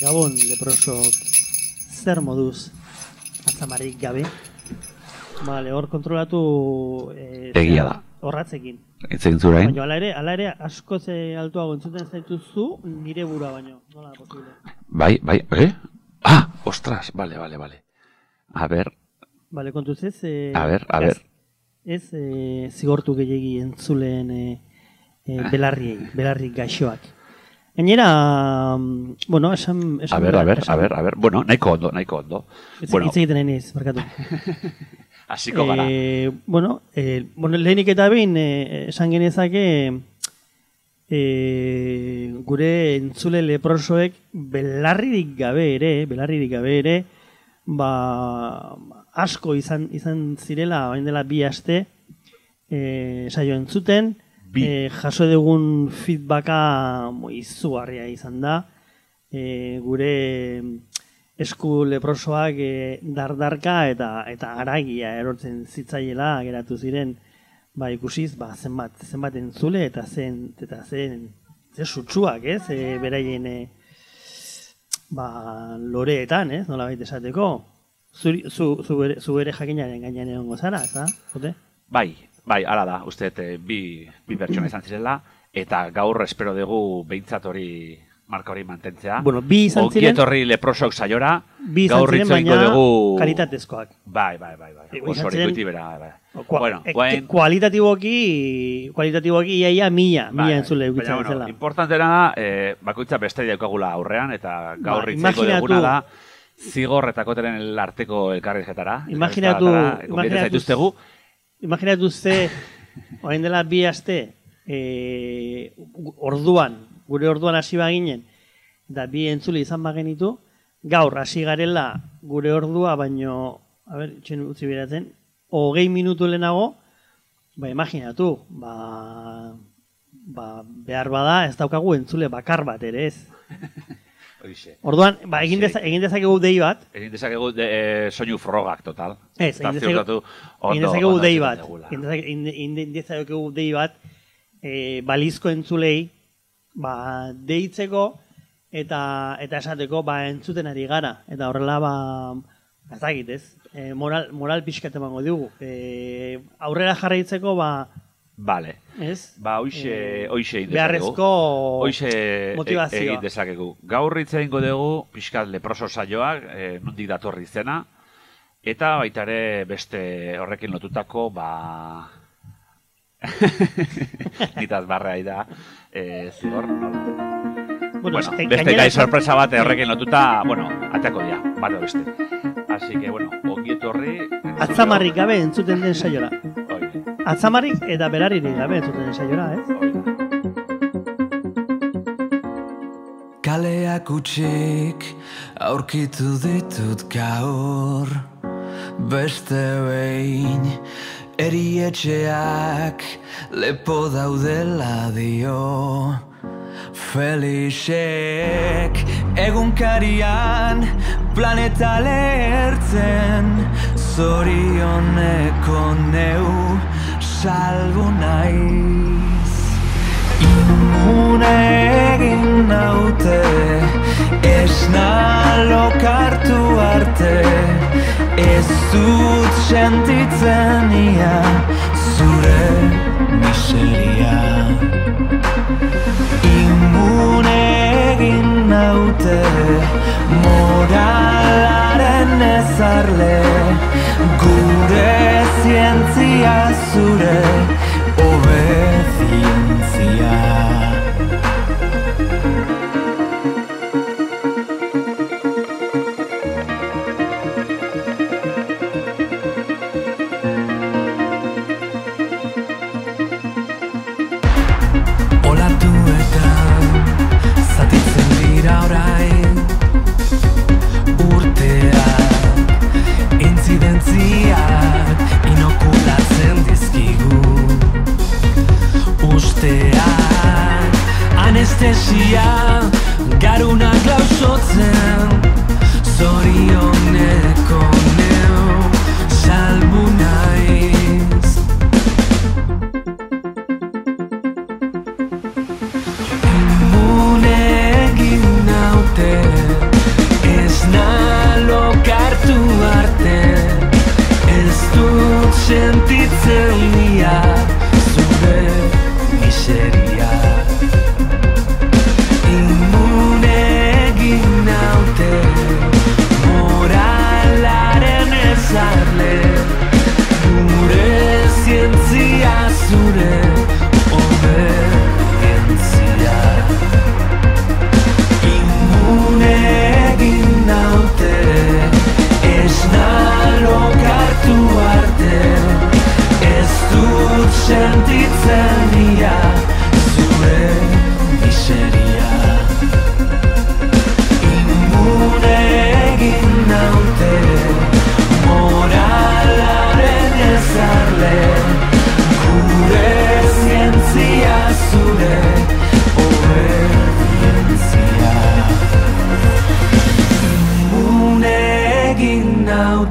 Gabon, leprosok, zer moduz atzamarik gabe? Vale, hor kontrolatu... Eh, Egia da. Horratzekin. Etzen zurain. Baina, ala ere, ala ere, asko ze altuago entzuten zaituzu, nire bura baino. Nola posible? Bai, bai, eh? Ah, ostras, vale, vale, vale. A ver, Vale, kontuz ez... Eh, a ver, a ez- ver. Ez eh, zigortu gehiegi entzuleen eh, eh, belarriei, belarri gaixoak. Gainera, mm, bueno, esan... esan A ver, a ver, esan- a ver, a ver. Bueno, nahiko ondo, nahiko ondo. Hitz Bueno, egiten nahi naiz, barkatu. hasiko gara. Eh, bueno, eh, bueno, lehenik eta behin eh, esan genezake eh, gure entzule leprosoek belarririk gabe ere, belarririk gabe ere, ba, asko izan izan zirela orain dela bi aste eh, saio entzuten, Bi. eh, jaso dugun feedbacka izugarria izan da, eh, gure esku leprosoak e, dardarka eta eta aragia erortzen zitzaiela geratu ziren ba ikusiz ba zenbat zenbat entzule eta zen eta zen ze sutsuak, ez? E, beraien e, ba loreetan, ez? Nolabait esateko. Zuri, zu, zu, ere, zu ere jakinaren gainean egongo zara, ezta? Jote? Bai, bai, hala da, uste eh, bi, bi pertsona izan zirela, eta gaur espero dugu behintzat hori marka hori mantentzea. Bueno, bi izan ziren, etorri leprosok saiora, bi izan gaur ziren, baina dugu... kalitatezkoak. Bai, bai, bai, bai. Eh, Oso hori goiti bera, bai. Kua, Bueno, e, guain- kualitatiboki, kualitatiboki iaia mila, Bai, mila entzule eukitzen bueno, zela. importantena da, eh, bakoitza beste daukagula aurrean, eta gaur Ba, imaginatu- duguna da, zigor eta koteren arteko elkarrizketara. Imaginatu- elkarrizketatara, gonbidatzen imaginatu- zaituztegu. Imaginatu ze, orain dela bi aste, e, orduan, gure orduan hasi baginen, da bi entzule izan bagenitu, gaur hasi garela gure ordua, baino, a ber, itxen utzi beratzen, hogei minutu lehenago, ba, imaginatu, ba, ba, behar bada ez daukagu entzule bakar bat ere ez. Hoixe. Orduan, ba, egin, deza, egin dezakegu dei bat, Egin dezakegu de, eh, soinu frogak, total. Ez, egin dezakegu- egin dezakegu dei bat. Egin egin dezakegu dei bat, e, balizko entzulei, ba, deitzeko, eta eta esateko, ba, entzuten ari gara. Eta horrela, ba, ez dakit, ez? E, moral, moral pixkat emango dugu. E, aurrera jarraitzeko, ba, Vale. ez? Ba, hoixe, Eh, hoixe egin dezakegu. Beharrezko motivazioa. e- egin dezakegu. Gaur hitz egingo dugu pixkat leproso saioak, e, nondik datorri zena, eta baita ere beste horrekin lotutako, ba... Nitaz barrea da, e, zigor, nola? Bueno, Bueno, beste gainera gai sorpresa bat horrekin lotuta, bueno, ateako dira, bat beste. Así que, bueno, ongi etorri. Atzamarrik gabe entzuten den saiora. Oide, Atzamarrik eta beraririk gabe den saiora, ez? oide. Kaleak utxik aurkitu ditut gaur Beste behin erietxeak lepo daudela dio Felixek egunkarian planeta lehertzen Zorioneko neu salbu naiz Imune egin naute Esna lokartu arte. Ez dut sentitzen ia Zure miseria. Imune egin naute Moralaren ezarle. Gure zientzia zure obedientzia anestesia Garuna klausotzen Zorioneko neu Salbu naiz. Mune egin naute Ez nalokartu arte Ez dut zure obedientzia. Immune egin naute Esna lokartu arte. Ez dut sentitzen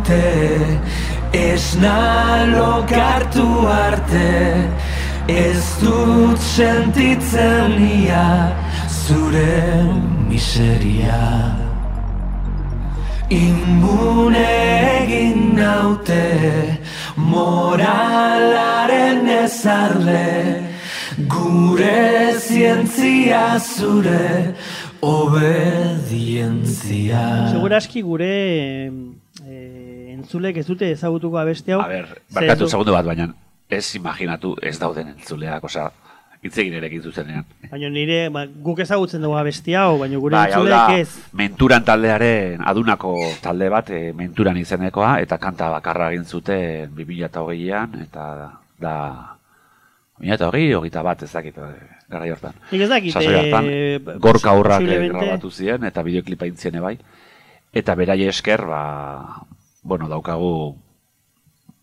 naute Esna lokartu arte Ez dut sentitzen ia Zure miseria. Immune egin naute Moralaren ezarle Gure zientzia zure obedientzia. Seguraski gure entzulek ez dute ezagutuko abesti hau. A ber, barkatu segundu bat, baina ez imaginatu ez dauden entzuleak, osea, hitz egin erekin zuzenean. Baina nire, ba, guk ezagutzen dugu abesti hau, baina gure Bai, entzulek ez. menturan taldearen, adunako talde bat, e, menturan izenekoa, eta kanta bakarra egin zuten 2008an, eta da, 2008, hogeita bat, ez dakit, e, garai hortan. Nik ez dakit, Sasoi hartan, eh, gorka posiblemente- grabatu ziren, eta bideoklipa intziene bai. Eta berai esker, ba, bueno, daukagu,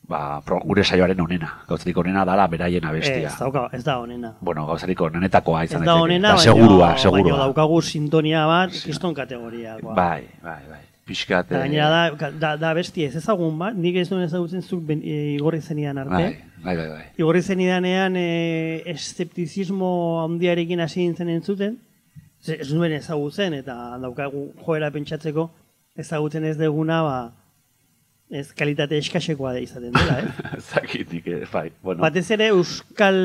ba, pro, gure saioaren onena. Gauzarik onena dala beraien abestia. Ez, dauka, ez da honena. Bueno, gauzarik onenetakoa Ez izan da daiteke. honena, Da segurua, baina segurua. daukagu sintonia bat, kiston kategoriakoa. Bai, bai, bai. Pixkat... Eta eh, gainera da, da, da besti ez ezagun bat, nik ez duen ezagutzen zuk ben, e, igorri zenidan arte. Bai, bai, bai, bai. Igorri zenidanean e, eszeptizismo handiarekin hasi nintzen entzuten, ze ez nuen ezagutzen, eta daukagu joera pentsatzeko ezagutzen ez deguna, ba, ez kalitate eskasekoa da izaten dela, eh? Zakit nik, eh, bai, bueno. Batez ere euskal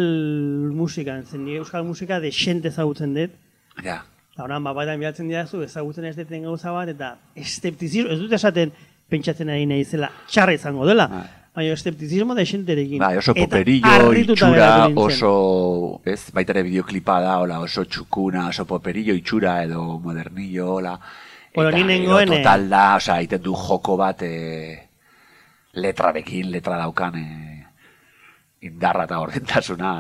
musikan, zen ni euskal musika de xente ezagutzen dut, Ja, Eta horan, bat batean bilatzen didazu, ezagutzen ez deten gauza bat, eta esteptizismo, ez dut esaten pentsatzen ari nahi zela, txarra izango dela. Bai. Baina esteptizismo da xenterekin. bai, oso poperillo, itxura, oso, ez, baita ere bideoklipa da, hola, oso txukuna, oso poperillo, itxura, edo modernillo, hola. Eta ni gero nengoen, eh, Total da, osea, egiten du joko bat, e, letrarekin, letra daukan, e, indarra eta horrentasuna,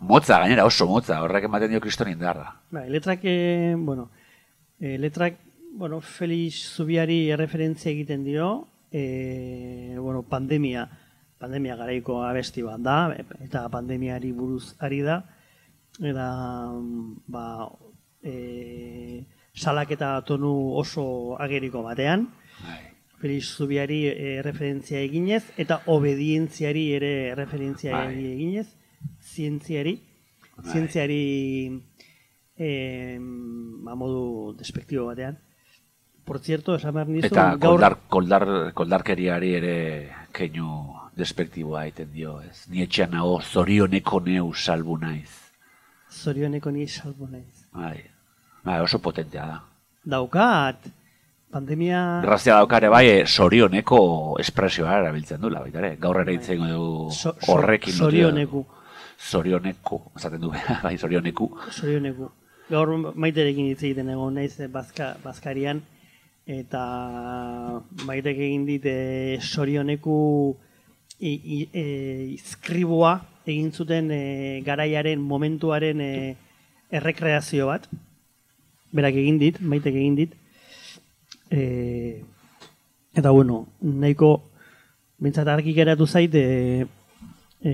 motza, gainera oso motza, horrek ematen dio kriston indarra. Bai, letrak, eh, bueno, eh, letrak, bueno, Felix Zubiari erreferentzia egiten dio, eh, bueno, pandemia, pandemia garaiko abesti bat da, eta pandemiari buruz ari da, eta, ba, eh, salaketa tonu oso ageriko batean. Felix Zubiari eh, referentzia eginez, eta obedientziari ere referentzia Bai. eginez, zientziari, Bai. zientziari eh, ba, modu despektibo batean. Por cierto, esan behar nizun, Eta koldar, koldar, koldarkeriari ere keinu despektiboa egiten dio, ez? Ni etxean nago zorioneko neu salbu naiz. zorioneko ni salbo naiz. Bai. Bai, oso potentea da. Daukat, pandemia... Grazia daukare bai, eh, zorioneko espresioa erabiltzen dula, baita ere. Gaur ere hitz dugu So- so- horrekin. lotua. zorioneku. Zorioneko, esaten du, bai, zorioneku. Zorioneku. Gaur maiterekin hitz egiten egon naiz eh, bazka, bazkarian, eta maitek egin dit eh, sorioneku i, i, e, izkribua egin zuten eh, garaiaren, momentuaren eh, errekreazio bat. Berak egin dit, maitek egin dit. E, eta bueno, nahiko bintzat argi geratu zait e, e,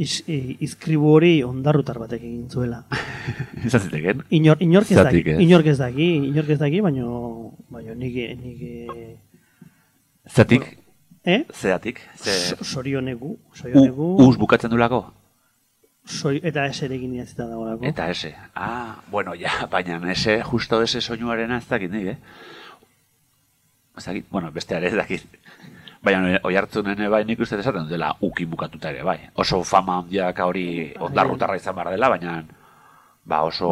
iz, e, izkribu hori ondarrutar batek egin zuela. Izan ziteken. Inor, inork ez daki, ez? inork ez daki, inork ez daki, baino, baino nik, nik eh, Zatik, eh? zeatik, ze... So- Sorioneku, U, uz bukatzen dulako? Sori, eta eserekin idatzita dagoelako. Eta ese. Ah, bueno, ja, baina ese, justo ese soinuarena ez dakit nik, eh? Ez dakit, bueno, beste ere ez dakit. Baina oi hartzunen bai nik uste esaten dela uki bukatuta ere, bai. Oso fama handiak hori ondarrutarra izan behar dela, baina ba oso...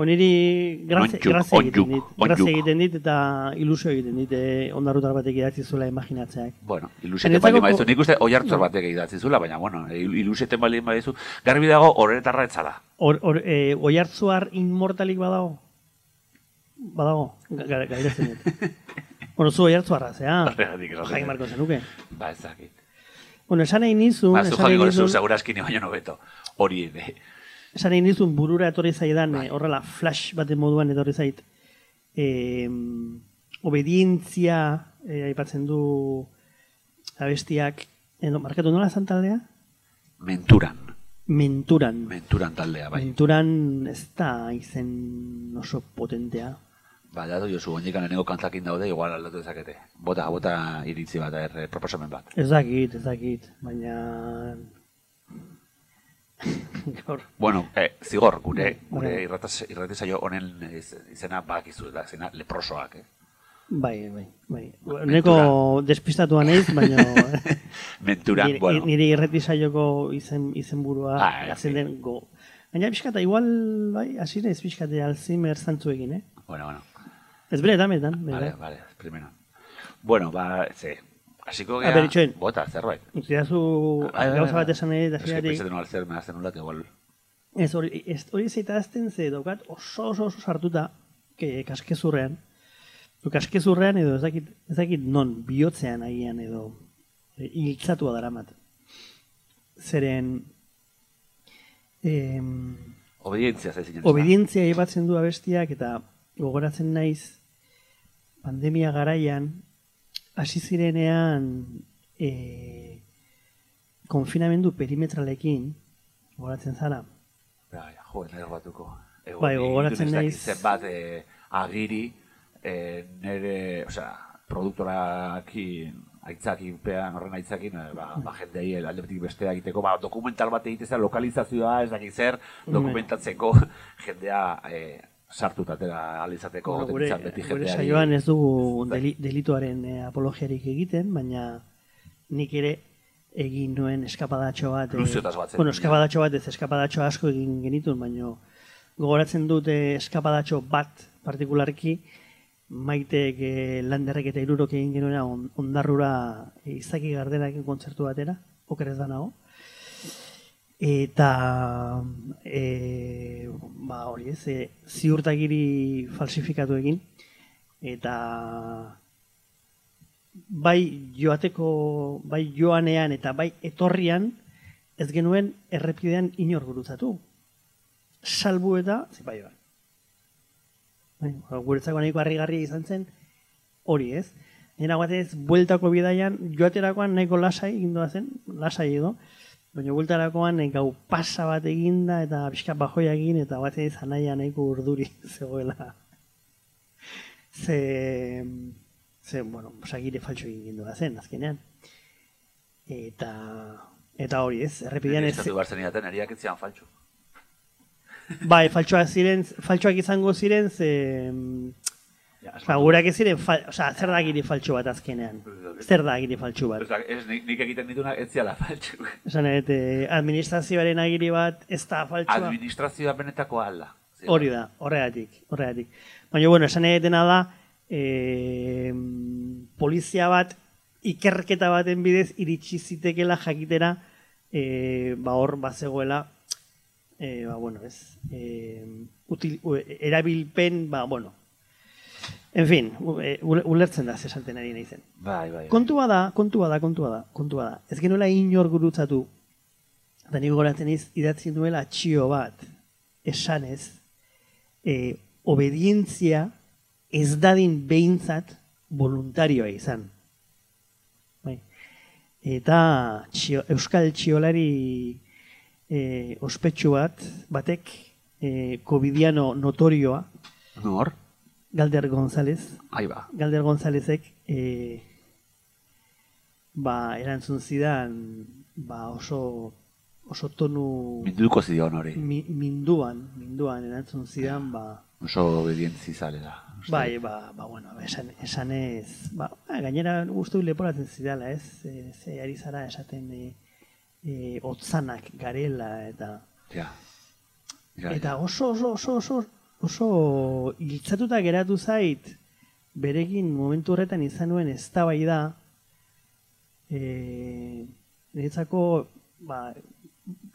Bo, niri graze, Onjuk, graze egiten dit. Onjuk. egiten dit eta ilusio egiten dit eh, ondarrutar batek idatzi zuela imaginatzeak. Bueno, baldin badizu, ko- nik uste oi hartzor No. batek idatzi zula, baina, bueno, il- iluseten baldin badizu, garbi dago horretarra etzala. Hor, hor, e, oiartzuar inmortalik badago? Badago, Ga- ga- gairezen dut. bueno, zu oiartzuarra, zea. Horregatik esaten Jain marko zenuke. Ba, ezakit. Bueno, esan nahi nizun, Ba, zu esan nahi jarriko zu nizun, segurazkini baino nobeto. Hori ere. Esan nahi nizun burura etorri zaidan, Bai. eh, horrela flash baten moduan etorri zait, eh, obedientzia, eh, aipatzen du abestiak, no, markatu nola zan taldea? Menturan. Menturan. Menturan taldea, bai. Menturan ez da izen oso potentea. Ba, datu jozu, ondikan lehenengo kantakin daude, igual aldatu dezakete. Bota, bota iritzi bat, er, proposamen bat. Ez dakit, ez dakit, baina... Gaur, Bueno, eh, zigor, gure, gure Bai. irrataz, irratizaio honen iz- izena badakizu, da, izena leprosoak, eh? bai, bai, bai. Neko despistatuan naiz, baina... Menturan, nire, bueno, nire irreti saioko izen, izenburua Ah, den go. Baina pixkata, igual, bai, hasi naiz pixkate Alzheimer zantzu egin, eh? bueno, bueno. Ez bere dametan, bere. Vale, vale, primero. Bueno, ba, ze, hasiko gea, ber, itxoin. bota, zerbait. Utzidazu Bai, bai, gauza bai. bat esan nahi, da hasieratik. pentsatzen nola zer, me hazen nula, igual. Ez hori, ez hori zeitazten ze daukat oso oso oso sartuta ke, kaskezurrean. Kaskezurrean edo ez dakit, ez dakit non bihotzean agian edo e, hiltzatua daramat. Zeren em, Obedientzia zaizinen. obedientzia aipatzen du abestiak eta gogoratzen naiz pandemia garaian hasi zirenean e, konfinamendu perimetralekin gogoratzen zara. Bai, jo, nahi batuko. Egon, Bai, gogoratzen naiz- Zenbat eh, agiri, eh, nire, osea, produktoraki aitzakinpean, horren aitzakin, eh, ba, ba jendei aldetik bestea egiteko, ba, dokumental bat egitezea, lokalizazioa, ez dakit zer, Bai. dokumentatzeko jendea eh, sartuta atera alizateko, bueno, gure, beti gure saioan ez dugu deli, delituaren eh, apologiarik egiten, baina nik ere egin nuen eskapadatxo bat. eh, Luziotaz batzen bueno, eskapadatxo bat, ez eskapadatxo asko egin genituen, baina gogoratzen dute eskapadatxo bat partikularki, maiteek eh, landerrek eta irurok egin genuena on, ondarrura eh, izaki gardenaken kontzertu batera, oker ez da nago. Eta e, ba hori ez, e, ziurtagiri falsifikatu egin eta bai joateko, bai joanean eta bai etorrian ez genuen errepidean inor gurutzatu. Salbu eta zipaioan. Bai, ba, guretzako nahiko harrigarria izan zen hori ez. Nena batez, bueltako bidaian, joaterakoan nahiko lasai egindoa zen, lasai edo, baina bueltarakoan gau pasa bat eginda eta pixka bajoia egin eta batez anaia nahiko urduri zegoela. Ze, ze bueno, sagire faltxo egin gindoa zen, azkenean. Eta, eta hori ez, errepidean ez, Estatu behar zenidaten, eriak etzian faltxu. bai, faltxoak ziren, faltxoak izango ziren, ze, Ja, Osa, gurak ez ziren, fal, osa, zer da giri faltxo bat azkenean? Zer da giri faltxo bat? Osea, ez, nik, nik egiten dituna ez ziala faltxu. Esan edo, eh, administrazioaren agiri bat ez da faltxoa. Administrazioa benetako alda. Hori da, horregatik, horregatik. Baina, bueno, esan egitena da, e, polizia bat ikerketa baten bidez iritsi zitekela jakitera, e, ba hor bazegoela, e, ba, bueno, ez, e, util, erabilpen, ba, bueno, en fin, e, ule- ulertzen da zesanten ari nahi zen. Bai, bai. Kontua da, kontua da, kontua da, kontua da. Ez genuela inor gurutzatu, eta nik goratzen iz, idatzi nuela txio bat, esanez, e, obedientzia ez dadin behintzat voluntarioa izan. Bai. Eta txio, euskal txiolari e, ospetsu bat, batek, e, covidiano notorioa, Nor? Galder González, Ahí ba. Galder Gonzálezek e, ba, erantzun zidan ba, oso oso tonu Minduko zion hori. mi, minduan, minduan erantzun zidan, ba, Oso obedientzi zale da. uste. bai, ba, ba, bueno, esan, esan ez, ba, ba, gainera guztu leporatzen zidala, ez, e, ze ari zara esaten e, e, otzanak garela, eta Ja. Ja, Eta ja. oso, oso, oso, oso, oso hiltzatuta geratu zait, berekin momentu horretan izan nuen eztabaida e, niretzako, ba,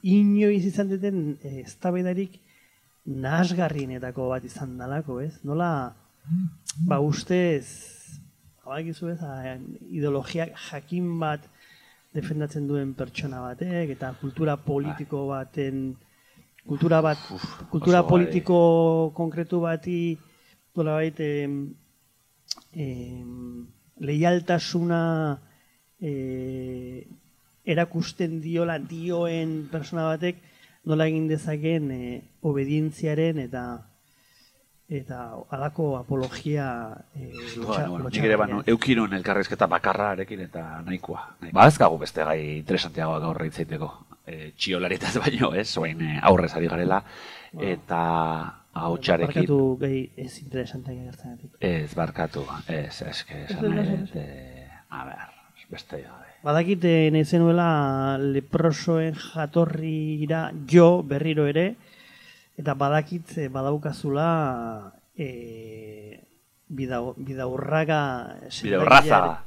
inoiz izan duten eh, eztabaidarik nahasgarrienetako bat izan dalako, ez? Nola, ba, ustez, abakizu ez, ideologia jakin bat defendatzen duen pertsona batek, eta kultura politiko baten, kultura bat, Uf, kultura oso bai. politiko konkretu bati, nola baita, em, leialtasuna e, erakusten diola dioen persona batek nola egin dezaken e, obedientziaren eta eta halako apologia e, lotxa, Bueno, lotxagarria. ere banu, eukinun elkarrizketa bakarrarekin eta nahikoa. Ba, ez beste gai interesanteagoa gaur hitzaiteko. E, txiolaritaz baino, ez? Oain e, aurrez ari garela. Eta ahotsarekin Barkatu gehi ez interesanteak gertzenetik. ez barkatu. Ez, eske, esan ez, nahi ez, e, a ber, beste gabe. Badakit eh, nahi zenuela leprosoen jatorrira jo berriro ere, eta badakit eh, badaukazula e, bidau, bidaurraga... Bidaurrazaga.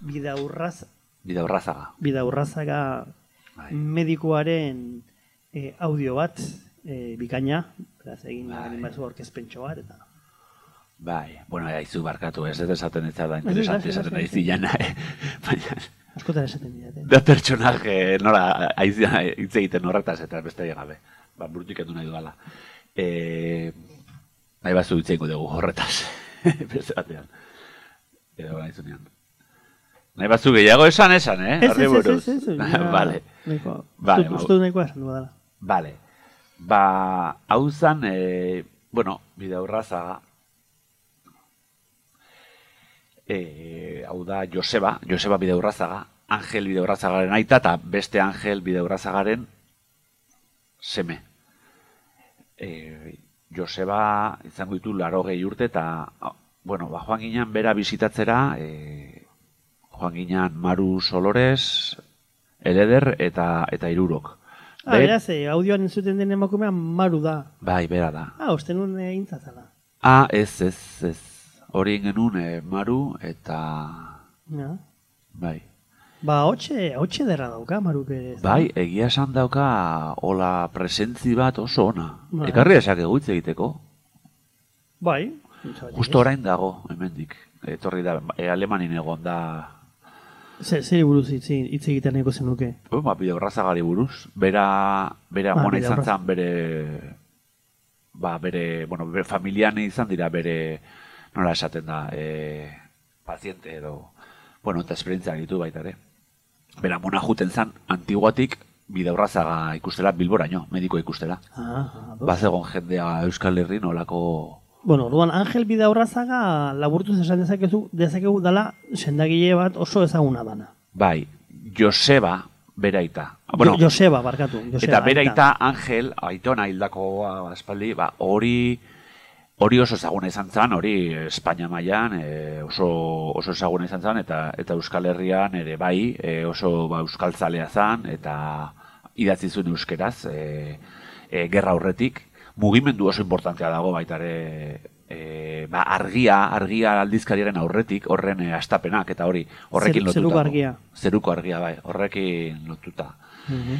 Bidaurraz, Bidaurrazaga. bidaurrazaga Bai. medikuaren e, audio bat, e, bikaina, beraz egin Bai. bazu orkezpentso bat, eta... Bai, bueno, aizu barkatu, ez dut esaten ez da interesante esaten nahi zilana, eh? Baina, Askotan esaten didate. da pertsonak eh, nora aizia hitz egiten horretaz eta beste gabe. Ba, burutik edu nahi duela. E, nahi bazu hitz dugu horretaz. beste batean. Edo nahi zunean. Nahi bazu gehiago esan esan, eh? Ez, ez, ez, ez, ez. Vale, Uste- ba- Uste dut esan du dela. Vale. Ba, hau zan, e, bueno, bideurraza, e, hau da Joseba, Joseba bideurrazaga, Angel bideurrazagaren aita eta beste Angel bideurrazagaren seme. E, Joseba izango ditu laro gehi urte eta, bueno, ba, joan ginen bera bizitatzera, e, joan ginen Maru Solores, Eleder eta eta Irurok. Ah, Be- beraz, eh, audioan entzuten den emakumea maru da. Bai, bera da. Ah, uste nun eh, intzazala. Ah, ez, ez, ez. Hori genuen eh, Maru eta... Ja. Bai. Ba, hotxe, hotxe derra dauka maruk ere. ez da? Bai, egia esan dauka hola presentzi bat oso ona. Bai. Ekarri esakegu hitz egiteko. Bai. Justo orain dago, hemendik. Etorri da, e, Alemanin egon da... Zer, zer buruz hitz, egiten nahiko zenuke. Oh, ba, bideograzagari buruz. Bera, bera Ah, mona izan zen bere... Ba, bere, bueno, bere familian izan dira bere... Nola esaten da, e, paziente edo... Bueno, eta esperientzia ditu baita ere. Bera, mona juten zen, antiguatik bideurrazaga ikustela bilboraino, mediko ikustela. Ah, ados. Bazegon jendea Euskal Herri nolako... Bueno, orduan Angel Bidaurrazaga laburtuz esan dezakezu, dezakegu dala sendagile bat oso ezaguna dana. Bai, Joseba, beraita. Bueno, Jo- Joseba, barkatu. Joseba, Eta beraita Angel, aitona hildako aspaldi, ba, hori hori oso ezaguna izan zen, hori Espainia mailan e, oso, oso ezaguna izan zen, eta, eta Euskal Herrian ere bai, e, oso ba, euskaltzalea zen, eta idatzi zuen euskeraz, e, e, gerra aurretik, mugimendu oso importantea dago baita ere, e, ba, argia, argia aldizkariaren aurretik, horren e, astapenak, eta hori, horrekin Zer- lotuta. zeruko argia. Zeruko argia, bai, horrekin lotuta. Mhm.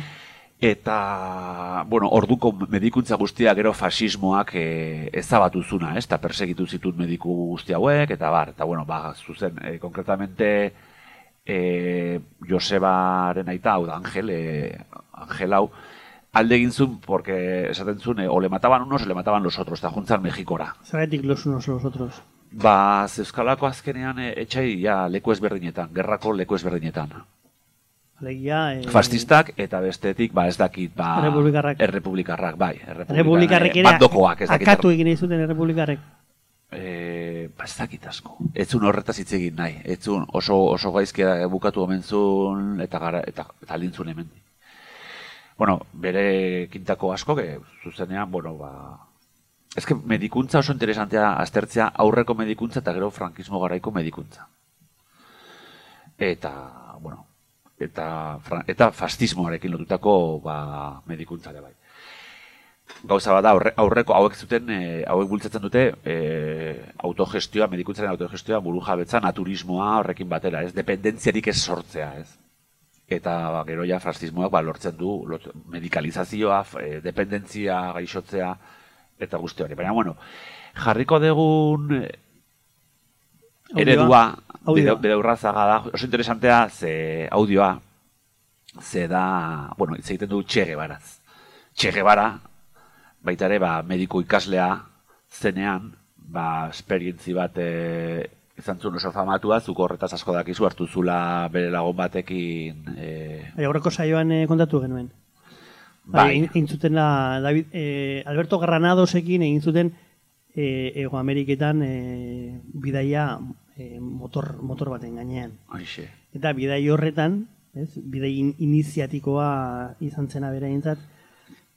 Eta, bueno, orduko medikuntza guztia gero fasismoak e, ezabatu zuna, ez? Eta persegitu zituen mediku guzti hauek, eta bar, eta bueno, ba, zuzen, e, konkretamente e, Josebaren aita, hau da, Angel, e, Angel hau, alde egin zuen, porque esaten zuen, e, o le mataban unos, le mataban los otros, eta juntzan Mexikora. Zergatik los unos los otros. Ba, zeuskalako azkenean e, etxai, ja, leku ezberdinetan, gerrako leku ezberdinetan. Alegia... Eh, Fascistak eta bestetik, ba, ez dakit, ba... Errepublikarrak. Errepublikarrak, bai. Errepublikarrek eh, ere Bandokoak, ez dakit. akatu egin zuten errepublikarrek. Eh, ba, ez dakit asko. Ez zuen horretaz hitz egin nahi. Ez zuen oso, oso gaizkia bukatu omen zuen, eta gara, eta, eta lintzun hemen. Bueno, bere kintako asko, que, zuzenean, bueno, ba, Ez que medikuntza oso interesantea aztertzea aurreko medikuntza eta gero frankismo garaiko medikuntza. Eta, bueno, eta, eta fastismoarekin lotutako ba, medikuntza ere bai. Gauza bada aurre, aurreko hauek zuten, e, hauek bultzatzen dute e, autogestioa, medikuntzaren autogestioa, buru jabetza, naturismoa horrekin batera, ez dependentziarik ez sortzea, ez. Eta ba, gero ja fascismoak ba, lortzen du lot, medikalizazioa, e, dependentzia gaixotzea, eta guzti hori. Baina, bueno, jarriko dugun eh, eredua, Audioa. bide, bide urrazaga da, oso interesantea, ze audioa, ze da, bueno, hitz egiten du Che Guevaraz. Che Guevara, baita ere, ba, mediko ikaslea zenean, ba, esperientzi bat e, izan zuen oso famatua, zuko horretaz asko dakizu hartu zula bere lagun batekin, e, aurreko saioan eh, kontatu genuen. bai, Bai, egin- zuten la, David, eh, Alberto Granadosekin egin zuten eh, Ego Ameriketan eh, bidaia eh, motor, motor baten gainean. hoixe. Eta bidai horretan, ez, bidai in, iniziatikoa izan zena bere eintzat,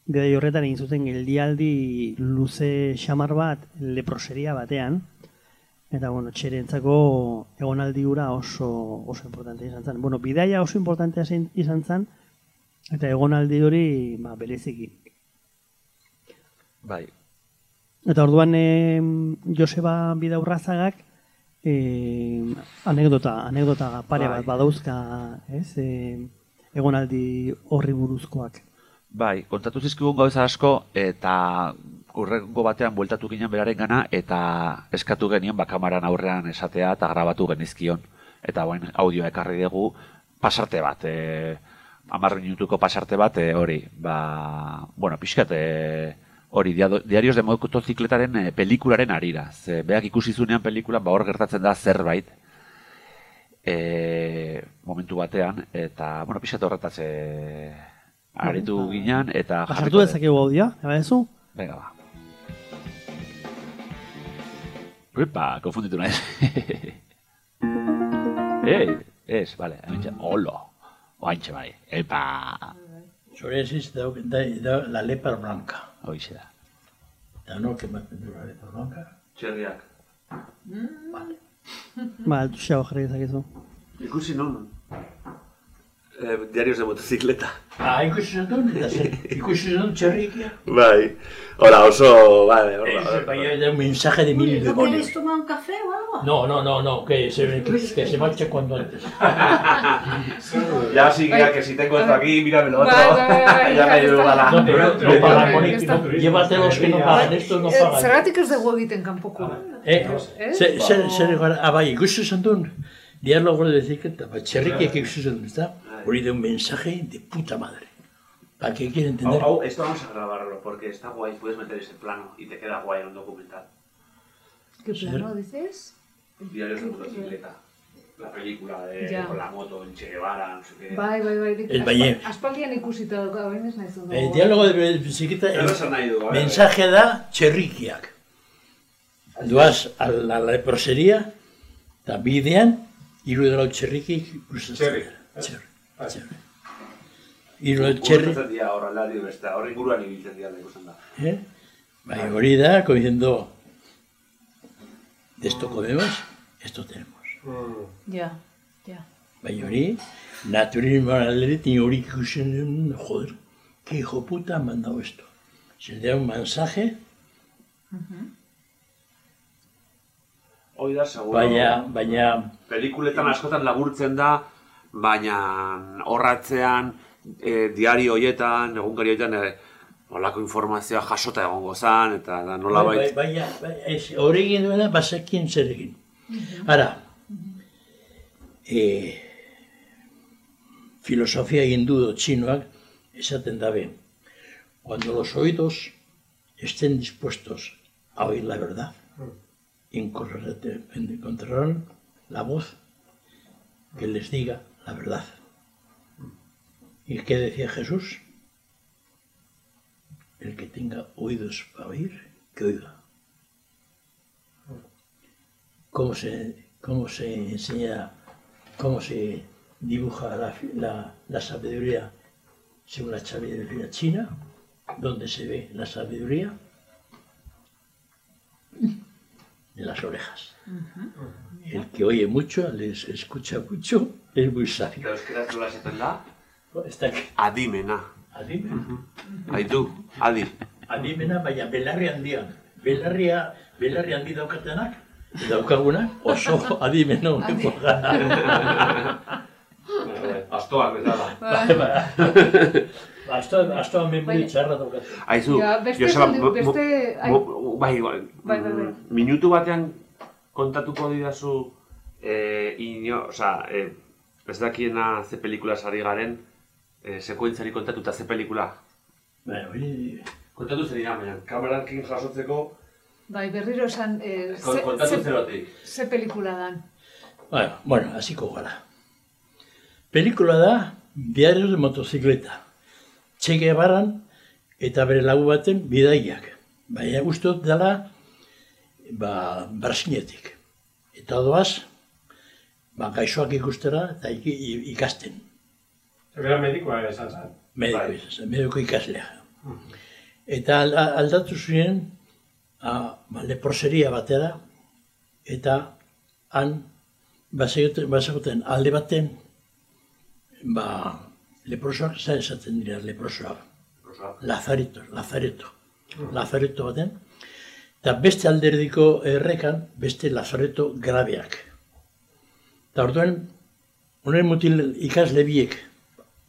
bidai horretan egin zuten geldialdi luze xamar bat leproseria batean, eta bueno, txerentzako egonaldi hura oso, oso importante izan zen. Bueno, bidaia oso importantea izan zen, eta egonaldi hori ba, bereziki. Bai, Eta orduan e, Joseba Bidaurrazagak e, anekdota, anekdota pare Bai. bat badauzka, ez? E, egonaldi horri buruzkoak. Bai, kontatu zizkigun gauza asko eta urrengo batean bueltatu ginen beraren gana eta eskatu genien bakamaran aurrean esatea eta grabatu genizkion. Eta bain audioa ekarri dugu pasarte bat, e, amarri minutuko pasarte bat e, hori. Ba, bueno, pixkat e, hori, diado- diarios de motozikletaren e, pelikularen arira. Ze, beak ikusi zunean pelikulan, ba hor gertatzen da zerbait, e, momentu batean, eta, bueno, pixkat horretaz e, aritu ginen, eta Basartu dezakegu audioa, eba ezu? Venga, ba. Epa, konfunditu naiz. Ei, ez, vale, hementxe, holo. Oaintxe bai, epa. Psoriasis da, da, da la lepra blanca. Hoixe da. Da no que ematen du la lepra blanca. Txerriak. Ba, xago jarri dezakezu. Ikusi non? Eh, diarios de motocicleta. Ah, ikusi zentun, eta zer, ikusi zentun txerrikia. Bai. Hola, oso, vale, vaya de un mensaje de mil ¿No demonios. queréis tomar un café o algo? No, no, no, no, que se, que, que se marche cuando antes. Ya sí, ya que si tengo esto aquí, mírame lo otro. Ya me ya ayudo está. a No, pero no, pagan, Monique, está. no, llévate los que no pagan, esto no Eh, pagan. Zergatik ez dugu egiten kanpoko. Eh, zer, zer, zer, gara, ah, bai, ikusi zentun, diálogo de decir que ba, txerrikiak ikusi de un mensaje de puta madre. ¿Para qué quiere entender? Au, au, esto vamos a grabarlo porque está guay, puedes meter ese plano y te queda guay en un documental. ¿Qué plano dices? Diarios de motocicleta. La película de Ya. con la moto en Che Guevara, no sé qué. Bai, bai, bai. El Bayer. Aspaldian ikusita dauka, bain ez nahizu dugu. El diálogo de bicicleta, mensaje da txerrikiak. Duaz a la leproseria, eta bidean, hiru edo lau txerrikik ikusten Txerri. Txerri. Hiru lau txerri, Gustatzen dira horra aldi beste, horri inguruan ibiltzen dira ikusten da. eh? Bai, hori da, de esto comemos, esto tenemos. Ja, ja. Bai hori, naturismo alderetik hori ikusten duen, joder, que hijo puta han mandado esto. Se le da un mensaje, Hoi da, seguro. baina, baina, Pelikuletan askotan laburtzen da, baina horratzean, e, diario hoietan, egunkari hoietan, e, olako informazioa jasota egongo zan, eta da nola bai, bai, bai, ez, hori egin duena, bazekien zer egin. Ara, eh, filosofia egin du txinoak, esaten dabe, cuando los oídos estén dispuestos a oír la verdad, encontrarán encontrarán la voz que les diga la verdad. ¿Y qué decía Jesús? El que tenga oídos para oír, que oiga. ¿Cómo se, cómo se enseña, cómo se dibuja la, la, la sabiduría según la sabiduría china, donde se ve la sabiduría en las orejas. El que oye mucho, les escucha mucho, es muy sabio. Euskaraz nola esaten da? Está aquí. Adimena. Adimen, Aitu, adi. adimena, baina belarri handian. Belarria, belarri handi daukatenak, daukaguna, oso adimena honeko gara. Astoak bezala. Astoa, astoa memori Baina- txarra daukatzen. Aizu, Ja, beste Joseba, beste- bai, bai, Bai, bai, bai. mm, minutu batean kontatuko didazu, eh, ino, oza, eh, ez dakiena ze pelikula sari garen, eh, sekuentzari kontatuta ze pelikula. Bai, hori, Kontatu zer dira, baina, kamerakin jasotzeko, Bai, berriro esan, eh, kon- ze, kontatu ze, zerotik. ze pelikula dan. Bueno, bueno, hasiko gara. Pelikula da Diario de motocikleta. Che Guevaran eta bere lagu baten bidaiak. Baina guztot dela ba, Brasinetik. Eta doaz, ba, gaixoak ikustera eta ikasten. Bera medikoa esan zen. Mediko, Bai. izan, mediko ikaslea. Eta al- aldatu ziren a, ba, leproseria batera, eta han bazegoten, bazegoten alde baten ba, leprosoak, za esaten dira leprosoak, lazareto, lazareto, lazareto baten, eta beste alderdiko errekan beste lazareto grabeak. Eta orduan, honen mutil ikasle biek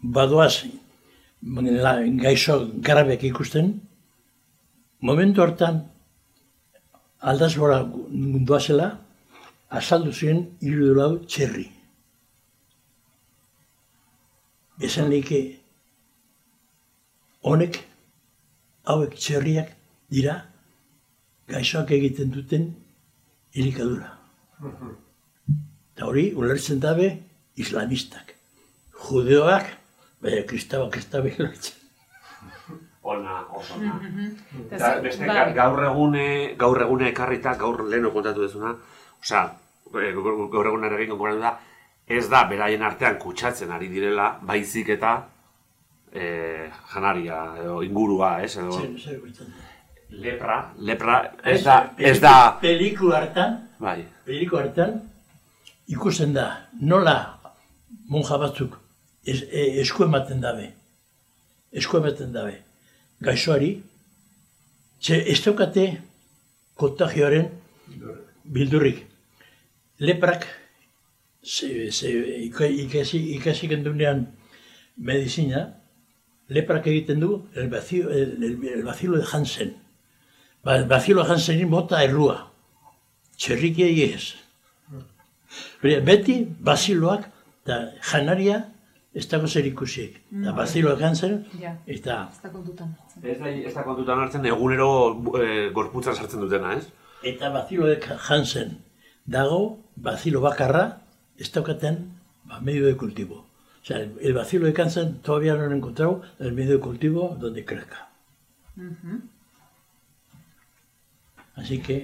badoaz la, gaixo grabeak ikusten, momentu hortan aldazbora doazela, azaldu ziren hiru lau txerri. Esan leike, honek, hauek txerriak dira, gaixoak egiten duten elikadura. Eta hori, ulertzen dabe, islamistak. Judeoak, baina kristauak ez dabe ulertzen. Ona, oso ona. Eta Eta beste bai. ga- gaur egune, gaur egune ekarrita, gaur leheno kontatu duzuna, osea, eh, gaur gaur egunera egin da, ez da beraien artean kutsatzen ari direla, baizik eta eh, janaria edo ingurua, ez, edo Zer, zer? Lepra, lepra, ez da, ez da, Peliku hartan, bai, peliku hartan, ikusten da, nola monja batzuk es, e, esku ematen dabe. Esku ematen dabe. Gaixoari, ze ez daukate kontagioaren bildurrik. Leprak, ze, ze, ika- ikasi, ikasi gendunean medizina, leprak egiten du el vacío, el, el, el vacilo de Hansen. Ba, de Hansenin bota errua. Txerrikiei ez. Beti baziloak eta janaria ez dago zer ikusiek. Eta baziloak Hansen Ja. eta, Ez da kontutan hartzen. ez da, ez da kontutan hartzen egunero eh, gorputzan sartzen dutena, ez? eta bazilo de Hansen dago bazilo bakarra ez daukaten ba, medio de cultivo. O sea, el, el bacilo de Hansen todavía no han encontrado el medio de cultivo donde crezca. Así que,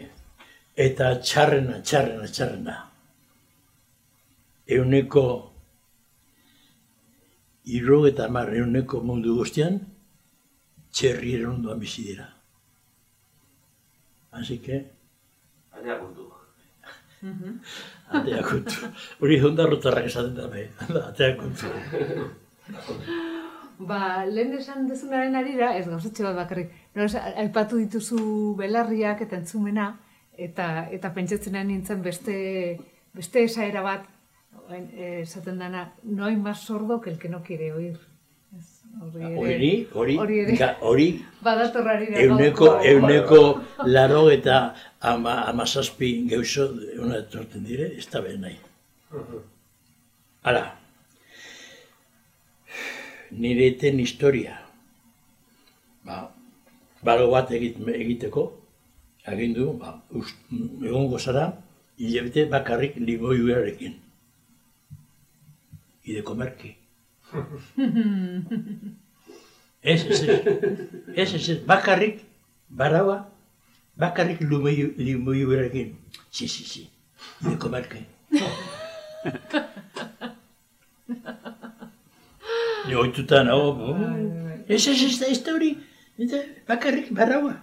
eta txarrena, txarrena, txarrena. Euneko irro eta mar euneko mundu guztian, txerrieren ondoan bizi dira. Así que, Atea kontu. atea kontu. Hori ondarrotarrak esaten da, be. atea kontu. Ba, lehen esan dezunaren arira, ez gauzatxe bat bakarrik. No, aipatu dituzu belarriak eta entzumena, eta, eta pentsatzen nintzen beste, beste esaera bat, esaten dana, no hay más sordo que el que no quiere oír. Ez, Hori Hori, hori, hori euneko, gaurko- euneko laro eta ama, amazazpi geuso una etorten dire, ez da behar nahi. Hala, nire eten historia, ba, balo bat egit, egiteko, agindu, ba, ust, egongo zara, hilabete bakarrik liboiuarekin. Y de comerki. Ez, ez, ez, ez, ez, ez, bakarrik, baraua, bakarrik liboiuarekin. Si, si, si, y de comerki. Ni oituta nago. Ez, ez, ez, da- ez da hori, eta bakarrik barraua.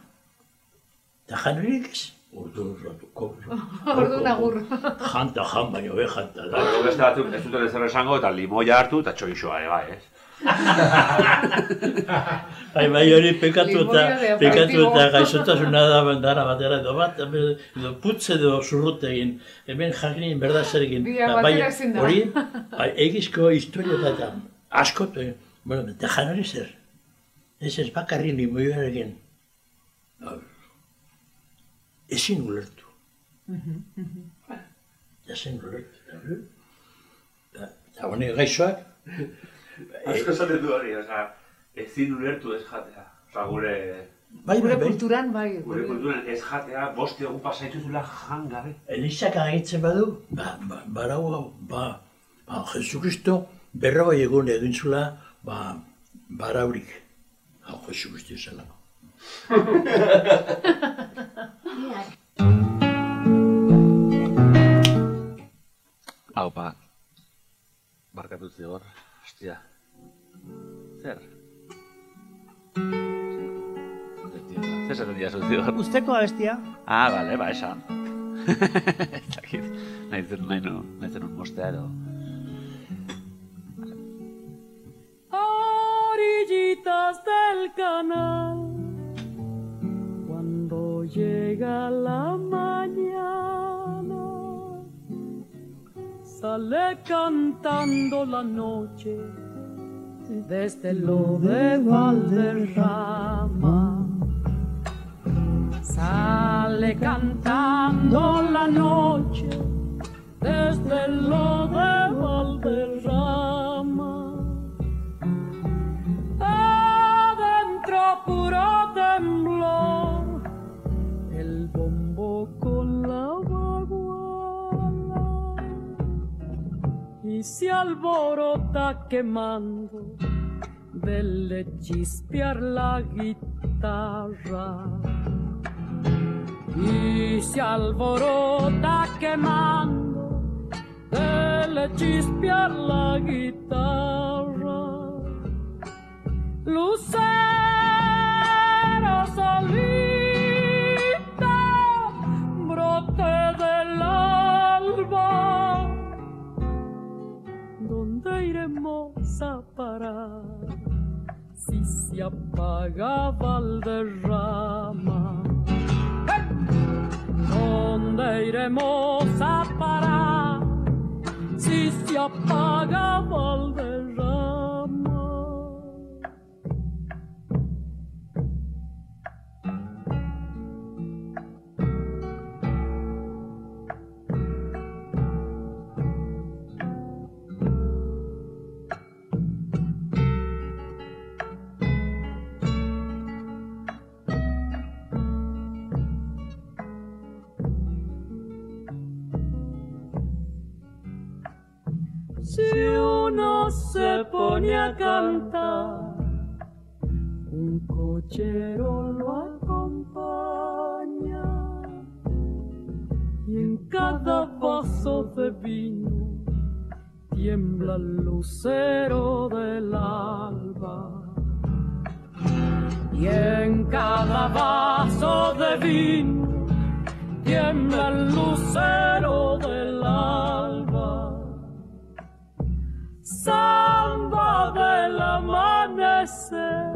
Eta jan horiek ez. Ordu ratuko. Ordu nagur. Janta, jan, baino be janta. Da. Beste batzuk ez duten ezer esango eta limoia hartu eta txoixoa ere bai, ez? Bai, bai hori pekatu eta, pekatu eta gaixotasuna da bandara batera edo bat, edo putze edo zurrute egin, hemen jakin berda zer egin. Ba, da. hori, bai, egizko historia da askot, bueno, eta jan hori zer. Ez ez bakarri limoioarekin. Ba, Ezin ulertu. Ezin ulertu. Eta- honek gaixoak, Asko esaten du hori, oza, ezin ulertu ez jatea. Oza, gure, bai, Gure bai, bai. kulturan, bai. gure kulturan ez jatea boste egun pasaituzula jan gabe. Elizak agitzen badu, ba, ba, barau ba, ba, Jesu Kristo berrogei egun egin zula, ba, baraurik. Hau Jesu Kristo izela. Hau, pa, barkatu zigor, hostia. Zer? Zer esaten dira zigor? Usteko abestia, Ah, bale, ba, esan. Ez dakit, nahi zen, nahi nahi zen un mostea edo. Orillitas del canal. Cuando llega la mañana, sale cantando la noche desde lo de Valderrama. Sale cantando la noche desde lo de Valderrama. Adentro puro temblor, el bombo con la baguala y se alborota quemando del chispear la guitarra. Y se alborota quemando del chispear la guitarra. Lucero solita, brote del alba, ¿dónde iremos a parar si se apaga Valderrama? ¿Dónde iremos a parar si se apaga Valderrama? Si uno se pone a cantar, un cochero lo acompaña y en cada vaso de vino tiembla el lucero del alba. Y en cada vaso de vino tiembla el lucero del alba samba del amanecer,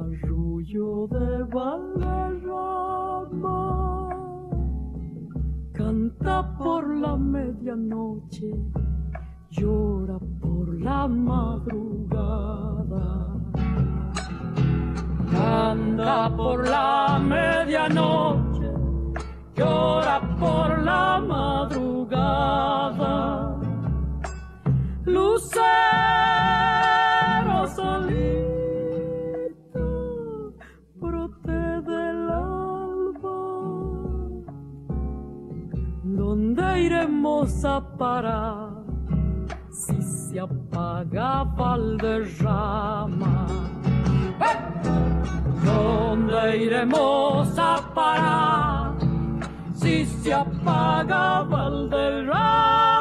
arrullo de Valderrama, canta por la medianoche, llora por la madrugada. Canta por la medianoche, llora por la madrugada. Lucero solito, brote del alba. ¿Dónde iremos a parar si se apaga Valderrama? ¿Dónde iremos a parar si se apaga Valderrama?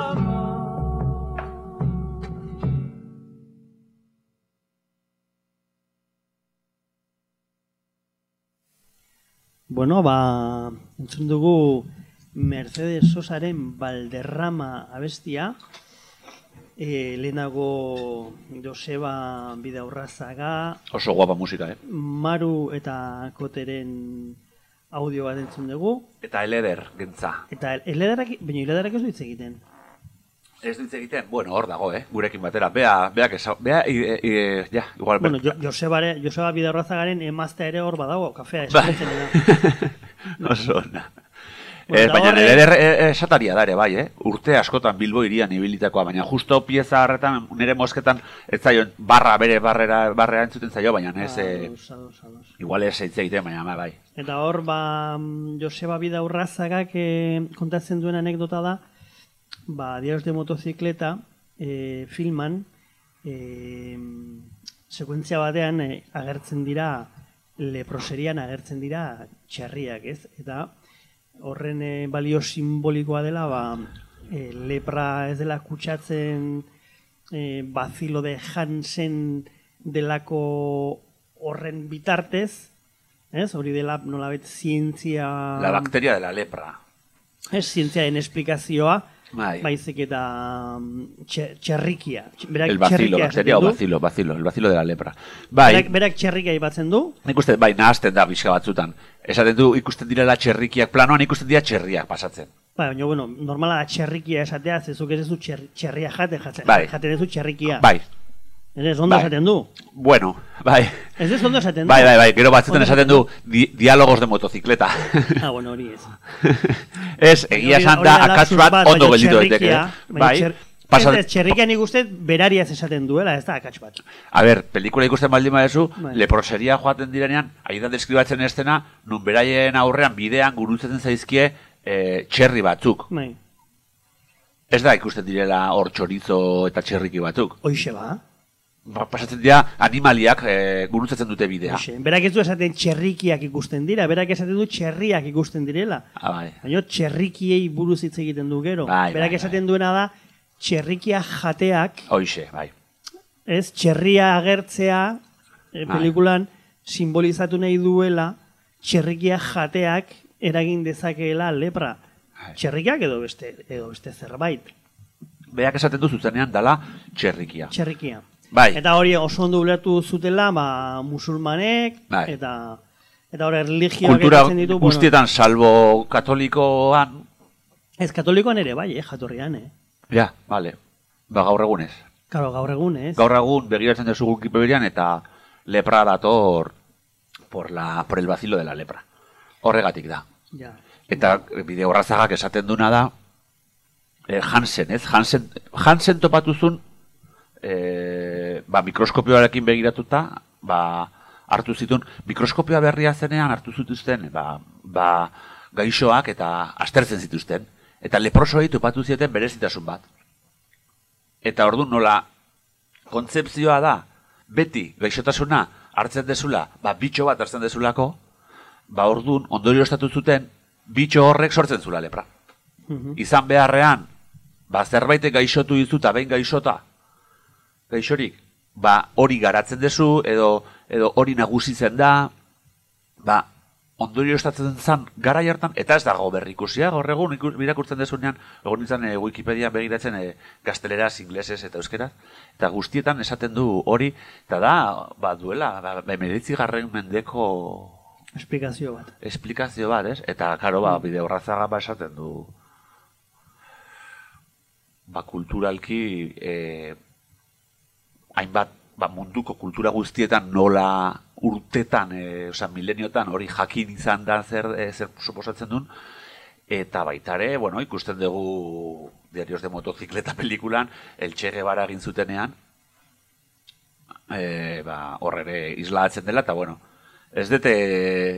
Bueno, ba, entzun dugu Mercedes Sosaren Valderrama abestia, e, lehenago Joseba Bidaurrazaga, Oso guapa musika, eh? Maru eta Koteren audio bat entzun dugu, Eta eleder, gentza. eta elederak, baina elederak ez du hitz egiten. Ez ditz egiten, bueno, hor dago, eh? Gurekin batera. Bea, bea, esa, bea, i, i, ja, igual. Bueno, jo, Josebare, Joseba Bidaurrazagaren emaztea ere hor badago, kafea Bai. eskatzen da. Oso. Bueno, Eh, baina horre- eleder eh, esataria da ere, bai, eh? Urte askotan Bilbo irian ibilitakoa, baina justo pieza harretan, nire mosketan, ez zaio, barra bere barrera, barrera entzuten zaio, baina ez, eh, ados. igual ez eitz egiten, baina bai, bai. Eta hor, ba, mm, Joseba Bidaurrazagak eh, kontatzen duen anekdota da, ba, Diarios de motozikleta eh, filman, eh, sekuentzia batean eh, agertzen dira, leproserian agertzen dira txerriak, ez? Eta horren eh, balio simbolikoa dela, ba, eh, lepra ez dela kutsatzen eh, bazilo de Hansen delako horren bitartez, ez? Hori dela nolabet zientzia... La bacteria de la lepra. Ez zientziaren esplikazioa, Bai. baizik eta mm, txe- txerrikia. Berak El bacilo, txerrikia du. bacilo, bacilo, el bacilo de la lepra. Bai, Berak, berak txerrikia aipatzen du, nik uste, bai, nahazten da bizka batzutan. Esaten du ikusten direla txerrikiak, planoan ikusten dira txerriak pasatzen. Ba, baina, bueno, normala da txerrikia esatea, zezuk ez duzu txer, txerria jate, jatzen, Bai. jaten duzu txerrikia. Bai, Ez ondo Bai. esaten du. bueno, bai. Ez ez ondo esaten du. Bai, bai, bai, gero batzutan Ondo esaten du di diálogos de motocicleta. Ah, bueno, hori ez. Ez, egia esan da, akats bat ondo gelditu daiteke. Bai, pasa... Ez, ez, txerrikia nik uste berariaz esaten duela, ez da akats bat. A ber, pelikula ikusten baldin badezu, Bai. leproseria joaten direnean, aidan deskribatzen estena, nun beraien aurrean bidean gurutzen zaizkie eh, txerri batzuk. Bai, Ez da ikusten direla hor txorizo eta txerriki batzuk. hoixe ba. Ba, pasatzen dira animaliak eh, gurutzatzen dute bidea. Hoxe. Berak ez du esaten txerrikiak ikusten dira, berak esaten du txerriak ikusten direla. Ah, bai. Baina txerrikiei buruz hitz egiten du gero. Bai, berak bai, esaten duena da, txerrikia jateak, Hoixe, bai. ez, txerria agertzea, e, Bai. pelikulan, simbolizatu nahi duela, txerrikia jateak eragin dezakeela lepra. Bai. Txerrikiak edo beste, edo beste zerbait. Beak esaten du zuzenean dala txerrikia. Txerrikia. Bai, Eta hori oso ondo ulertu zutela, ba, musulmanek, Bai. eta eta hori religioak kultura esaten ditu, guztietan salbo katolikoan, bueno, ez katolikoan ere, bai, eh, jatorrian, eh. ja, vale. Ba, gaur egunez. Karo, gaur egun, ez? Gaur egun begiratzen duzu Wikipedian eta lepra dator por, la, por el vacilo de la lepra. Horregatik da. Ja. Eta bideo horrazagak esaten duna da eh, Hansen, ez? Hansen, Hansen topatuzun eh, ba, mikroskopioarekin begiratuta ba, hartu zituen mikroskopioa berria zenean hartu zituzten ba, ba, gaixoak eta aztertzen zituzten eta leprosoei topatu zieten berezitasun bat. Eta ordu nola kontzepzioa da beti gaixotasuna hartzen dezula, ba, bitxo bat hartzen dezulako, ba ordun ondorio estatu zuten bitxo horrek sortzen zula lepra. Mhm. Izan beharrean, ba zerbait gaixotu dizu eta behin gaixota, gaixorik, ba hori garatzen dezu edo edo hori nagusitzen da, ba ondorio estatzen zan garai hartan eta ez dago berrikusia gaur egun ikus, irakurtzen dezunean egon izan e, Wikipedia begiratzen e, gazteleraz, inglesez eta euskeraz eta guztietan esaten du hori eta da ba duela ba, emeretzi garren mendeko Esplikazio bat. esplikazio bat, ez? Eta, karo, ba, bide horrazaga ba esaten du, ba, kulturalki, e, hainbat, ba, munduko kultura guztietan nola urtetan, e, osea, mileniotan hori jakin izan da zer, e, zer suposatzen duen, eta baitare, bueno, ikusten dugu Diarios de Motocikleta pelikulan, El Che Guevara egin zutenean, e, ba, hor ere islatzen dela, eta bueno, ez dute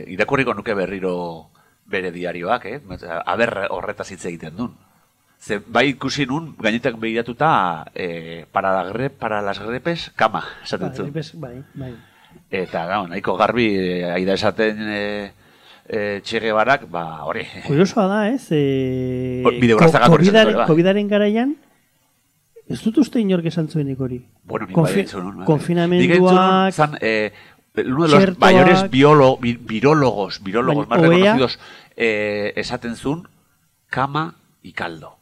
irakurriko nuke berriro bere diarioak, eh? Aber horretaz hitz egiten duen. Ze, bai ikusi nun, gainetak begiratuta, e, para, la gre, para las grepes, kama, esaten Bai, zuen. bes- bai, bai. Eta, gau, nahiko garbi, e, aida esaten e, e, txege barak, ba, hori. Kuriosoa da, ez? E, bide Covidaren- bai. Covidaren garaian, ez dut uste inork esan zuenik hori. Bueno, nik Konfi- bai bai. konfinamenduak- zan, e, uno de los Txertoak- mayores biolo, vi- virólogos, virólogos Baina, más reconocidos, eh, esaten zuen, kama y caldo.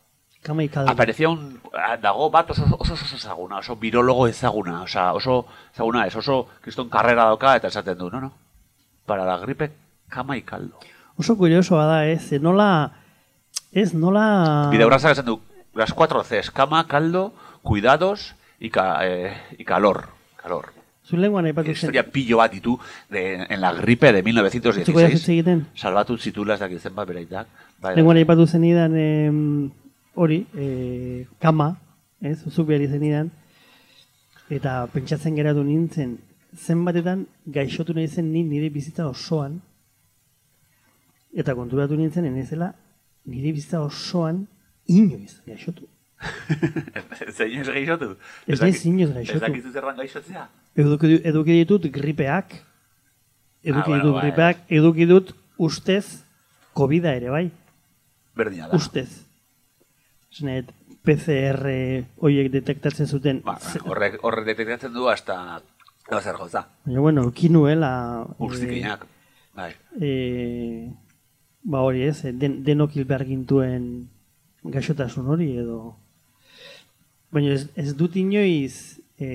Kama ikaldo. Aparecía un, ah, dago bat oso, oso, oso ezaguna, oso virologo ezaguna, osea, oso ezaguna ez, oso kriston karrera dauka eta esaten du, no, no, para la gripe, kama y caldo. Oso kuriosoa da, ez? Ze nola... Ez, nola... Bide esan du, las cuatro Cs, kama, caldo, cuidados y, ca, eh, y calor. Calor. Zu lenguan aipatu zen. Historia pillo bat ditu de, en la gripe de Zuko da hitz 1916. egiten? Salbatu zitula ez dakit zenbat beraitak. Bai, Lenguan aipatu zenidan em, hori, e, kama, ez, zuk behar zenidan, eta pentsatzen geratu nintzen, zenbatetan gaixotu nahi zen ni nire bizitza osoan, eta konturatu nintzen, enezela, nire bizitza osoan inoiz gaixotu. Ez gaixotu? Ez naiz inoiz gaixotu. Ez dakizu zerran gaixotzea? Eduki, du- eduki ditut gripeak, eduki Ah, bueno, ditut bai. gripeak, eduki dut ustez covid ere bai. Berdina da. Ustez. Esnet, PCR hoiek detektatzen zuten. Ba, horrek, horrek detektatzen du hasta Eba zer gauza. Baina, bueno, kinuela... Urzikinak. Bai. E, ba hori ez, den, denok hil behar gintuen gaixotasun hori edo... Baina ez, ez dut inoiz e,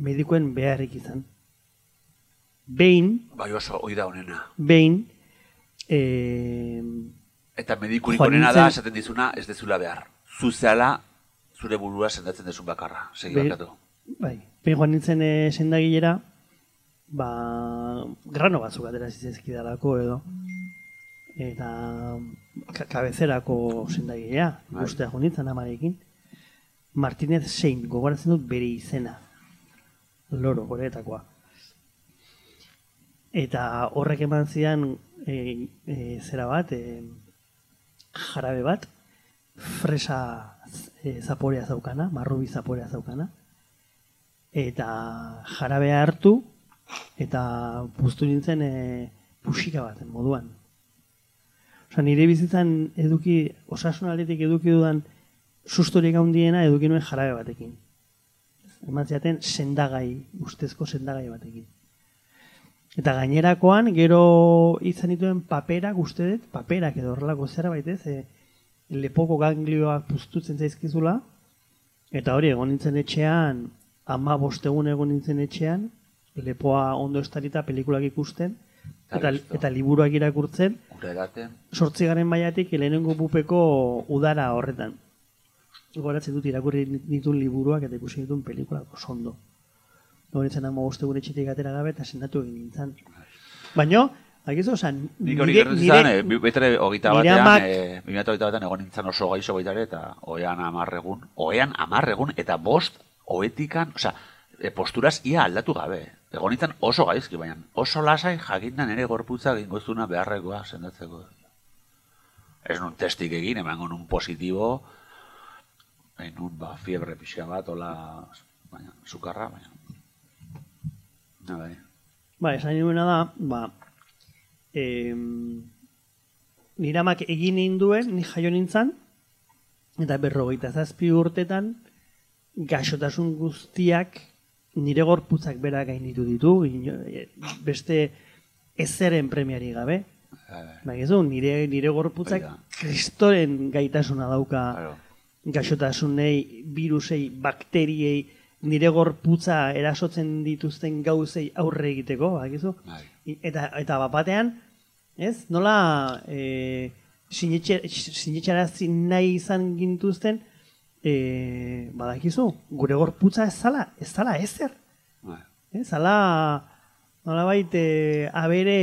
medikuen beharrik izan. Behin, Bai oso, hoi da honena. behin, e, Eta medikurik Joan honena da, esaten dizuna, ez dezula behar. Zuzeala, zure burua sendatzen dezun bakarra. Segi Be- bakatu. bai, behin joan nintzen e, sendagilera, ba, grano batzuk atera zizezkidalako edo, eta ka kabezerako sendagilea, Bai. guztea joan nintzen amarekin, Martinez Sein, gogoratzen dut bere izena, loro, goretakoa. Eta horrek eman zidan e, e, zera bat, e, jarabe bat, fresa e, zaporea zaukana, marrubi zaporea zaukana, eta jarabea hartu, eta puztu nintzen e, pusika baten moduan. Osa, nire bizitzan eduki, osasun aldetik eduki dudan sustorik handiena eduki nuen jarabe batekin. Eman ziaten sendagai, ustezko sendagai batekin. Eta gainerakoan, gero izan dituen paperak, uste dut, paperak edo horrelako zerbait ez, e, lepoko ganglioak puztutzen zaizkizula, eta hori, egon nintzen etxean, ama bostegun egon nintzen etxean, lepoa ondo estarita pelikulak ikusten, eta, eta liburuak irakurtzen, Gure edaten. sortzigaren maiatik lehenengo bupeko udara horretan. Goratzen dut irakurri ditun liburuak eta ikusi ditun pelikulak oso ondo. Goratzen ama bostegun etxetik atera gabe eta sendatu egin nintzen. Baina, akizu, osan, Nik hori gertu izan, e, betere hogeita nire batean, amak- e, 2008 batean egon nintzen oso gaixo baita ere, eta oean amarregun, oean amarregun, eta bost, oetikan, osea, e, posturaz ia aldatu gabe. Egon nintzen oso gaizki, baina oso lasai jakindan ere gorputza egingo zuna beharrekoa sendatzeko. Ez nun testik egin, emango nun positibo, nun ba, fiebre pixka bat, ola, baina, sukarra, baina. Na, bai. Ba, esan nuena da, ba, em, nire amak egin ninduen, ni jaio nintzen, eta berrogeita zazpi urtetan, gaixotasun guztiak nire gorputzak bera gainditu ditu, ino- e, beste ezeren premiari gabe. Bai, Baina nire, nire gorputzak kristoren gaitasuna dauka Claro. gaixotasunei, virusei, bakteriei, nire gorputza erasotzen dituzten gauzei aurre egiteko, bakizu? Bai. Eta, eta bapatean, ez, nola e, sinetxe, sinetxarazi nahi izan gintuzten, e, badakizu, gure gorputza ez zala, ez zala ezer. Bai. Ez, zala, nolabait, e, abere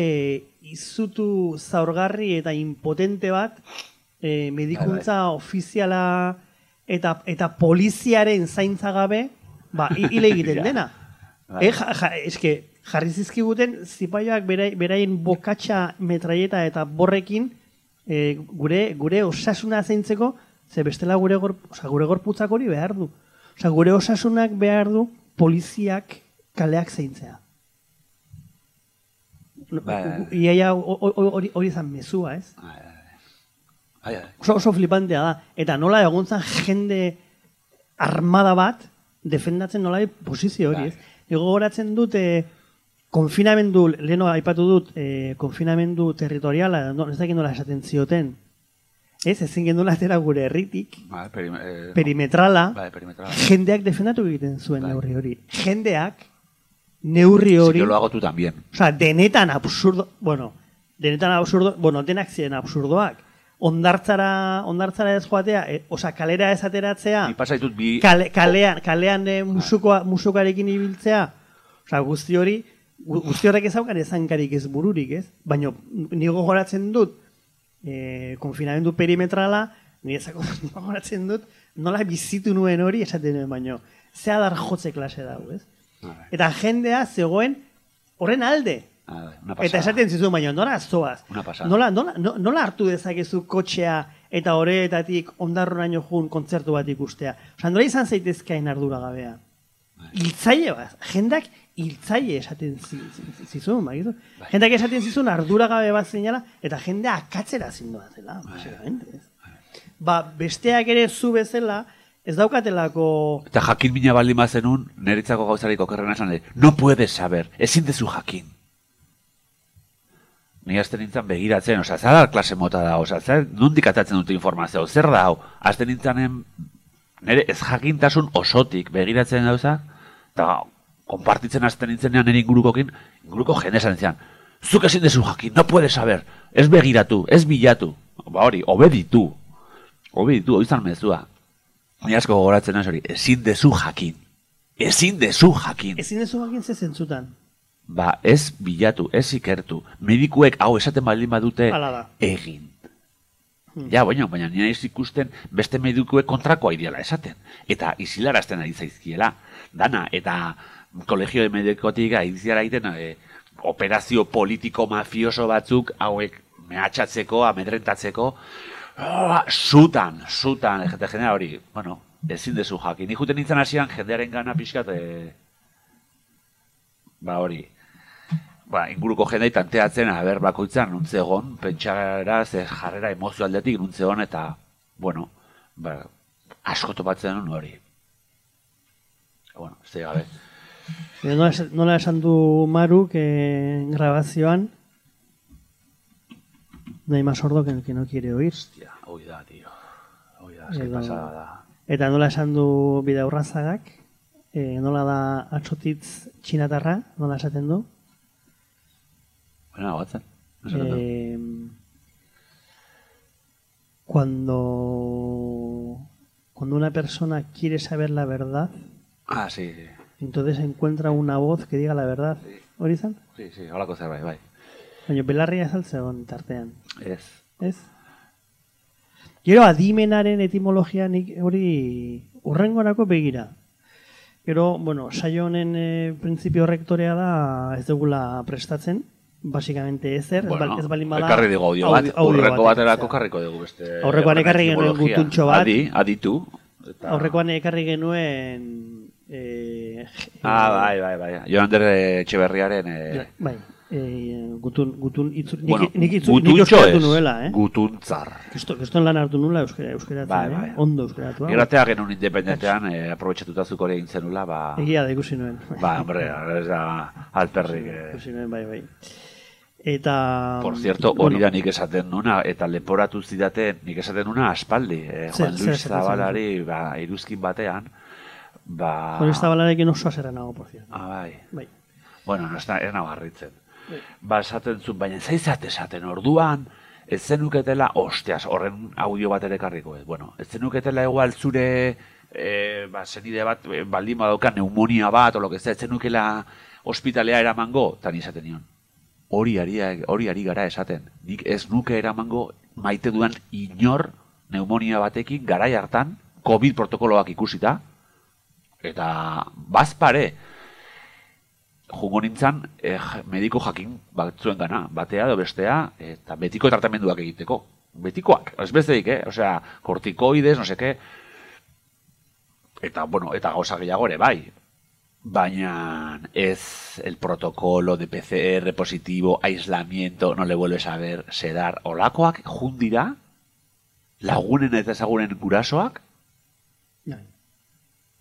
izutu zaurgarri eta impotente bat, e, medikuntza ofiziala eta, eta poliziaren zaintza gabe, ba, hi- hile egiten dena. Bai. E, ja, ja, eske, jarri zizkiguten zipaioak berai, beraien bokatxa metraieta eta borrekin e, gure, gure osasuna zaintzeko, ze bestela gure, gor, oza, gure gorputzak hori behar du. Osa, gure osasunak behar du poliziak kaleak zaintzea. Bai, bai. Iaia ho- ho- hori izan mezua, ez? Ai, ai, ai. Ai, ai. Oso, oso flipantea da. Eta nola egontzan jende armada bat defendatzen nola posizio hori, Bai. ez? Ego goratzen dute konfinamendu, leheno aipatu dut, e, konfinamendu territoriala, no, ez dakit nola esaten zioten, ez, ezin gendula atera gure herritik, Bai, perim, eh, perimetrala, bai, perimetrala. jendeak defendatu egiten zuen Bai. neurri hori. Jendeak neurri hori, que lo hago tú también. osea, denetan absurdo, bueno, denetan absurdo, bueno, denak ziren absurdoak. Ondartzara, ondartzara ez joatea, e, osea, kalera ez ateratzea, Ni bi... kale, kalean, kalean e, musukoa, musukarekin ibiltzea, osea, guzti hori, gu- guzti horrek ezaukan ezankarik ez bururik, ez? Baina nigo gogoratzen dut, e, konfinamendu perimetrala, nire ezako gogoratzen dut, nola bizitu nuen hori esaten nuen, baino, ze adar jotze klase dago, ez? Eta jendea zegoen horren alde. Ah, bai, una Eta pasada. esaten zizun, baina nola zoaz? Una pasada. Nola, nola, no- nola hartu dezakezu kotxea eta horretatik ondarronaino jun kontzertu bat ikustea? Osa, nola izan zaitezkain ardura gabea? Bai. Hiltzaile bat, jendak hiltzaile esaten zi- zi- zizun, bakizu? Jendak esaten zizun ardura gabe bat zinela, eta jendea akatzera zindoa zela, Bai. ez? Ba, besteak ere zu bezala, ez daukatelako... Eta jakin mina baldin bazenun, niretzako gauzarik okerrena esan no puedes saber, ezin dezu jakin. Ni azten nintzen begiratzen, osea, zer da klase mota da, osea, zer, nondik atatzen dute informazio, zer da hau, azten nintzenen, nire ez jakintasun osotik begiratzen gauza, eta konpartitzen azten nintzenean nire ingurukokin, inguruko jende esan nintzen, zuk ezin dezu jakin, no puedes saber, ez begiratu, ez bilatu, ba hori, obeditu, obeditu, hori zan mezua, Ni asko gogoratzen hori, ezin dezu jakin. Ezin dezu jakin. Ezin dezu jakin ze zentzutan. Ba, ez bilatu, ez ikertu. Medikuek hau esaten baldin badute egin. Ja, baina, baina nire ez ikusten beste medikuek kontrakoa ideala esaten. Eta izilarazten ari zaizkiela. Dana, eta kolegio de medikotik aiziara egiten e, operazio politiko mafioso batzuk hauek mehatxatzeko, amedrentatzeko, oh, sutan, sutan, jende genera hori, bueno, ezin dezu jakin. Nik juten nintzen hasian jendearen gana pixkat, e, ba hori, ba, inguruko jendei tanteatzen, aber bakoitzan nuntze egon, pentsara, ze jarrera emozio aldetik nuntze egon, eta, bueno, ba, asko topatzen nun hori. Bueno, ez gabe. Nola, nola esan du Maruk eh, grabazioan, hay más sordo que el que no quiere oír. Hostia, hoi da, tio. Hoi da, Edo- pasada da. Eta nola esan du bidaurrazagak, eh, nola da atxotitz txinatarra, nola esaten du. Bueno, batzen. Eh, cuando, cuando una persona quiere saber la verdad, Ah, sí, sí. entonces encuentra una voz que diga la verdad. Hori izan? Sí, sí, holako zerbait, bai. Baina belarria saltzegon tartean. Ez. Ez? Gero adimenaren etimologia nik hori urrengorako begira. Gero, bueno, saio honen e, printzipio rektorea da ez dugula prestatzen, basikamente ezer, ez, bal, ez balin bada... ekarri dugu audio bat, audio- audio urreko bat, baterako karriko dugu beste. Aurrekoan ekarri genuen gutuntxo bat. Adi, aditu. Eta... Aurrekoan ekarri genuen... E, Ah, bai, bai, bai. Joander Etxeberriaren... Eh, Bai, e, gutun, gutun itzu, nik, bueno, nik, itzu, nik euskeratu nuela, eh? gutuntzar. Kristo, kriston lan hartu nula euskera, euskeratzen, Bai, bai. eh? Ondo euskeratua. Geratea genuen independentean, eh, aprobetxatuta zuk hori egin zenula, ba... Egia da ikusi nuen. Ba, hombre, ez da alperrik. Ikusi nuen, bai, bai. Eta... Por cierto, hori bueno, da nik esaten nuna, eta leporatu zidaten nik esaten nuna aspaldi. Eh, Juan zer Luis Zabalari, ba, iruzkin batean, ba... Hori ez da balarekin oso azera nago, por cierto. Ah, bai. Bai. Bueno, no, ez, nago harritzen. Bai. Ba, esaten zuen, baina zaizat esaten orduan, ez zenuketela, ostias, horren audio bat ere karriko, ez. Bueno, ez zenuketela igual zure, e, ba, zenide bat, e, baldin badauka neumonia bat, o lo que sea, ez zenukela ospitalea eramango, tan izaten nion. Hori ari, hori ari gara esaten. Nik ez nuke eramango maite dudan inor neumonia batekin garai hartan, COVID protokoloak ikusita, eta bazpare, jungo nintzen eh, mediko jakin batzuen gana, batea edo bestea, eta betiko tratamenduak egiteko. Betikoak, ez besteik, eh? Osea, kortikoides, no seke, eta, bueno, eta gauza gehiago ere, bai. Baina ez el protocolo de PCR positivo, aislamiento, no le vuelves a ver, sedar, olakoak jundira, lagunen eta ezagunen gurasoak, Bai.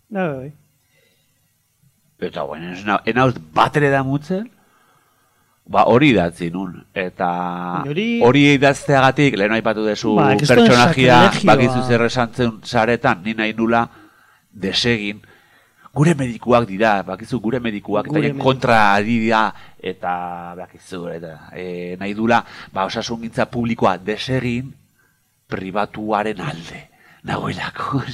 Bai, bai, bai. Eta bueno, ez na- enauz bat ere damutzen, Ba, hori idatzi nun. Eta Hori- hori idazteagatik, lehen aipatu dezu Ba, pertsonajia, bakizu zer esan zen saretan, ni nahi nula desegin. Gure medikuak dira, bakizu gure medikuak, Gure eta kontra ari dira, eta bakizu, eta e, nahi dula, ba, osasungintza publikoa desegin, pribatuaren alde. Nagoelako,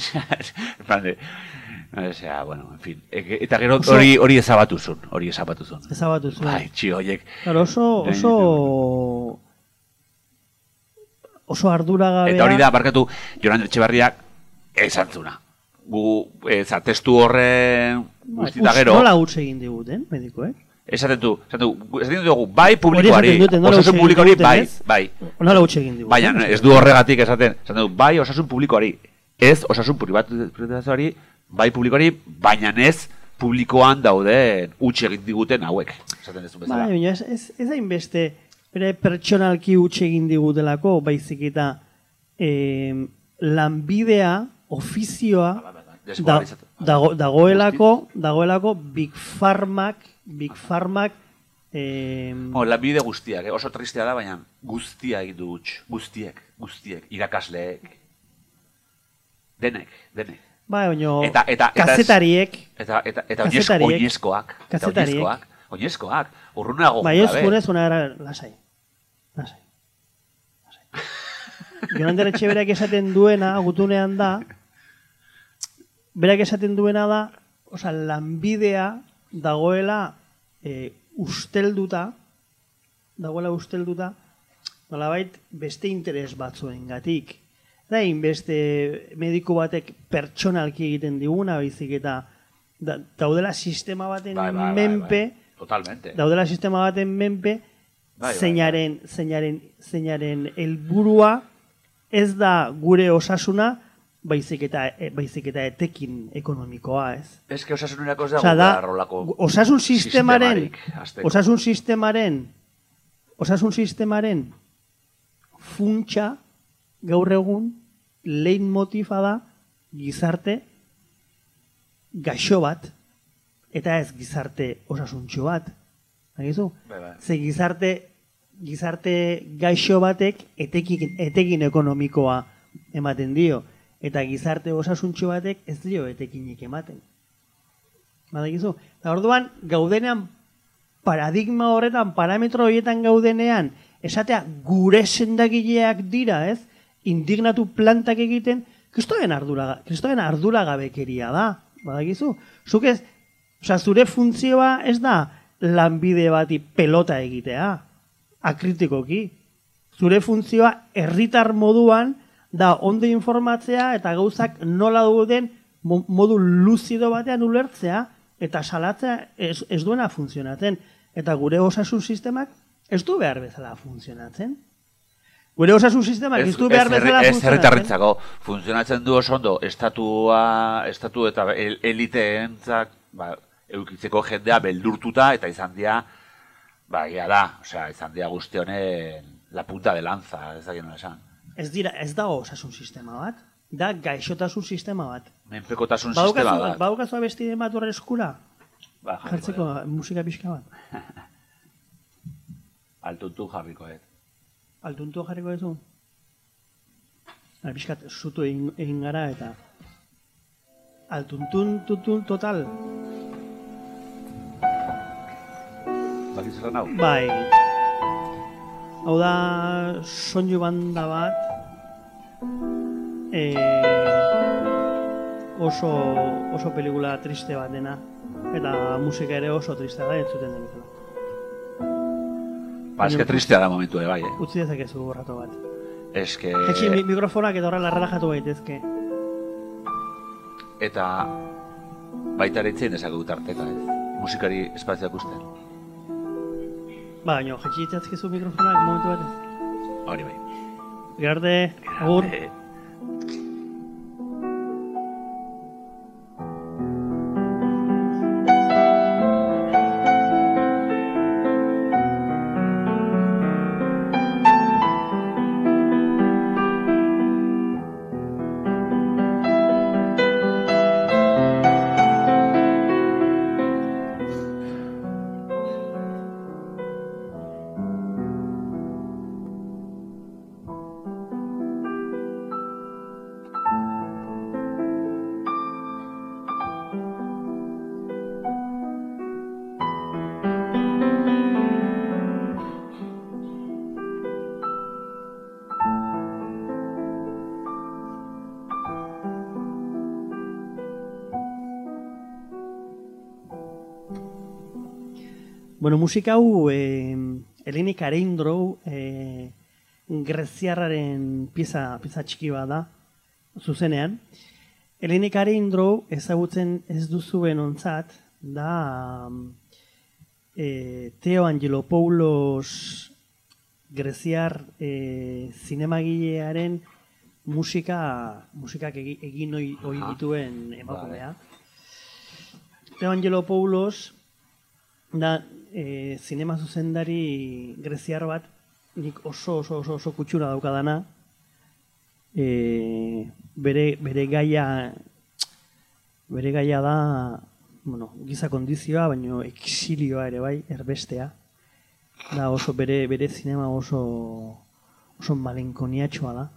osea, bueno, en fin. E, eta gero hori hori ezabatu zuen, hori ezabatu zuen. Ezabatu zuen. Bai, txio, hoiek, Claro, oso, oso, oso arduragabea. Eta hori da, barkatu, Joran Etxebarriak esan zuna. Gu, eza, testu horren Bai, guztita gero, Nola utz egin diguten, medikoek? esaten du, esaten du, esaten dugu, bai publikoari, osasun publikoari, bai, ez? bai. Nola utz egin diguten? Baina ez du horregatik esaten, esaten du, bai osasun publikoari, ez osasun pribatu- pribatuari, bai publikoari, baina ez publikoan dauden utxe egin diguten hauek. Esaten Bai, bezala. baina ez, ez, ez hainbeste bere pertsonalki utz egin digutelako, baizik eta em, lanbidea, ofizioa, da, dago, dagoelako, dagoelako Big Pharmak, Big Pharmak, em, Oh, lanbide guztiak, eh? oso tristea da, baina guztia egin du huts. Guztiek, guztiek, irakasleek. Denek, denek. bai, baina Eta- eta- eta kazetariek, Eta, eta, eta Kazetariek. oinezkoak. Eta Kazetariek. oinezkoak. Oinezkoak. Urrunago bai, ez, gunez, una era, lasai. Lasai. Lasai. Jonander Etxeberak esaten duena, gutunean da, berak esaten duena da, oza, lanbidea dagoela e, ustelduta, dagoela ustelduta, nolabait beste interes batzuen gatik. Da, beste mediku batek pertsonalki egiten diguna, baizik eta da, daudela sistema baten Bai, bai, bai, menpe, bai. Totalmente. daudela sistema baten menpe, Bai, bai, zeinaren, zeinaren, zeinaren helburua ez da gure osasuna, baizik eta, e, baizik eta etekin ekonomikoa, ez? Que osasunerako ez dago da, rolako osasun sistemaren, osasun sistemaren, osasun sistemaren funtsa gaur egun lein motifa da gizarte gaixo bat eta ez gizarte osasuntxo bat. Bagizu? Bai, bai. Ze gizarte gizarte gaixo batek etekin, etekin ekonomikoa ematen dio eta gizarte osasuntxo batek ez dio etekinik ematen. Badakizu? Eta orduan, gaudenean paradigma horretan, parametro horietan gaudenean, esatea gure sendagileak dira, ez? Indignatu plantak egiten, kristoen ardura, kristoen arduragabekeria da, badakizu? Zuk ez, osea, zure funtzioa ez da lanbide bati pelota egitea, akritikoki. Zure funtzioa herritar moduan da ondo informatzea eta gauzak nola duden mo- modu luzido batean ulertzea eta salatzea ez, ez duena funtzionatzen. Eta gure osasun sistemak ez du behar bezala funtzionatzen. Gure osasun sistemak ez, du behar bezala ez funtzionatzen. herritarrentzako funtzionatzen du oso ondo estatua, estatu eta el, eliteentzak ba, eukitzeko jendea beldurtuta eta izan dira ba, da, osea, izan dira guzti honen la punta de lanza, ez da esan. Ez dira, ez da osasun sistema bat. Da gaixotasun sistema bat. Menpekotasun sistema bat. baukazu abestide bat horre eskura? Ba, Jartzeko musika pixka bat. Altutu jarriko, et. Altuntu jarriko duzu? Ara, pixkat, zutu egin, egin gara eta... Altuntun tutun total. Bakiz erran hau? Bai. Hau da, soinu banda bat. E, oso, oso pelikula triste bat dena. Eta musika ere oso triste da, entzuten den bezala. Ba, eske tristea da momentu ere, bai, eh? Utzi dezakezu rato bat. Eske... Jetxi mi- mikrofonak eta horrela relajatu gaitezke. Eta baita ere itzen dezakegu tarteka, ez? Musikari espazioak usten. Ba, baina, jetxi ditzazkezu mikrofonak momentu batez. Hori bai. Gerarte, agur. Bueno, musika hau eh, Elenik Areindrou eh, greziarraren pieza, pieza txiki bat da, zuzenean. Elenik Areindrou ezagutzen ez duzuen ontzat, da eh, Teo Angelopoulos greziar eh, zinemagilearen musika, musikak egi- egin ohi ohi Aha. dituen emakumea. Teo Angelopoulos da e, zinema zuzendari greziar bat nik oso oso oso, oso kutxura daukadana e, bere, bere gaia bere gaia da bueno, giza kondizioa, baino exilioa ere bai, erbestea. Da oso bere, bere zinema oso oso malenkoniatxoa da.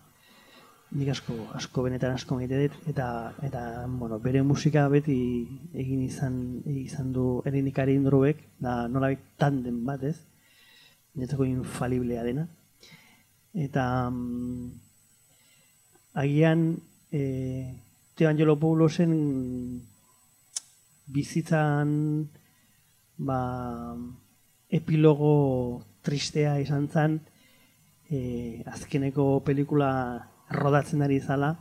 Nik asko, asko benetan asko maite dut, eta, eta bueno, bere musika beti egin izan, izan du Erinik Arindroek, da nolabait tanden bat ez, netzako infaliblea dena. Eta mm, agian e, Teo Angelopoulosen bizitzan ba, epilogo tristea izan zen e, azkeneko pelikula rodatzen ari zala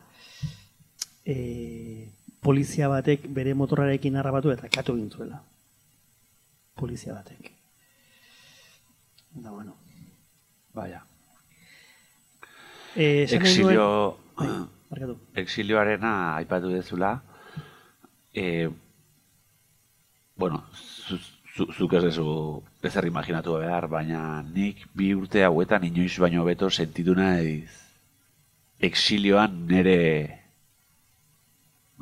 e, polizia batek bere motorrarekin harrapatu eta katu egin zuela. Polizia batek. Eta bueno. Baina. E, nuen- Exilio, barkatu. exilioarena aipatu dezula, e, bueno, zu, zu, zuk ez dezu ezer imaginatu behar, baina nik bi urte hauetan inoiz baino beto sentitu naiz exilioan nere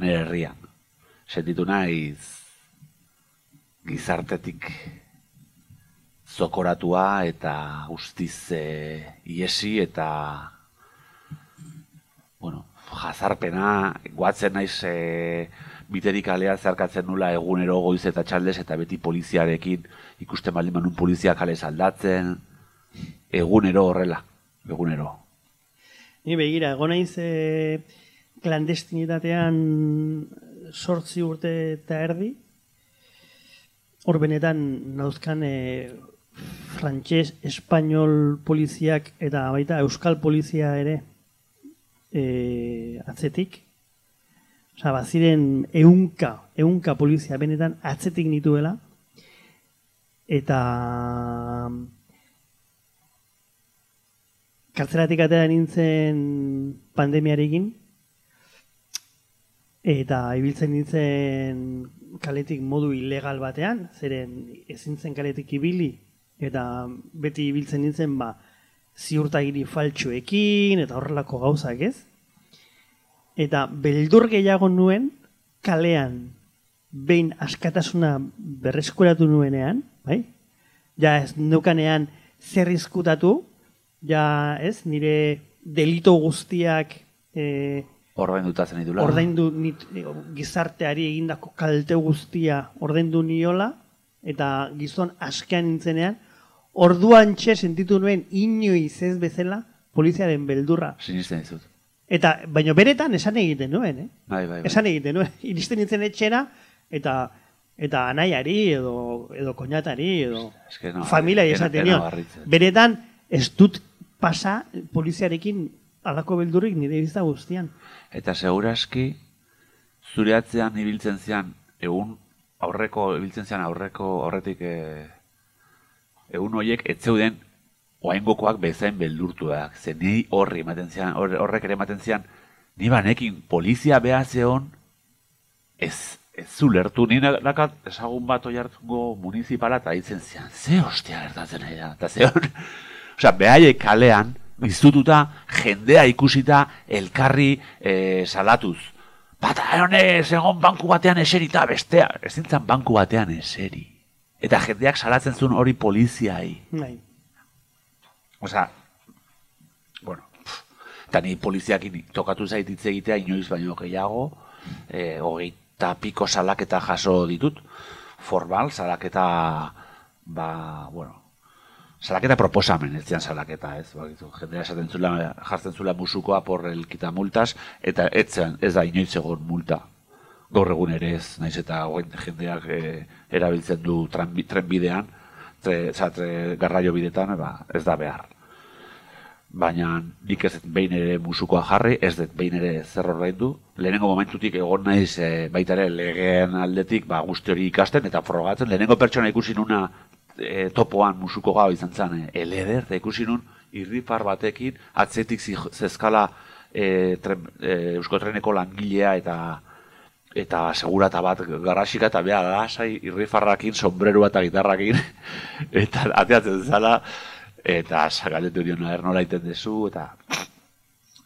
nere herrian. Sentitu naiz gizartetik zokoratua eta guztiz e, iesi eta bueno, jazarpena, guatzen naiz e, biterik alea zarkatzen nula egunero goiz eta txaldez eta beti poliziarekin ikusten baldin manun polizia kale aldatzen, egunero horrela, egunero. Ni begira, egon naiz e, klandestinitatean sortzi urte eta erdi. Hor benetan nauzkan e, frantxez, espainol poliziak eta baita euskal polizia ere e, atzetik. Osa, baziren eunka, eunka polizia benetan atzetik nituela. Eta kartzelatik atera nintzen pandemiarekin eta ibiltzen nintzen kaletik modu ilegal batean, zeren ezin zen kaletik ibili eta beti ibiltzen nintzen ba ziurtagiri faltsuekin eta horrelako gauzak ez. Eta beldur gehiago nuen kalean behin askatasuna berreskuratu nuenean, bai? Ja ez neukanean zer izkutatu, ja ez, nire delito guztiak e, Ordainduta zen ditula. ordaindu nit, gizarteari egindako kalte guztia ordaindu niola, eta gizon askean nintzenean, orduan txe sentitu nuen inoiz ez bezala poliziaren beldurra. Sinisten dizut. Eta, baino beretan esan egiten nuen, eh? Bai, bai, bai. Esan egiten nuen, iristen nintzen etxera, eta eta anaiari, edo, edo koñatari, edo Eske no, familia esaten nion. Beretan, ez dut pasa poliziarekin alako beldurrik nire bizta guztian. Eta seguraski zure atzean ibiltzen zian egun aurreko ibiltzen zian aurreko horretik e, egun horiek ez zeuden oaingokoak bezain beldurtuak. Ze ni horri ematen zian, hor- horrek ere ematen zian, ni banekin polizia beha zeon ez, ez zulertu, ni nakat esagun bat oi municipala eta hitzen zian, ze hostia gertatzen ari da, eta ze hor, osea, behaiek kalean, iztututa, jendea ikusita, elkarri eh, salatuz. Bata, honez, egon banku batean eserita, bestea, ez zintzen banku batean eseri. Eta jendeak salatzen zuen hori poliziai. Bai. Osea, bueno, eta ni poliziakin tokatu zait hitz egitea inoiz baino gehiago, e, hogeita piko salaketa jaso ditut, formal, salaketa, ba, bueno, salaketa proposamen, ez zian salaketa, ez, bakizu, jendea esaten zula, jartzen zula musukoa por el kita multas, eta ez, zen, ez da inoiz egon multa. Gaur egun ere ez, naiz eta jendeak e, erabiltzen du trenbidean, tre, tre, garraio bidetan, ba, ez da behar. Baina nik ez behin ere musukoa jarri, ez dut behin ere zer ordaindu. Lehenengo momentutik egon naiz e, baita ere legeen aldetik ba, guzti hori ikasten eta frogatzen. Lehenengo pertsona ikusi nuna e, topoan musuko gau izan zen, e, eleder, eta ikusi nun irripar batekin atzetik zezkala e, tren, e, Euskotreneko langilea eta eta segurata bat garrasika eta beha lasai irrifarrakin, sombrerua eta gitarrakin eta ateatzen zala eta sagaldetu dion nola iten dezu eta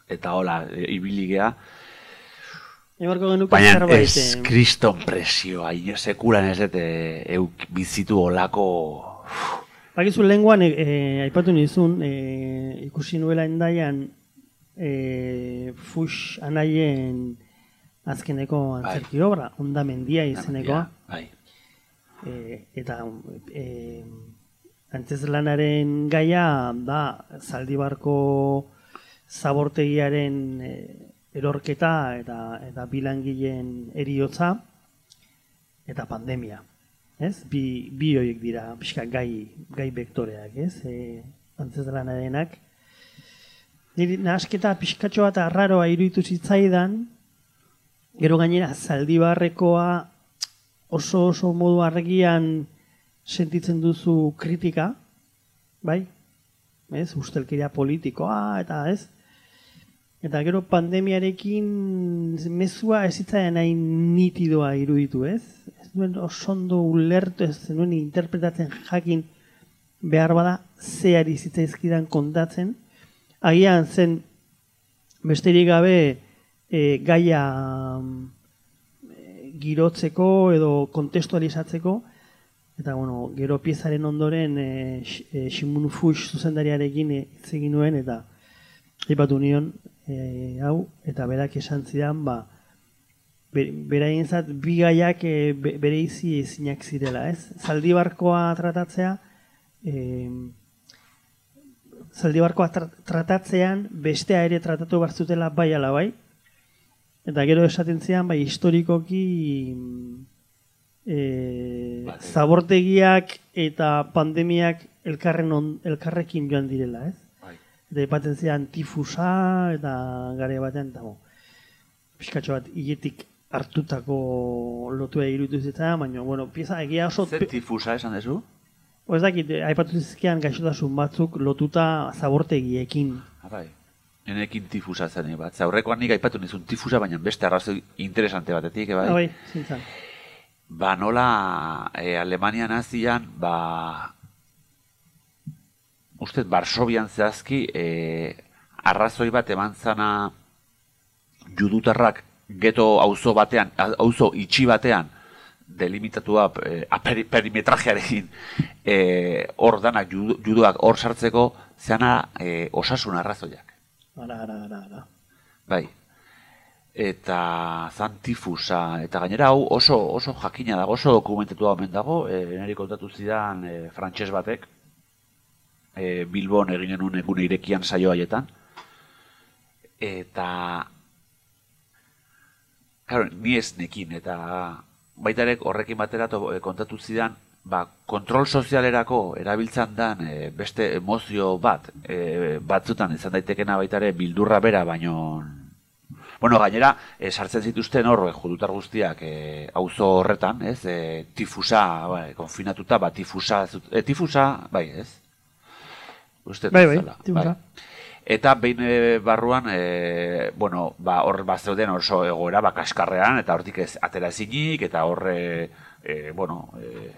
eta hola, e, ibili gea Emarko genuke baina zerbait, ez eh, kriston presioa sekulan ez dute euk bizitu olako Bakizu lenguan e, e, aipatu nizun, e, ikusi nuela endaian e, Fush anaien azkeneko antzerki obra, Onda Mendia izenekoa. bai, E, eta e, antzeslanaren gaia da zaldibarko zabortegiaren e, erorketa eta, eta bilangileen eriotza eta pandemia. Ez? Bi, bi horiek dira pixka gai, gai bektoreak, ez? E, antzeslanarenak. Niri nahasketa pixkatxo bat arraroa iruditu zitzaidan, gero gainera zaldibarrekoa oso oso modu argian sentitzen duzu kritika, bai? Ez, ustelkeria politikoa eta ez? Eta gero pandemiarekin mezua ez zitzaidan hain nitidoa iruditu, ez? Ez duen oso ondo ulertu, ez zenuen interpretatzen jakin behar bada zeari zitzaizkidan kontatzen. Agian zen besterik gabe e, gaia mm, girotzeko edo kontestualizatzeko eta bueno, gero piezaren ondoren e, e, Shimon Fuchs zuzendariarekin e, egin nuen eta aipatu nion e, hau eta berak esan zidan ba be- beraientzat bi gaiak e, be- bereizi ezinak zirela, ez? Zaldibarkoa tratatzea e, zaldibarkoa tra tratatzean bestea ere tratatu behar zutela bai ala bai. Eta gero esaten zian, bai, historikoki e, zabortegiak eta pandemiak elkarren on, elkarrekin joan direla, ez? Eta epaten zian tifusa eta gare batean, eta bo, pixkatxo bat hiletik hartutako lotua iruditu zitzaidan, baina, bueno, pieza egia oso... zer tifusa esan dezu? Ez dakit, eh, aipatu zizkian gaixotasun batzuk lotuta zabortegiekin. Ah, bai. Enekin tifusa zen bat. Ze aurrekoan nik aipatu nizun tifusa, baina beste arrazoi interesante batetik, eh, bai? Ah, bai, zintzan. Ba, nola e, Alemania nazian, ba, uste, Barsobian zehazki, e, arrazoi bat eman zana judutarrak geto auzo batean, auzo itxi batean, delimitatua e, aperi- perimetrajearekin e, hor danak judu- juduak hor sartzeko zeana e, osasun arrazoiak. Ara, ara, ara, ara. Bai. Eta zantifusa, eta gainera hau oso, oso jakina dago, oso dokumentatu omen dago, e, niri kontatu zidan e, frantses batek, e, Bilbon egin genuen egune irekian saio haietan, eta, claro, ni ez nekin, eta baitarek horrekin batera e, kontatu zidan, ba, kontrol sozialerako erabiltzan dan e, beste emozio bat, e, batzutan izan daitekena baita ere bildurra bera, baino Bueno, gainera, e, sartzen zituzten hor, judutar guztiak e, auzo horretan, ez? E, tifusa, bai, konfinatuta, ba, tifusa, e, tifusa, bai, ez? Uste Bai, bai, tifusa. Eta behin e, barruan, e, bueno, ba, hor bazeuden oso egoera, ba, kaskarrean, eta hortik ez atera ezinik, eta hor, e, e, bueno, e,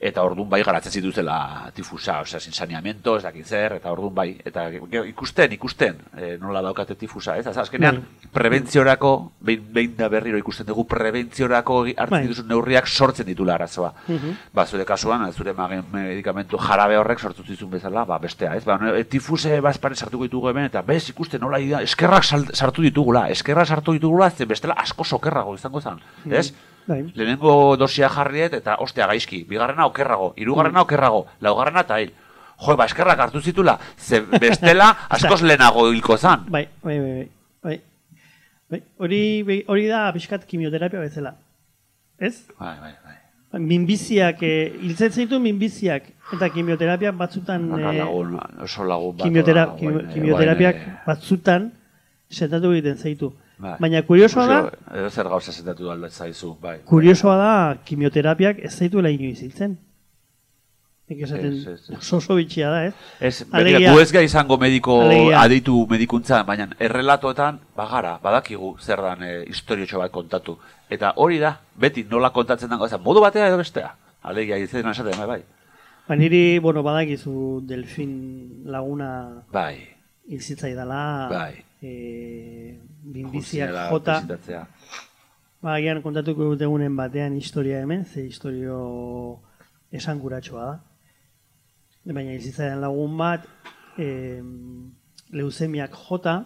eta ordun bai garatzen zituzela tifusa, osea, sin saneamiento, ez dakit zer, eta ordun bai, eta ikusten, ikusten, e, nola daukate tifusa, ez? Azken azkenean, prebentziorako, behin, behin da berriro ikusten dugu, prebentziorako hartzen Bai. dituzun neurriak sortzen ditula arazoa. Mhm. Ba, zure kasuan, zure magen medikamentu jarabe horrek sortu zizun bezala, ba, bestea, ez? Ba, e, tifuse bazpare sartuko ditugu hemen, eta bez ikusten nola eskerrak sartu ditugula, eskerrak sartu ditugula, ze bestela asko sokerrago izango zen, ez? Bai. Lehenengo dosia jarriet eta ostea gaizki, bigarrena okerrago, hirugarrena okerrago, laugarrena eta hil. Jo, ba, eskerrak hartu zitula, ze bestela askoz lehenago hilko zan. Bai, bai, bai, bai. bai. bai. Hori, bai, hori da pixkat kimioterapia bezala. Ez? Bai, bai, bai. minbiziak, eh, hiltzen zaitu minbiziak, eta kimioterapiak batzutan, eh, lagun, oso lagun bat. kimiotera, da, guain, eh, kimioterapiak batzutan sentatu egiten zaitu. Bai. Baina kuriosoa da, Edo zer gauza sentatu da zaizu, bai. kuriosoa da kimioterapiak ez zaituela inoiz hiltzen. Nik esaten, Ez, ez, ez. oso bitxia da, ez? Ez, Alegia- ez gai izango mediko Alegia. aditu medikuntza, baina errelatoetan bagara, badakigu zer dan e, historiotxo bat kontatu. Eta hori da, beti nola kontatzen dago, ez modu batea edo bestea. Alegia, izan esaten, bai, bai. Ba, niri, bueno, badakizu delfin laguna Bai, hilzitzai dela, Bai. e, minbiziak jota, ba, agian kontatuko dut egunen batean historia hemen, ze historio esanguratsua da. Baina hilzitzaidan lagun bat, e, leuzemiak jota,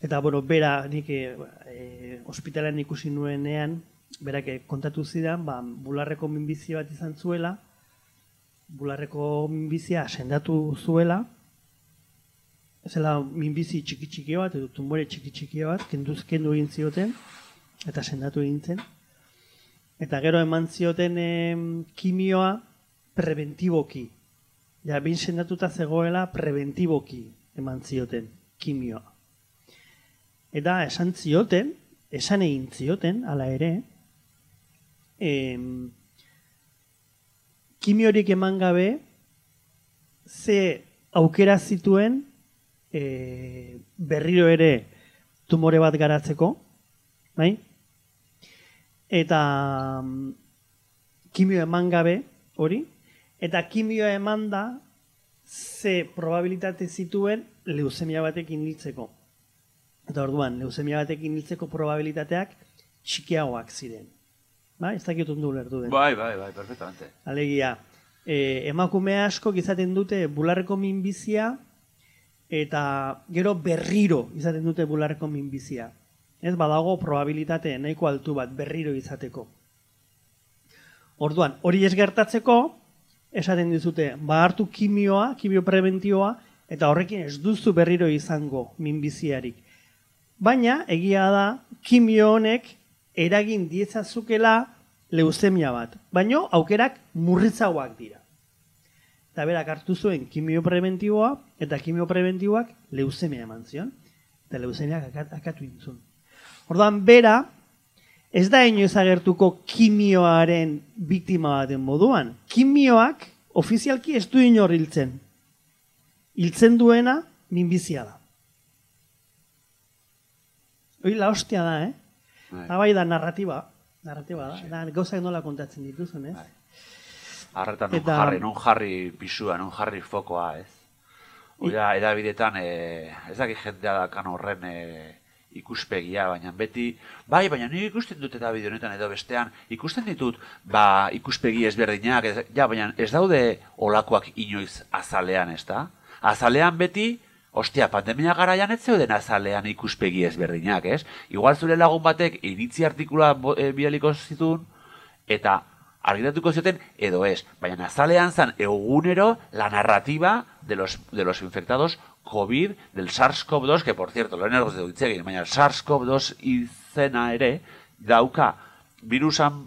eta, bueno, bera, nik e, e, ospitalean ikusi nuenean, berak eh, kontatu zidan, ba, bularreko minbizia bat izan zuela, bularreko minbizia sendatu zuela, zela minbizi txiki txiki bat, edo tumore txiki txiki bat, kenduz kendu egin zioten, eta sendatu egin zen. Eta gero eman zioten em, kimioa preventiboki. Ja, bin sendatuta zegoela preventiboki eman zioten kimioa. Eta esan zioten, esan egin zioten, hala ere, em, kimiorik eman gabe, ze aukera zituen e, berriro ere tumore bat garatzeko, bai? Eta mm, kimio eman gabe hori, eta kimio eman da ze probabilitate zituen leusemia batekin hiltzeko. Eta orduan, leusemia batekin hiltzeko probabilitateak txikiagoak ziren. Ba, ez dakit ondo ulertu den. Bai, bai, bai, perfectamente. Alegia, e, emakume asko izaten dute bularreko minbizia eta gero berriro izaten dute bularreko minbizia. Ez badago probabilitate nahiko altu bat berriro izateko. Orduan, hori ez gertatzeko, esaten dizute, ba hartu kimioa, kimio preventioa, eta horrekin ez duzu berriro izango minbiziarik. Baina, egia da, kimio honek eragin diezazukela leusemia bat. Baina, aukerak murritzagoak dira. Eta berak hartu zuen kimio preventiboa, eta kimio preventiboak leusemia eman zion. Eta leusemiak akat, akatu intzun. Orduan, bera, ez da inoiz agertuko kimioaren biktima baten moduan. Kimioak ofizialki ez du inor hiltzen. Hiltzen duena minbizia da. Hoi la hostia da, eh? Bai. Bai da narratiba. Narratiba da. Da gauzak nola kontatzen dituzun, ez? Bai. Arretan non Eta- jarri, non jarri pisua, non jarri fokoa, ez? Oia, erabidetan, e, ez dakit jendea dakan horren e, ikuspegia, baina beti, bai, baina nik ikusten dut eta bideo honetan edo bestean, ikusten ditut, ba, ikuspegi ezberdinak, ez, ja, baina ez daude olakoak inoiz azalean, ez da? Azalean beti, ostia, pandemia garaian ez zeuden azalean ikuspegi ezberdinak, ez? Igual zure lagun batek iritzi artikula e, bidaliko zituen, eta argitatuko zioten edo ez. Baina azalean zan egunero la narrativa de los, de los infectados COVID del SARS-CoV-2, que por cierto, lehen ergoz dugu itzegin, baina SARS-CoV-2 izena ere dauka virusan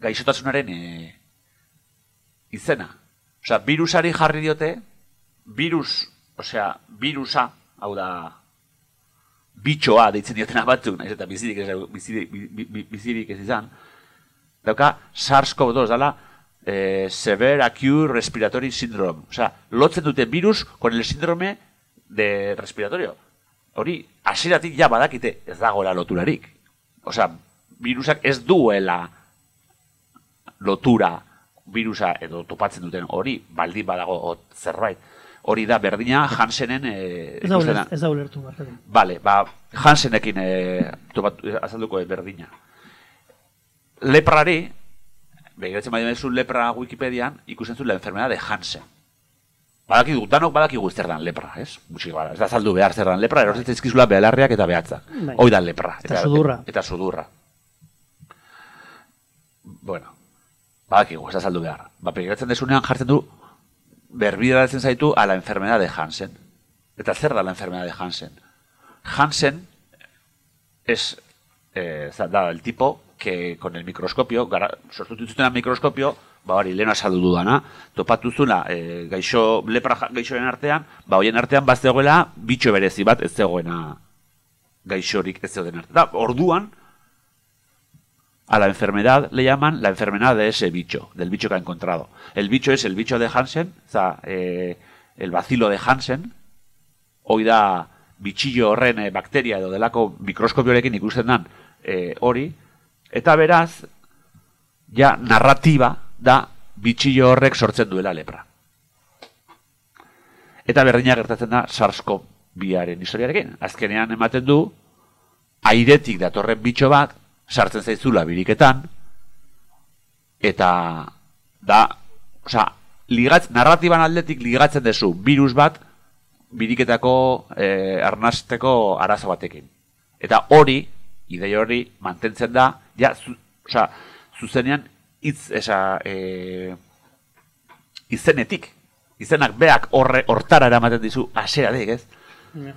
gaixotasunaren e, izena. Osea, virusari jarri diote, virus, osea, virusa, hau da, bitxoa deitzen diotena batzuk, naiz eta bizirik ez, bizirik, bi- bi- bizirik ez izan, dauka SARS-CoV-2 dala eh, Severe Acute Respiratory Syndrome. O sea, lotzen dute virus con el síndrome de respiratorio. Hori, hasieratik ja badakite ez dagoela loturarik. O sea, virusak ez duela lotura virusa edo topatzen duten hori, baldin badago zerbait. Hori da berdina Hansenen eh, Ez da ulertu, ez da ulertu. Vale, ba, Hansenekin eh, topat, azalduko eh, berdina. Leprari, begiratzen bai zu lepra Wikipedian, ikusten zu la enfermedad de Hansen. Badakigu, danok badakigu zer dan lepra, ez? Gutxi gara, ez da azaldu behar zer dan lepra, erotzen zaizkizula belarriak eta behatzak. Bai. Hoi da lepra. Eta sudurra. Eta sudurra. Bueno, badakigu, ez da azaldu behar. Ba, begiratzen desunean jartzen du, berbidaratzen zaitu a la enfermedad de Hansen. Eta zer da la enfermedad de Hansen? Hansen es, eh, da el tipo que con el microscopio, gara, sortu zuten mikroskopio, ba hori, lehen azaldu dudana, topatu zuna, e, gaixo, lepra gaixoren artean, ba hoien artean bat zegoela, bitxo berezi bat ez zegoena gaixorik ez zegoen artean. Da, orduan, a la enfermedad le llaman la enfermedad de ese bicho, del bicho que ha encontrado. El bicho es el bicho de Hansen, o sea, eh, el bacilo de Hansen, hoi da bitxillo horren eh, bakteria edo delako mikroskopiorekin ikusten dan eh, hori, eta beraz, ja narratiba da bitxillo horrek sortzen duela lepra. Eta berdina gertatzen da SARS-CoV-2aren historiarekin. Azkenean ematen du, airetik datorren bitxo bat, sartzen zaizula biriketan, eta da, osea, ligatz, narratiban aldetik ligatzen dezu virus bat biriketako eh, arnasteko arazo batekin. Eta hori, ideia hori mantentzen da, ja, zu, osea, zuzenean hitz, esa, eh, izenetik, izenak beak horre, hortara eramaten dizu aseradik, ez? Ja.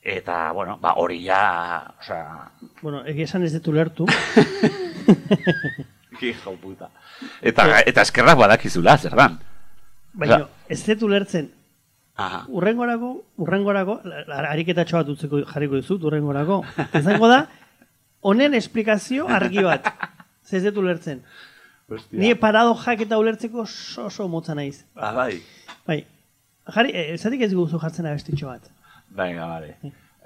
Eta, bueno, ba, hori ja, osea, Bueno, egia esan ez dut ulertu. hijo puta. Eta, eta eskerrak badakizula, zer dan. Baina, ez dut ulertzen. Aha. Urrengorako, urrengorako, ariketatxo bat utzeko jarriko dizut, urrengorako. Izango da, honen esplikazio argi bat. Ze Ez dut ulertzen. Ni paradojak eta ulertzeko oso, motza naiz. Ah, bai. Bai, jarri, eh, zatik ez guzu jartzen abestitxo bat. Venga, vale.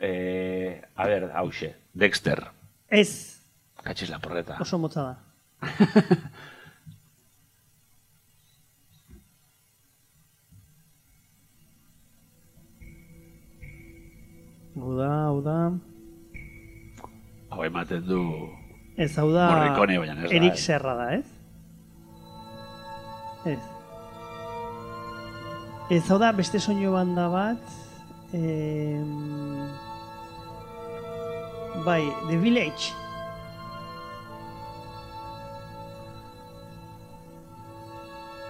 Eh, a ver, hause. Dexter. Ez, Katxiz la porreta. oso motza da. Hau da, hau da. Hau ematen du... Ez, hau da... Morricone, baina ez da, Erik eh. Serra da, ez? Ez. Ez, hau da, beste soinu banda bat... Em... Bai, The Village.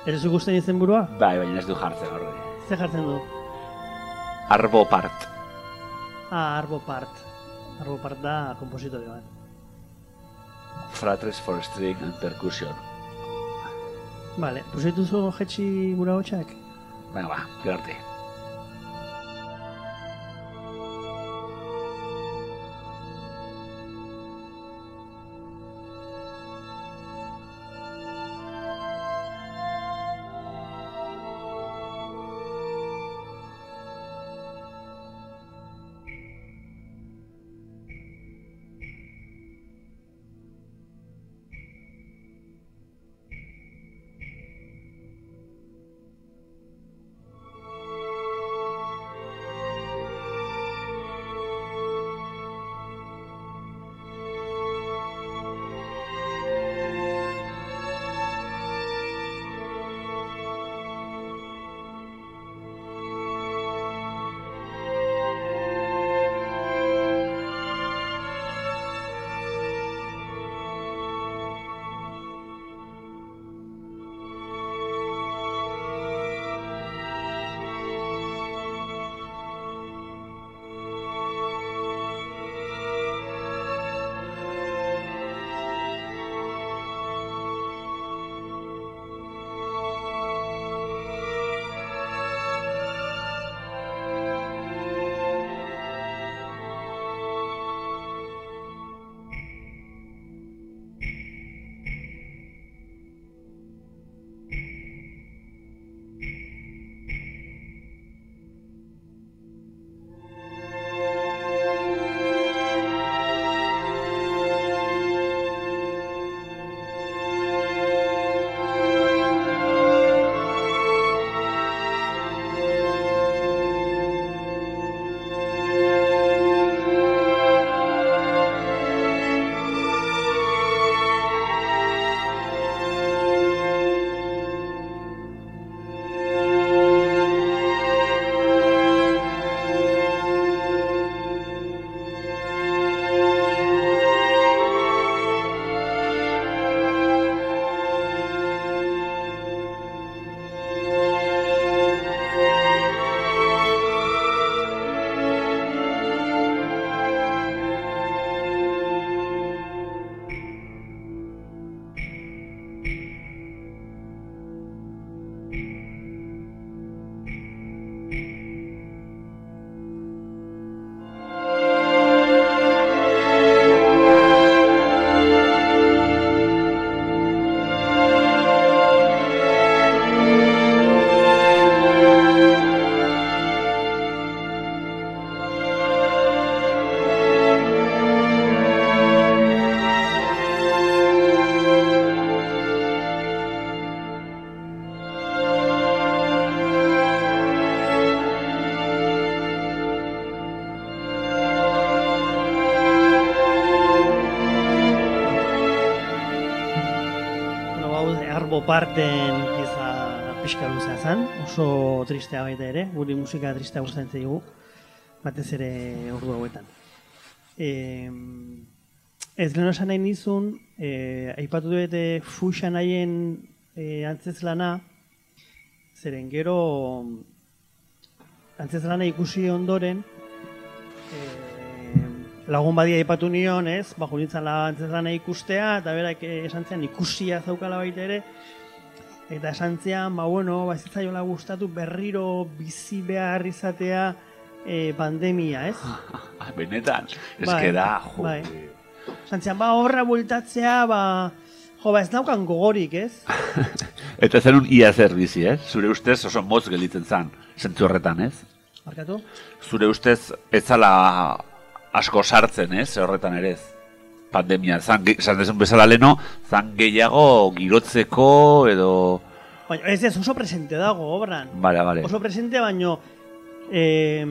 Ez zu gusten izen burua? Bai, baina ez du jartzen horre. Ze jartzen du? Arbo part. Ah, Arbo Part. Arbo Part da kompositore bat. Fratres for string and percussion. Vale, pues dituzu jetxi gura hotxak? Venga, ba, gerarte. Parten pieza pixka luzea zen, oso tristea baita ere, guri musika tristea gustatzen zaigu, batez ere ordu hauetan. E, ez lehen esan nahi nizun, e, aipatu dut fuxan haien e, antzezlana, zeren gero antzezlana ikusi ondoren, lagun badia aipatu nion, ez, ba, junitzen antzezlana ikustea, eta berak eh, esan zian ikusia zaukala baita ere, eta esan zian, ba, bueno, ba, ez zitzaiola gustatu berriro bizi behar izatea e, pandemia, ez? Benetan, ez Bai, da, jo. bai. Esan zian, ba, horra bueltatzea, ba, jo, ba, ez naukan gogorik, ez? Eta zenun ia zer bizi, ez? Zure ustez oso motz gelditzen zan, zentzu horretan, ez? Markatu? Zure ustez ez zala asko sartzen, ez? Horretan ere ez. Pandemia, zan, esan dezun bezala leno, zan gehiago girotzeko edo... Baina, ez ez, oso presente dago, obran. Bale, bale. Oso presente, baino eh,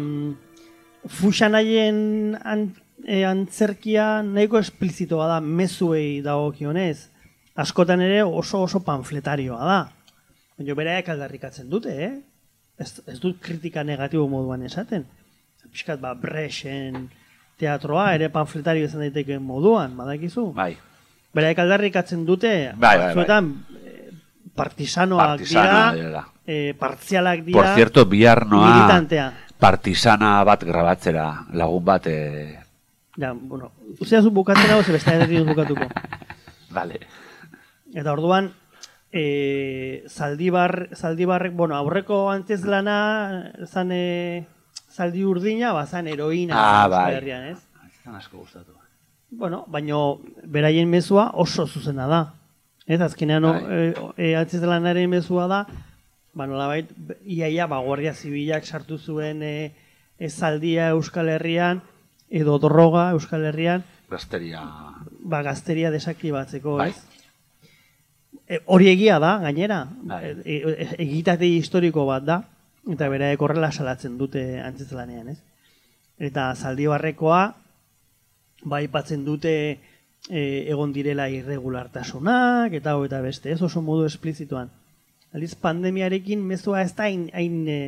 fuxan haien eh, antzerkia nahiko esplizitoa da, mezuei dagokionez. Askotan ere oso oso panfletarioa da. Baina beraek aldarrikatzen dute, eh? Ez, ez dut kritika negatibo moduan esaten. Piskat, ba, Bresen teatroa ere panfletario izan daiteke moduan, badakizu? Bai, Beraek aldarrikatzen dute, Bai, bai, bai. batzuetan, eh, partisanoak partisana dira, eh, partzialak dira, Por cierto, bihar noa partisana bat grabatzera, lagun bat, eh... Ja, bueno, uzea zu bukatzen hau, ze beste dut bukatuko. Vale. Eta orduan, e, zaldibar, zaldibarrek, bueno, aurreko antzez lana, zan e, zaldi urdina, ba, zan heroina. Ah, bai. Herrian, ez? Zan asko gustatu. Bueno, baino beraien mezua oso zuzena da. Ez, azkenean Bai. e, e, antzez lanaren mezua da, ba, nolabait, iaia, ba, Guardia Zibilak sartu zuen e, e, zaldia Euskal Herrian, edo droga Euskal Herrian, Gazteria... ba, gazteria desaktibatzeko, Bai. ez? E, hori egia da, gainera. Bai. E, e, egitate historiko bat da, eta beraek horrela salatzen dute antzezlanean, ez? Eta zaldibarrekoa, ba, aipatzen dute e, egon direla irregulartasunak, eta eta beste, ez oso modu esplizituan. Aliz, pandemiarekin mezua ez da hain, hain e,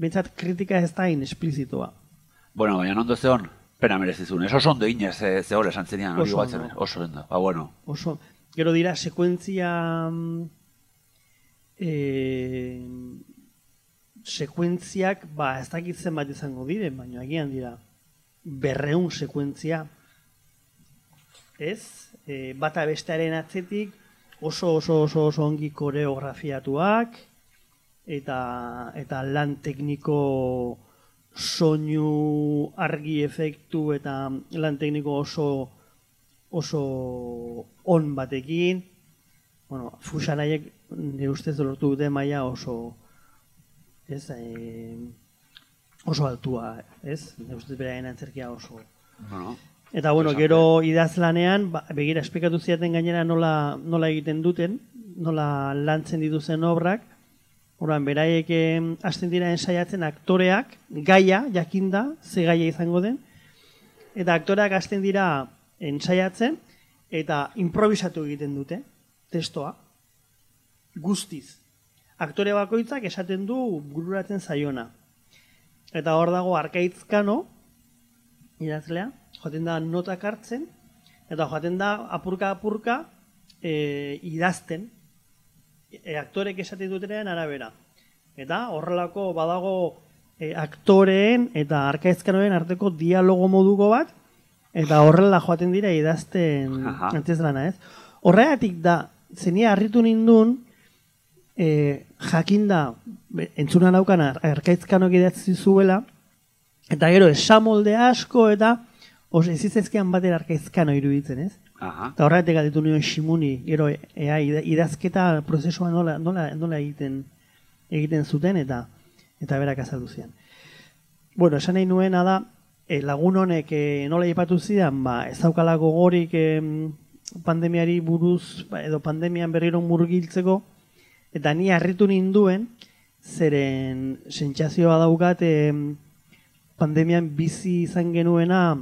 bentsat kritika ez da hain esplizitoa. Bueno, baina ondo zeon, pena merezizun. Ez oso ondo inez, ze, ze hori esan zenian, hori Oso ondo. Oso ondo. Ba, bueno. oso gero dira sekuentzia mm, eh, sekuentziak ba ez dakit zenbat izango diren baina agian dira berreun sekuentzia. Ez? E, bata bestearen atzetik oso oso oso oso ongi koreografiatuak eta eta lan tekniko soinu argi efektu eta lan tekniko oso oso on batekin, bueno, fusanaiek nire ustez lortu dute maila oso ez, e, oso altua, ez? Ustez beraien antzerkia oso. bueno. Eta bueno, gero idazlanean, ba, begira esplikatu ziaten gainera nola, nola egiten duten, nola lantzen dituzen obrak, Orduan, beraiek hasten dira ensaiatzen aktoreak, gaia, jakinda, ze gaia izango den, eta aktoreak hasten dira ensaiatzen, eta improvisatu egiten dute, testoa, guztiz. Aktore bakoitzak esaten du bururatzen zaiona. Eta hor dago arkaitzkano, idazlea, joaten da notak hartzen, eta joaten da apurka-apurka e, idazten, e, aktorek esaten dutenean arabera. Eta horrelako badago e, aktoreen eta arkaizkanoen arteko dialogo moduko bat, eta horrela joaten dira idazten Aha. antzezlana, ez? Horregatik da, zenia harritu nindun, e, jakinda, entzuna naukan ar- arkaizkanok idatzi zuela, eta gero esamolde asko eta os ezizezkean batera arkaizkano iruditzen, ez? Aha. Eta horregatik galdetu nion Simuni, gero ea ida- idazketa prozesua nola, nola, nola egiten egiten zuten eta eta berak azaldu zian. Bueno, esan nahi nuena da, e, lagun honek e, nola ipatu zidan, ba, ez daukala gogorik em, pandemiari buruz, ba, edo pandemian berriro murgiltzeko, eta ni harritu ninduen, zeren sentsazioa daukat em, pandemian bizi izan genuena,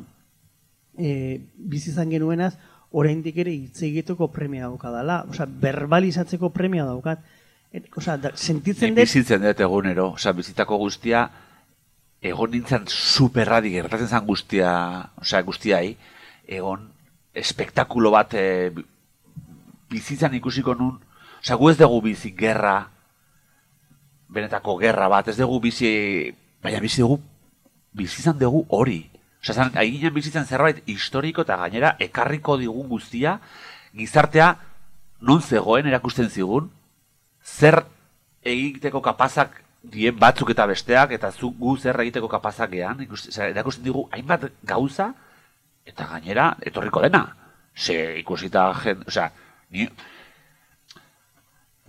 e, bizi izan genuenaz oraindik ere hitz egiteko premia daukadala, osea, verbalizatzeko premia daukat. Et, osea, da, sentitzen Nik dut, bizitzen dut egunero, osea, bizitako guztia, egon nintzen superradi gertatzen zen guztia, osea, guztiai, egon espektakulo bat e, bizitzan ikusiko nun, osea, gu ez dugu bizi gerra, benetako gerra bat, ez dugu bizi, baina bizi dugu, bizizan dugu hori. Osea, zan, aiginen bizitzen zerbait historiko eta gainera ekarriko digun guztia, gizartea non zegoen erakusten zigun, zer egiteko kapazak dien batzuk eta besteak, eta zu gu zer egiteko kapazak gean, erakusten digu hainbat gauza, eta gainera etorriko dena. Ze ikusita jen, osea, ni,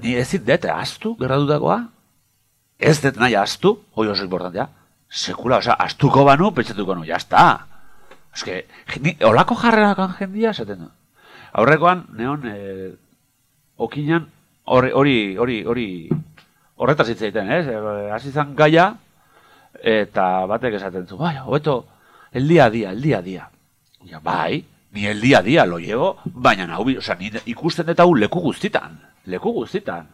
ni ezin dut astu gerratutakoa, ez dut nahi astu, hoi oso importantea, sekula, osea, astuko banu, pentsatuko nu, jazta. Eske, ni, olako jarrerakan jendia, esaten du. Aurrekoan, neon, eh, okinan, hori, hori, hori, hori, horretaz hitz egiten, ez? Hasi zan gaia, eta batek esaten zu, bai, hobeto, el día a día, el día a día. Ja, bai, ni el día a día lo llevo, baina nahu, bi- osea, ni ikusten dut hau leku guztitan, leku guztitan.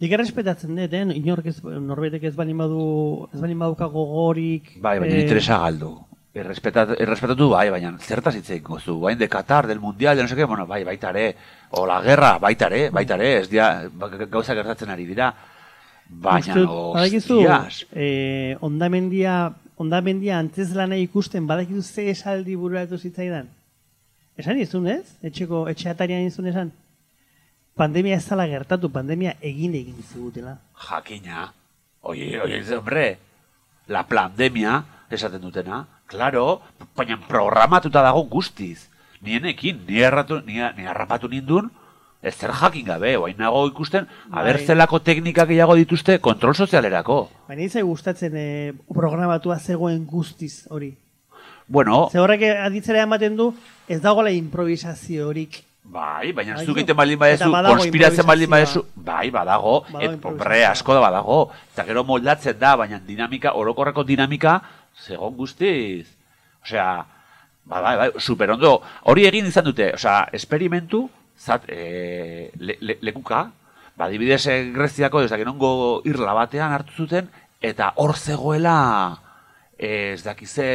nik errespetatzen dut, eh? inork ez, norbetek ez balin badu, ez balin baduka gogorik. Bai, baina eh, interesa galdu. Errespetat, errespetatu bai, baina zertaz hitz egingo zu, bain de Qatar, del Mundial, de no sé qué, bueno, bai, baita ere, o la guerra, baita ere, baita ere, ez dia, ba- gauza gertatzen ari dira, baina, hostias, eh, ondamendia, ondamendia antzezlana ikusten, badakizu ze esaldi bururatu zitzaidan? Esan izun, ez? Etxeko, etxe atarian izun esan? Pandemia ez zala gertatu, pandemia egin egin zigutela. jakina, oie, oie, hombre, la pandemia, esaten dutena, claro, baina programatuta dago guztiz, nienekin, ni erratu, ni, ni harrapatu nindun, ez zer jakin gabe, oain nago ikusten, aber Bai. teknika gehiago dituzte kontrol sozialerako. Baina izai gustatzen eh, programatua zegoen guztiz hori. Bueno, Ze horrek aditzera ematen du, ez dagoela improvisazio horik. Bai, baina Bai, zuk jo. egiten baldin badezu, konspiratzen baldin badezu, bai, badago, et, hombre, improvisazioa. asko da badago, eta gero moldatzen da, baina dinamika, orokorreko dinamika, zegon guztiz. Osea, bai, bai, bai, super ondo, hori egin izan dute, osea, esperimentu, zat, e, le, le, lekuka, ba, dibidez eh, Greziako, ez dakinongo irla batean hartu zuten, eta hor zegoela, eh, ez dakize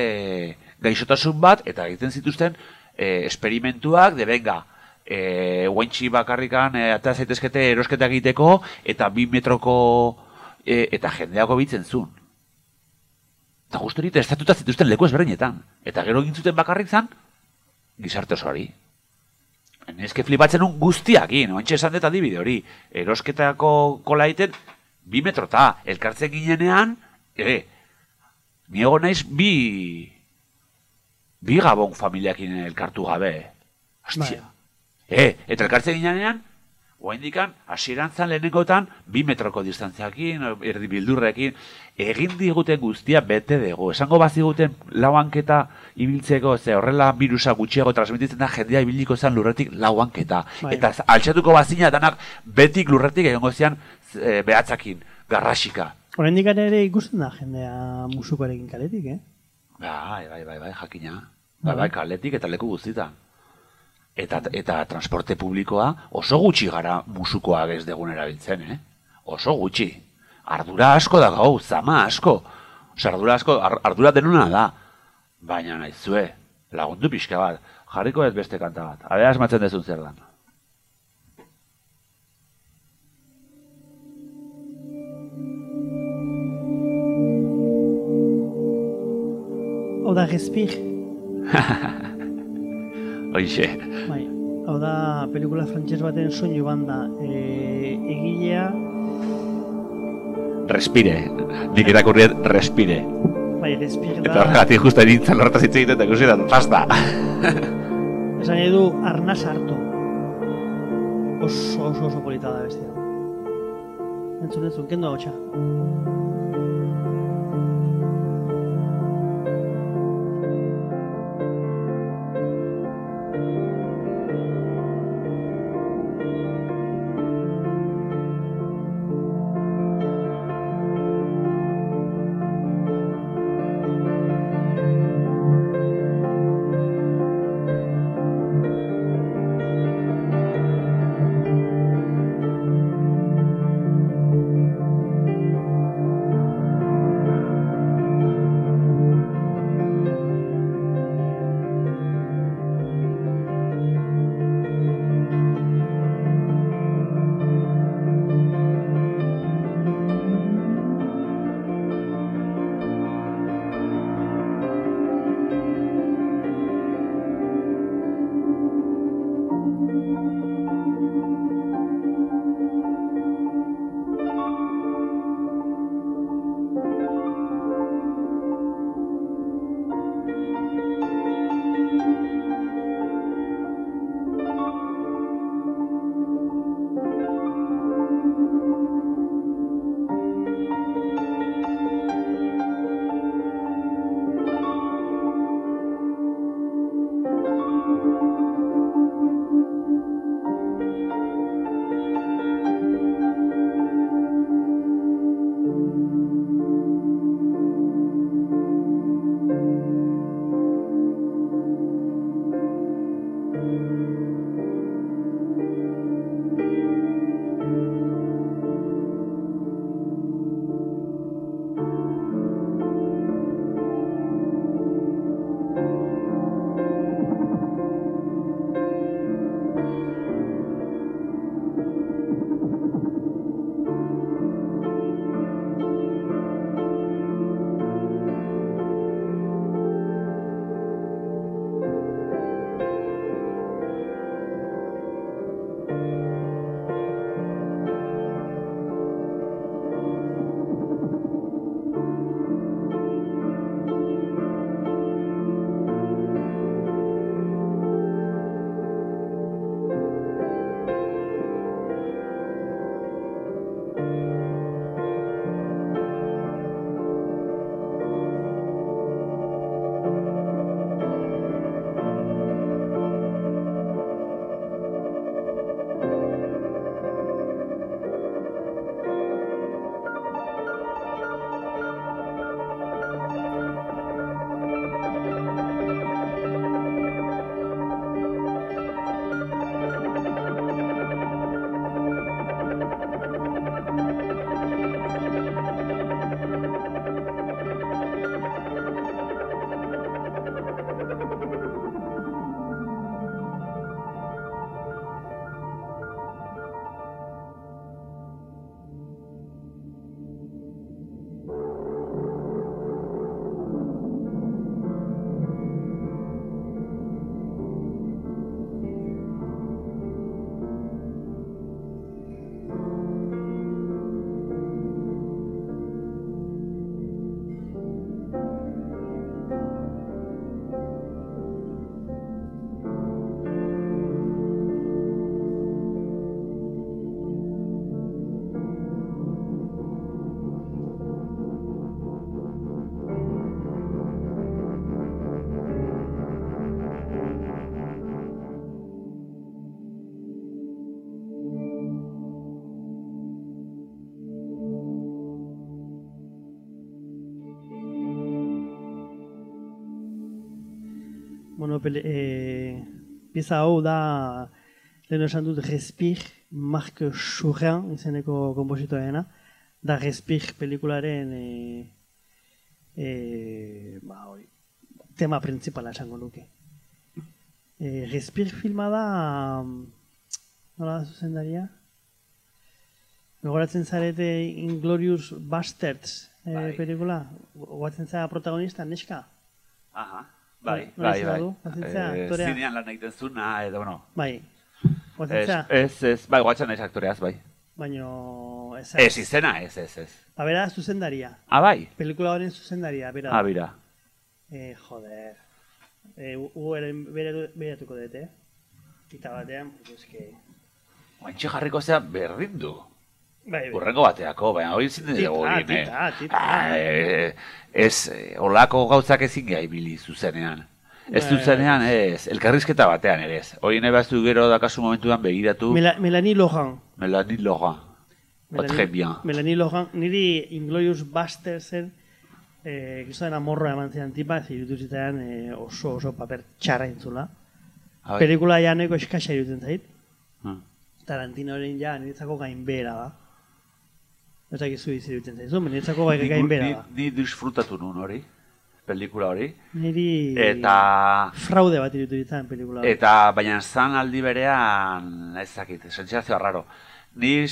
gaixotasun bat, eta egiten zituzten eh, esperimentuak, de venga, eh, guentxi bakarrikan eh, atera zaitezkete erosketa egiteko, eta bi metroko, eh, eta jendeako bitzen zuen. Eta justu hori testatuta zituzten leku ezberdinetan. Eta gero egin zuten bakarrik zan, gizarte osoari. Neske flipatzen un guztiakin, oantxe esan dut adibide hori. Erosketako kola egiten, bi metrota, elkartzen ginenean, ere, ni egon naiz bi, bi gabon familiakin elkartu gabe. Hostia. E, eta elkartzen ginenean, Oaindikan, hasieran zan lehenengotan, bi metroko distantziakin, erdi bildurrekin, egin diguten guztia bete dugu. Esango baziguten lau hanketa ibiltzeko, ze horrela virusa gutxiago transmititzen da jendea ibiliko zen lurretik lau hanketa. Bai. Eta altxatuko bazina danak betik lurretik egongo zian e, behatzakin, garrasika. Horrendik ere ikusten da jendea musukoarekin kaletik, eh? Bai, bai, bai, bai, jakina. Bai, bai, kaletik eta leku guztietan. Eta, eta transporte publikoa oso gutxi gara musukoak ez degun erabiltzen, eh? Oso gutxi. Ardura asko da gau, zama asko. Osa, ardura asko, ar, ardura denuna da. Baina naizue, lagundu pixka bat. Jarriko ez beste kanta bat. Habe asmatzen dezun zer dan. Hau da Respir, Hoixe. bai. Hau da pelikula frantses baten soinu banda. E, egilea, Respire. Nik irakurriet respire. bai, Respir Eta da, horregatik justa nintzen horretaz hitz egiten, eta ikusi da, pasta. esan nahi du arnaz hartu. Oso, oso, oso polita da bestia. Entzun, entzun, kendu hau txa. Pele, e, pieza hau da, lehen esan dut, Respir, Marc Churrin, izeneko kompositoarena, da Respir pelikularen e, e, ba, hori, tema principala esango nuke. E, Respir filma da, nola da zuzendaria? Gogoratzen zarete Inglorious Bastards e, Bai. pelikula? Gogoratzen zara protagonista, neska? Aha. Bai, bai, bai. zinean lan egiten zuna, edo, bueno. Bai. Gogoratzen Ez, ez, bai, guatzen naiz aktoreaz, bai. Baino... Ez, Ez, izena, ez, ez, ez. Ba, bera zuzendaria. Ah, bai? Pelikula horren zuzendaria, bera. Ah, bira. Eh, joder. Eh, gu eren beratuko dut, eh? Kita batean, pues eske... Oantxe jarriko zea berdin du. Bai, bai. Urrengo bateako, baina hori Tita, dugu egin, eh? tita, tita. Ah, eh, ez, eh, olako gauzak ezin gai bili zuzenean. Ez Bai. zuzenean, ez, elkarrizketa batean ere ez. Hori nahi baztu gero dakazu momentuan begiratu Mela, Melanie Lohan. Melanie. Ba, très bien. Melanie Lohan, niri Inglorious Bastersen eh, gizoen amorroa eman zidan tipa, ez irutu eh, oso oso paper txarra intzula. Bai. Pelikula ja nahiko eskasa irutzen zait. Ah. Tarantinoren ja niretzako gainbera da. Ez dakizu izi irutzen zaizu, niretzako gai- Ni, gainbera ni, da. ni disfrutatu nun hori, pelikula hori. Niri Eta... fraude bat irutu zitzaidan pelikula. hori. Eta, baina zan aldi berean, ez dakit, sentsazioa raro. Ni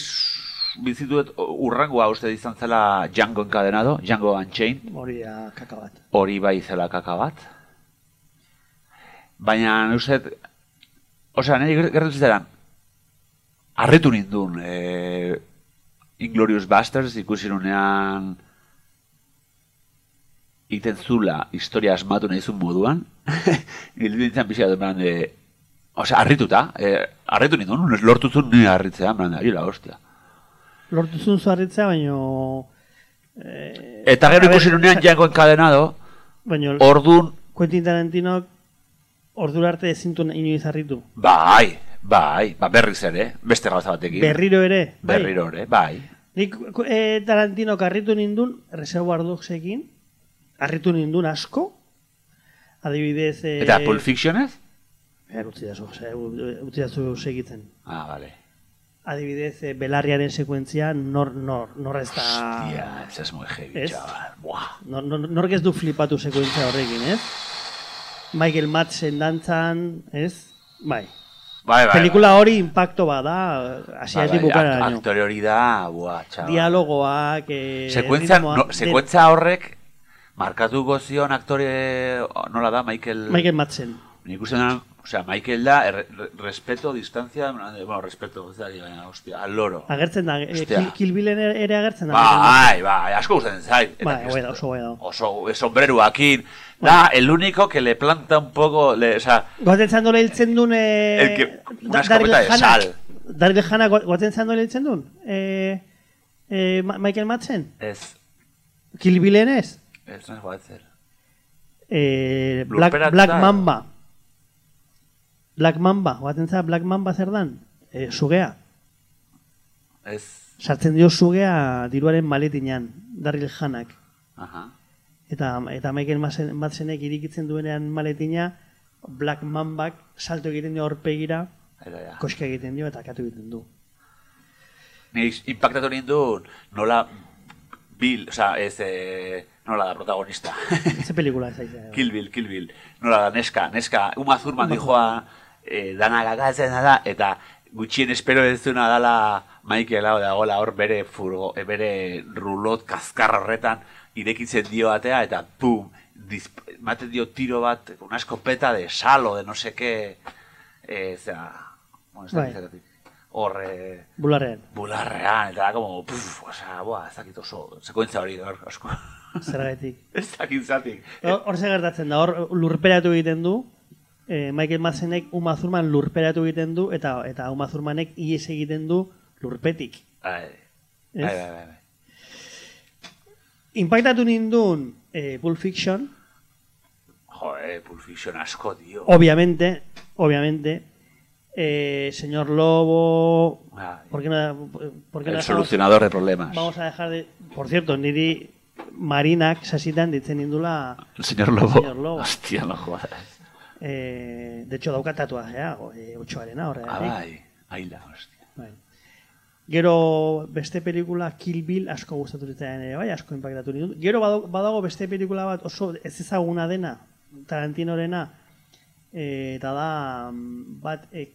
bizituet urrengoa uste izan zela Django encadenado, Django Unchained, Hori da kaka bat. hori bai zela kaka bat. Baina, uste, osea, niri ger- gertatu zitzaidan, harritu nindun, e, Inglorious Basterds ikusi nunean iten zula historia asmatu nahi zuen moduan, gildu nintzen pixka dut, beran de, osea, harrituta, e, harritu nindun, lortu zuen nire harritzea, beran de, la hostia. Lortu zuen zuarritzea, baino... Eh, Eta gero ikusi nunean Django encadenado, Baino, ordun Quentin Tarantinok ordura arte ezintu inoiz harritu. bai, bai, ba berriz ere, beste gauza batekin. Berriro ere, bai. Berriro ere, bai. Nik eh, Tarantinok harritu nindun, Reservoir Dogsekin, harritu nindun asko, adibidez... Eh, Eta Pulp Fiction ez? Eh, utzi ze- utzi dazu segitzen. Ah, vale. Adibidez, eh, belarriaren sekuentzia, nor, nor, nor ez da... Hostia, ez es muy heavy, Ez? chaval. Buah. Nor, nor, nork ez du flipatu sekuentzia horrekin, ez? Michael Madsen dantzan, ez? Bai. Bai, bai. Pelikula hori impacto bada, bai, hasiatik bai, daño. Aktore hori da, buah, chaval. Dialogoak, eh, Sekuentzia, ritmoa, no, sekuentzia horrek markatuko zion aktore, nola da, Michael... Michael Madsen. Nik uste da, osea, Michael da, er, re- respeto, distancia, bueno, respeto, da, baina, hostia, al loro. Agertzen da, eh, Hostia. Kill, Kill Billen ere ere agertzen da. Bai, bai, asko gustatzen zait. Bai, da, oso guai da. Oso sombreruakin. Da, el único que le planta un poco, le, o sea, Goaten zandola hiltzen duen... Eh, El que- una escopeta de sal. Daryl Hannah go- goaten zandola hiltzen duen? Eh, eh, Michael Madsen? ez, Kill Billen ez? ez nahi goatzen. Eh, Black, Black? Mamba. Black Mamba, goaten za Black Mamba zer dan? Eh, sugea. Ez, Sartzen dio sugea diruaren maletinean, Daryl Hannak. aha. Eta, eta Michael Madsen- Madsenek irikitzen duenean maletina, Black Mambak salto egiten dio horpegira, ja. koska egiten dio eta katu egiten du. Ni impactatu nindun, nola, Bill, o sea, ez, eh, nola da protagonista. Ze pelikula ez aiza. Kill Bill, Kill Bill. Nola da, neska, neska, Uma Thurman dijoa, eh, dana gagatzen da, eta gutxien espero ez duena dala Michael hau dagoela hor bere furgo, eh, bere rulot kaskarra horretan irekitzen dio atea, eta pum, disp, ematen dio tiro bat, una escopeta de salo, de no qué, eh, zera, bueno, ez da Bai. zeratik. Hor, eh, Bularrean. bularrean, eta da, como, puf, osea, boa, ez dakit oso, sekuentza hori, hor, asko. Zergatik. ez dakit zatik. Hor hor ze gertatzen da, hor lurperatu egiten du, eh, Michael Madsenek Uma Thurman lurperatu egiten du, eta eta Uma Thurmanek ies egiten du lurpetik. Bai, Ez? bai, bai, bai. bai. Impactatu nindun eh, Pulp Fiction, Joder, Pulp Fiction asko, tío. obviamente, obviamente, eh, Señor Lobo, Bai. ¿por qué no, por qué no El dejamos- solucionador de problemas. Vamos a dejar de... Por cierto, niri Marinak sasitan ditzen indula El señor Lobo. Señor Lobo. Hostia, no jodas. E, de hecho, dauka tatuajea, e, otxoarena Ah, horregatik. bai, aila, hostia. Bai. Gero beste pelikula Kill Bill asko gustatu zitzaidan ere, bai, asko impactatu ditut. Gero badago, beste pelikula bat oso ez ezaguna dena, Tarantinorena, e, eta da mm, bat e,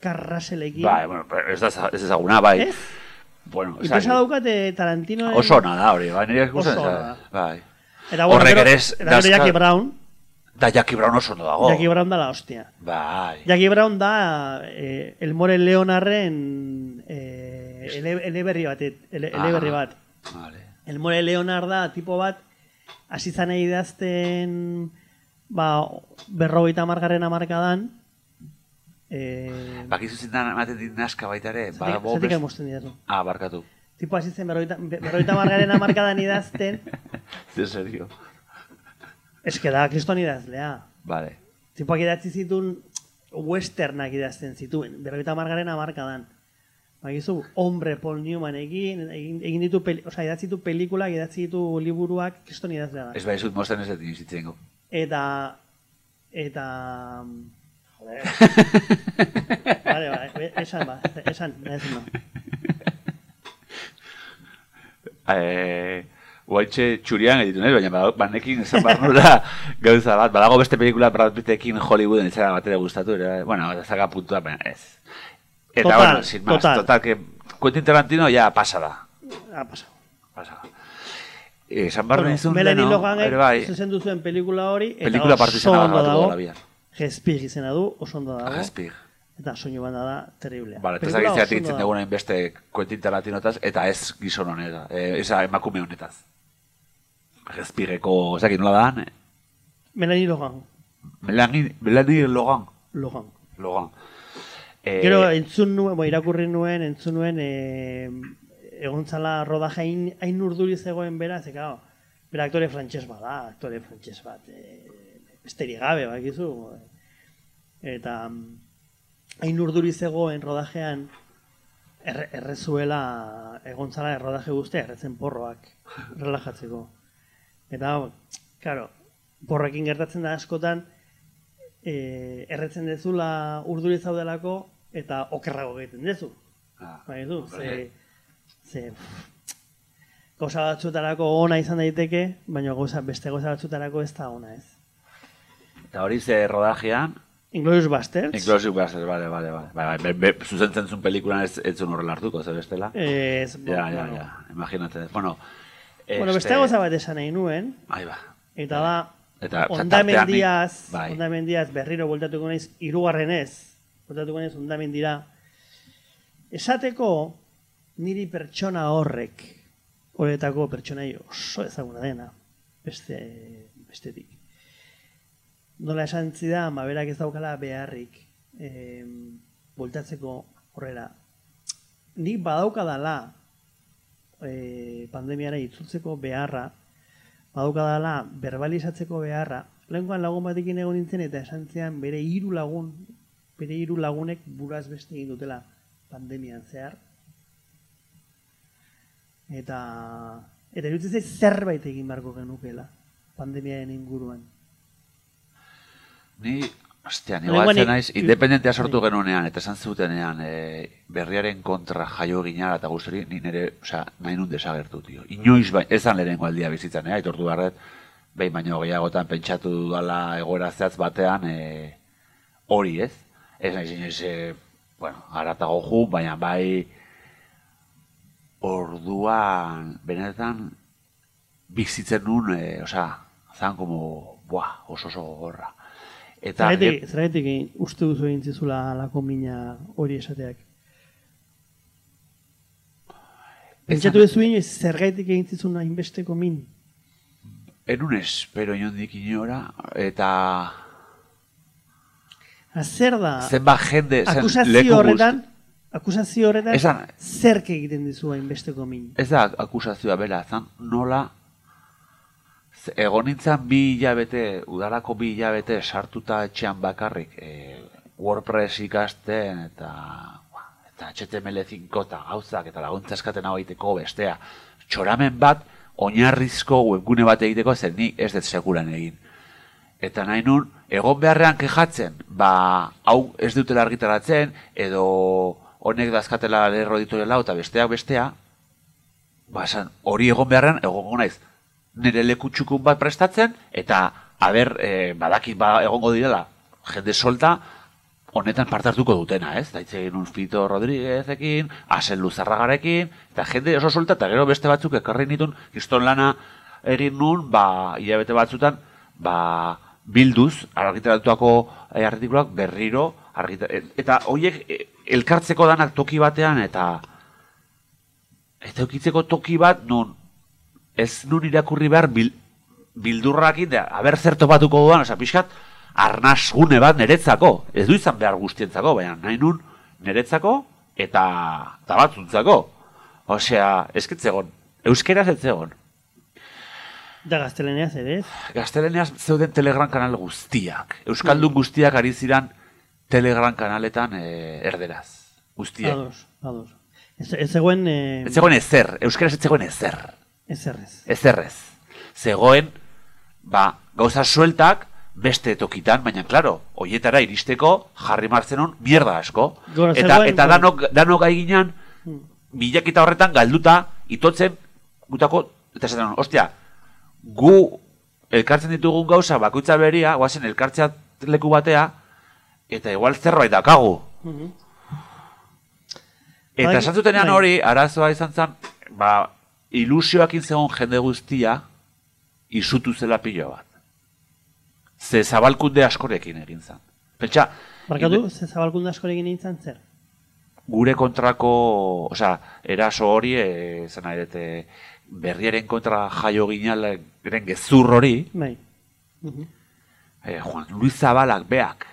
Karraselekin. Bai, bueno, ez da ez ezaguna, bai. Ez? Bueno, Impresa daukate Tarantino oso ona da hori, bai, nire ikusten Oso da. Bai. Eta bueno, Horrek ere ez eta Brown, Da Jackie Brown oso ondo dago. Jackie Brown da la hostia. Bai. Jackie Brown da eh, Elmore Leonarren eh, ele, eleberri bat, ele, Ah. eleberri bat. Vale. Elmore Leonar da tipo bat hasi zan idazten ba, berrogeita margarren amarkadan eh, Bakizu zindan ematen dit naska baita ere, badago zatik emosten didazu. Ah, barkatu. Tipo hasi zen berrogeita, berrogeita margarren amarkadan idazten, En serio. Eske da kriston idazlea. Vale. Tipoak idatzi zituen westernak idazten zituen, berrogeita margarren amarkadan. Bagizu, hombre Paul Newman egin, egin, egin ditu, peli, oza, idatzi ditu pelikulak, idatzi ditu liburuak, kriston idazlea da. Ez bai zut mosten ez dut inizitzen Eta... Eta... Joder. vale, vale, esan ba, esan, ez no. Eh, Guaitxe txurian egiten, ez? baina ba- banekin esan behar nula gauza bat. Badago beste pelikula Brad Pittekin Hollywooden izan bat ere gustatu, ere, bueno, zaka puntua, baina ez. Eta, Total, bueno, sin más, total. total, que Quentin Tarantino ya pasa da. Ha pasado. Pasa da. Eh, Esan behar Bueno, nizun, Melanie leno, Loganek ere bai, zuzendu zuen pelikula hori, eta pelikula oso ondo dago. Gespig izena du, oso ondo dago. Agazpig. Eta soinu banda da terriblea. Vale, eta zagitzea ditzen dago. dugunain beste Quentin Tarantinotaz, eta ez gizon honetaz, eh, emakume honetaz. Agazpigeko, ezakit nola da, eh? Melanie Logan. Melanie, Melanie Logan. Logan. Logan. Eh, Gero entzun nuen, bo, irakurri nuen, entzun nuen, e, egon zala rodaje hain, hain urduri zegoen bera, ze claro, bera aktore frantses bada, aktore frantses bat, e, besterik gabe, bakizu. Eta mm, hain urduri zegoen rodajean, erre, errezuela, egon zala errodaje guztia, erretzen porroak, relajatzeko. Eta, claro, porrekin gertatzen da askotan, e, erretzen dezula urduri zaudelako eta okerrago egiten dezu. ah, Bai, du, ze, ze, gauza batzutarako ona izan daiteke, baina gauza, beste gauza batzutarako ez da ona ez. Eta hori ze rodajean, Inglourious Basterds, Inclusive Basterds, bale, bale, bale. Bai, bai, be, be, zuzentzen zuen pelikulan ez, ez zuen horrela hartuko, zer bestela. ez, Ja, ja, bueno, ja, imagínate. Bueno, bueno, beste gauza bat esan nahi nuen, Ahí ba. eta da, Eta ondamendiaz, bai. ondamendiaz berriro bueltatuko naiz, hirugarrenez, bueltatuko naiz ondamendira, esateko niri pertsona horrek, horretako pertsonai oso ezaguna dena, beste, bestetik. Nola esan zidan, ba, berak ez daukala beharrik, eh, bueltatzeko horrela. Nik badaukadala eh, pandemiara itzultzeko beharra, badaukadala verbalizatzeko beharra, lehenkoan lagun batekin egon nintzen eta esan zidan bere hiru lagun, bere hiru lagunek buraz beste egin dutela pandemian zehar. Eta eta iruditzen zait zerbait egin beharko genukela pandemiaren inguruan. Ni, batzen ni- naiz, independentea sortu genunean, eta esan zutenean, e, berriaren kontra jaio ginara eta guztori, ni nire, osea, nahi nun desagertu, tio. Inoiz, bain, ez zan lehenengo aldia bizitzan, eh? aitortu barret, behin baino gehiagotan pentsatu dudala egoera zehatz batean, e, hori ez? Ez nahi zinez, e, bueno, aratago ju, baina bai, orduan, benetan, bizitzen nun, e, osea, zan como, buah, oso oso gogorra. Eta, Zergatik, egin- uste duzu egin zizula lako mina hori esateak? Pentsatu duzu inoiz zergaitik egin zizun hainbesteko min? enun espero inondik inora, eta Ha, zer da, zenbat jende, zen leku horretan, akusazio horretan, Esan- zerk egiten dizu hainbesteko min? Ez da akusazioa bera, zan nola egon nintzen bi hilabete, udalako bi hilabete sartuta etxean bakarrik, e, WordPress ikasten eta ba, eta HTML5 eta gauzak eta laguntza eskaten hau egiteko bestea. Txoramen bat, oinarrizko webgune bat egiteko zen ni ez dut seguran egin. Eta nahi nun, egon beharrean kejatzen, ba, hau ez dutela argitaratzen, edo honek dazkatela lerro diturela, eta besteak bestea, ba, esan, hori egon beharrean, egongo naiz, nire leku txukun bat prestatzen, eta, haber, e, badakit ba, egongo direla, jende solta, honetan parte hartuko dutena, ez? Da hitz egin un Fito Rodríguezekin, Asen Luzarragarekin, eta jende oso solta, eta gero beste batzuk ekarri nitun, kiston lana egin nun, ba, hilabete batzutan, ba, bilduz, argitaratuako eh, artikuloak berriro, argita, eta horiek eh, elkartzeko danak toki batean, eta eta eukitzeko toki bat, nun, ez nun irakurri behar bil, bildurrakin, da, haber zer topatuko duan, oza, pixkat, arnaz gune bat niretzako, ez du izan behar guztientzako, baina nahi nun niretzako eta, eta batzuntzako. Osea, eskitzegon, euskeraz ez zegon. Da gazteleneaz ere, ez? Gazteleneaz zeuden Telegram kanal guztiak. Euskaldun guztiak ari ziran Telegram kanaletan e, erderaz. Guztiak. Ados, ados. Ez, ez zegoen... Eh, Ez zegoen ezer, euskeraz ez zegoen ezer. Ez errez. Ezerrez. Zegoen, ba, gauza sueltak, beste tokitan, baina, klaro, hoietara iristeko jarri martzenon mierda asko. Gora, eta zegoen, eta bueno. danok, danok gai ginen, Hmm. bilaketa horretan galduta, itotzen, gutako, eta esaten, ostia, gu elkartzen ditugun gauza, bakoitza beria, guazen elkartzea leku batea, eta igual zerbait dakagu. Mhm. Eta Bai, esan zutenean bai. hori, arazoa izan zen, ba, ilusioakin zegoen jende guztia, izutu zela pilo bat. Ze zabalkunde askorekin egin zen. Pentsa, Barkatu, ze zabalkunde askorekin nintzen zer? gure kontrako, osea, eraso hori, e, zen nahi e, berriaren kontra jaio ginalen gezur hori, Bai. Mhm. e, Juan Luis Zabalak, beak,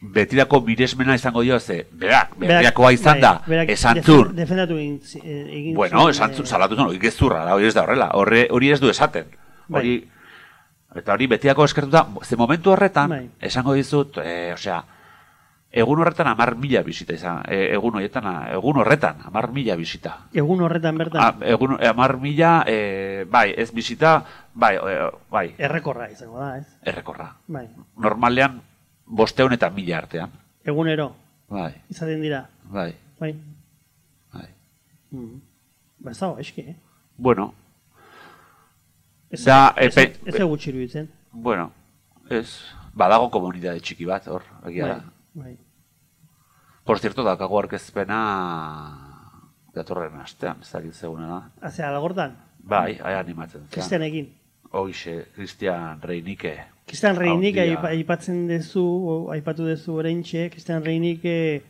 betirako miresmena izango dio, ze, beak, berriakoa izan Bai, da, berak esan defen- zur, Defendatu egin, eh, egin Bueno, zuen, esan eh, salatu hori gezurra, hori ez da horrela, horre, hori ez du esaten. Bai. Hori, eta hori betiako eskertuta, ze momentu horretan, Bai. esango dizut, e, osea, egun horretan amar mila bisita izan, e, egun horretan, egun horretan, amar mila bisita. Egun horretan bertan, A, egun, amar mila, e, bai, ez bisita, bai, e, bai, errekorra izango da, ez? errekorra. Bai. Normalean, bosteun eta mila artean. Egunero, Bai, izaten dira, bai, bai. bai. Mhm. Ba, ez dago, eski, eh? Bueno, Ez, Da, ez, epe- ez, ez gutxi iruditzen. bueno, ez, badago komunitate txiki bat, hor, egia da. Bai, bai. Por cierto, dakago arkezpena datorren astean, ez dakit zegoena da. Azea, algortan, Bai, ai animatzen. zen. Kristianekin. Hoixe, Cristian Reinike. Kristian Reinik Hau, aipa- dia. aipatzen dezu, o, aipatu dezu oraintxe, Kristian Reinik eh,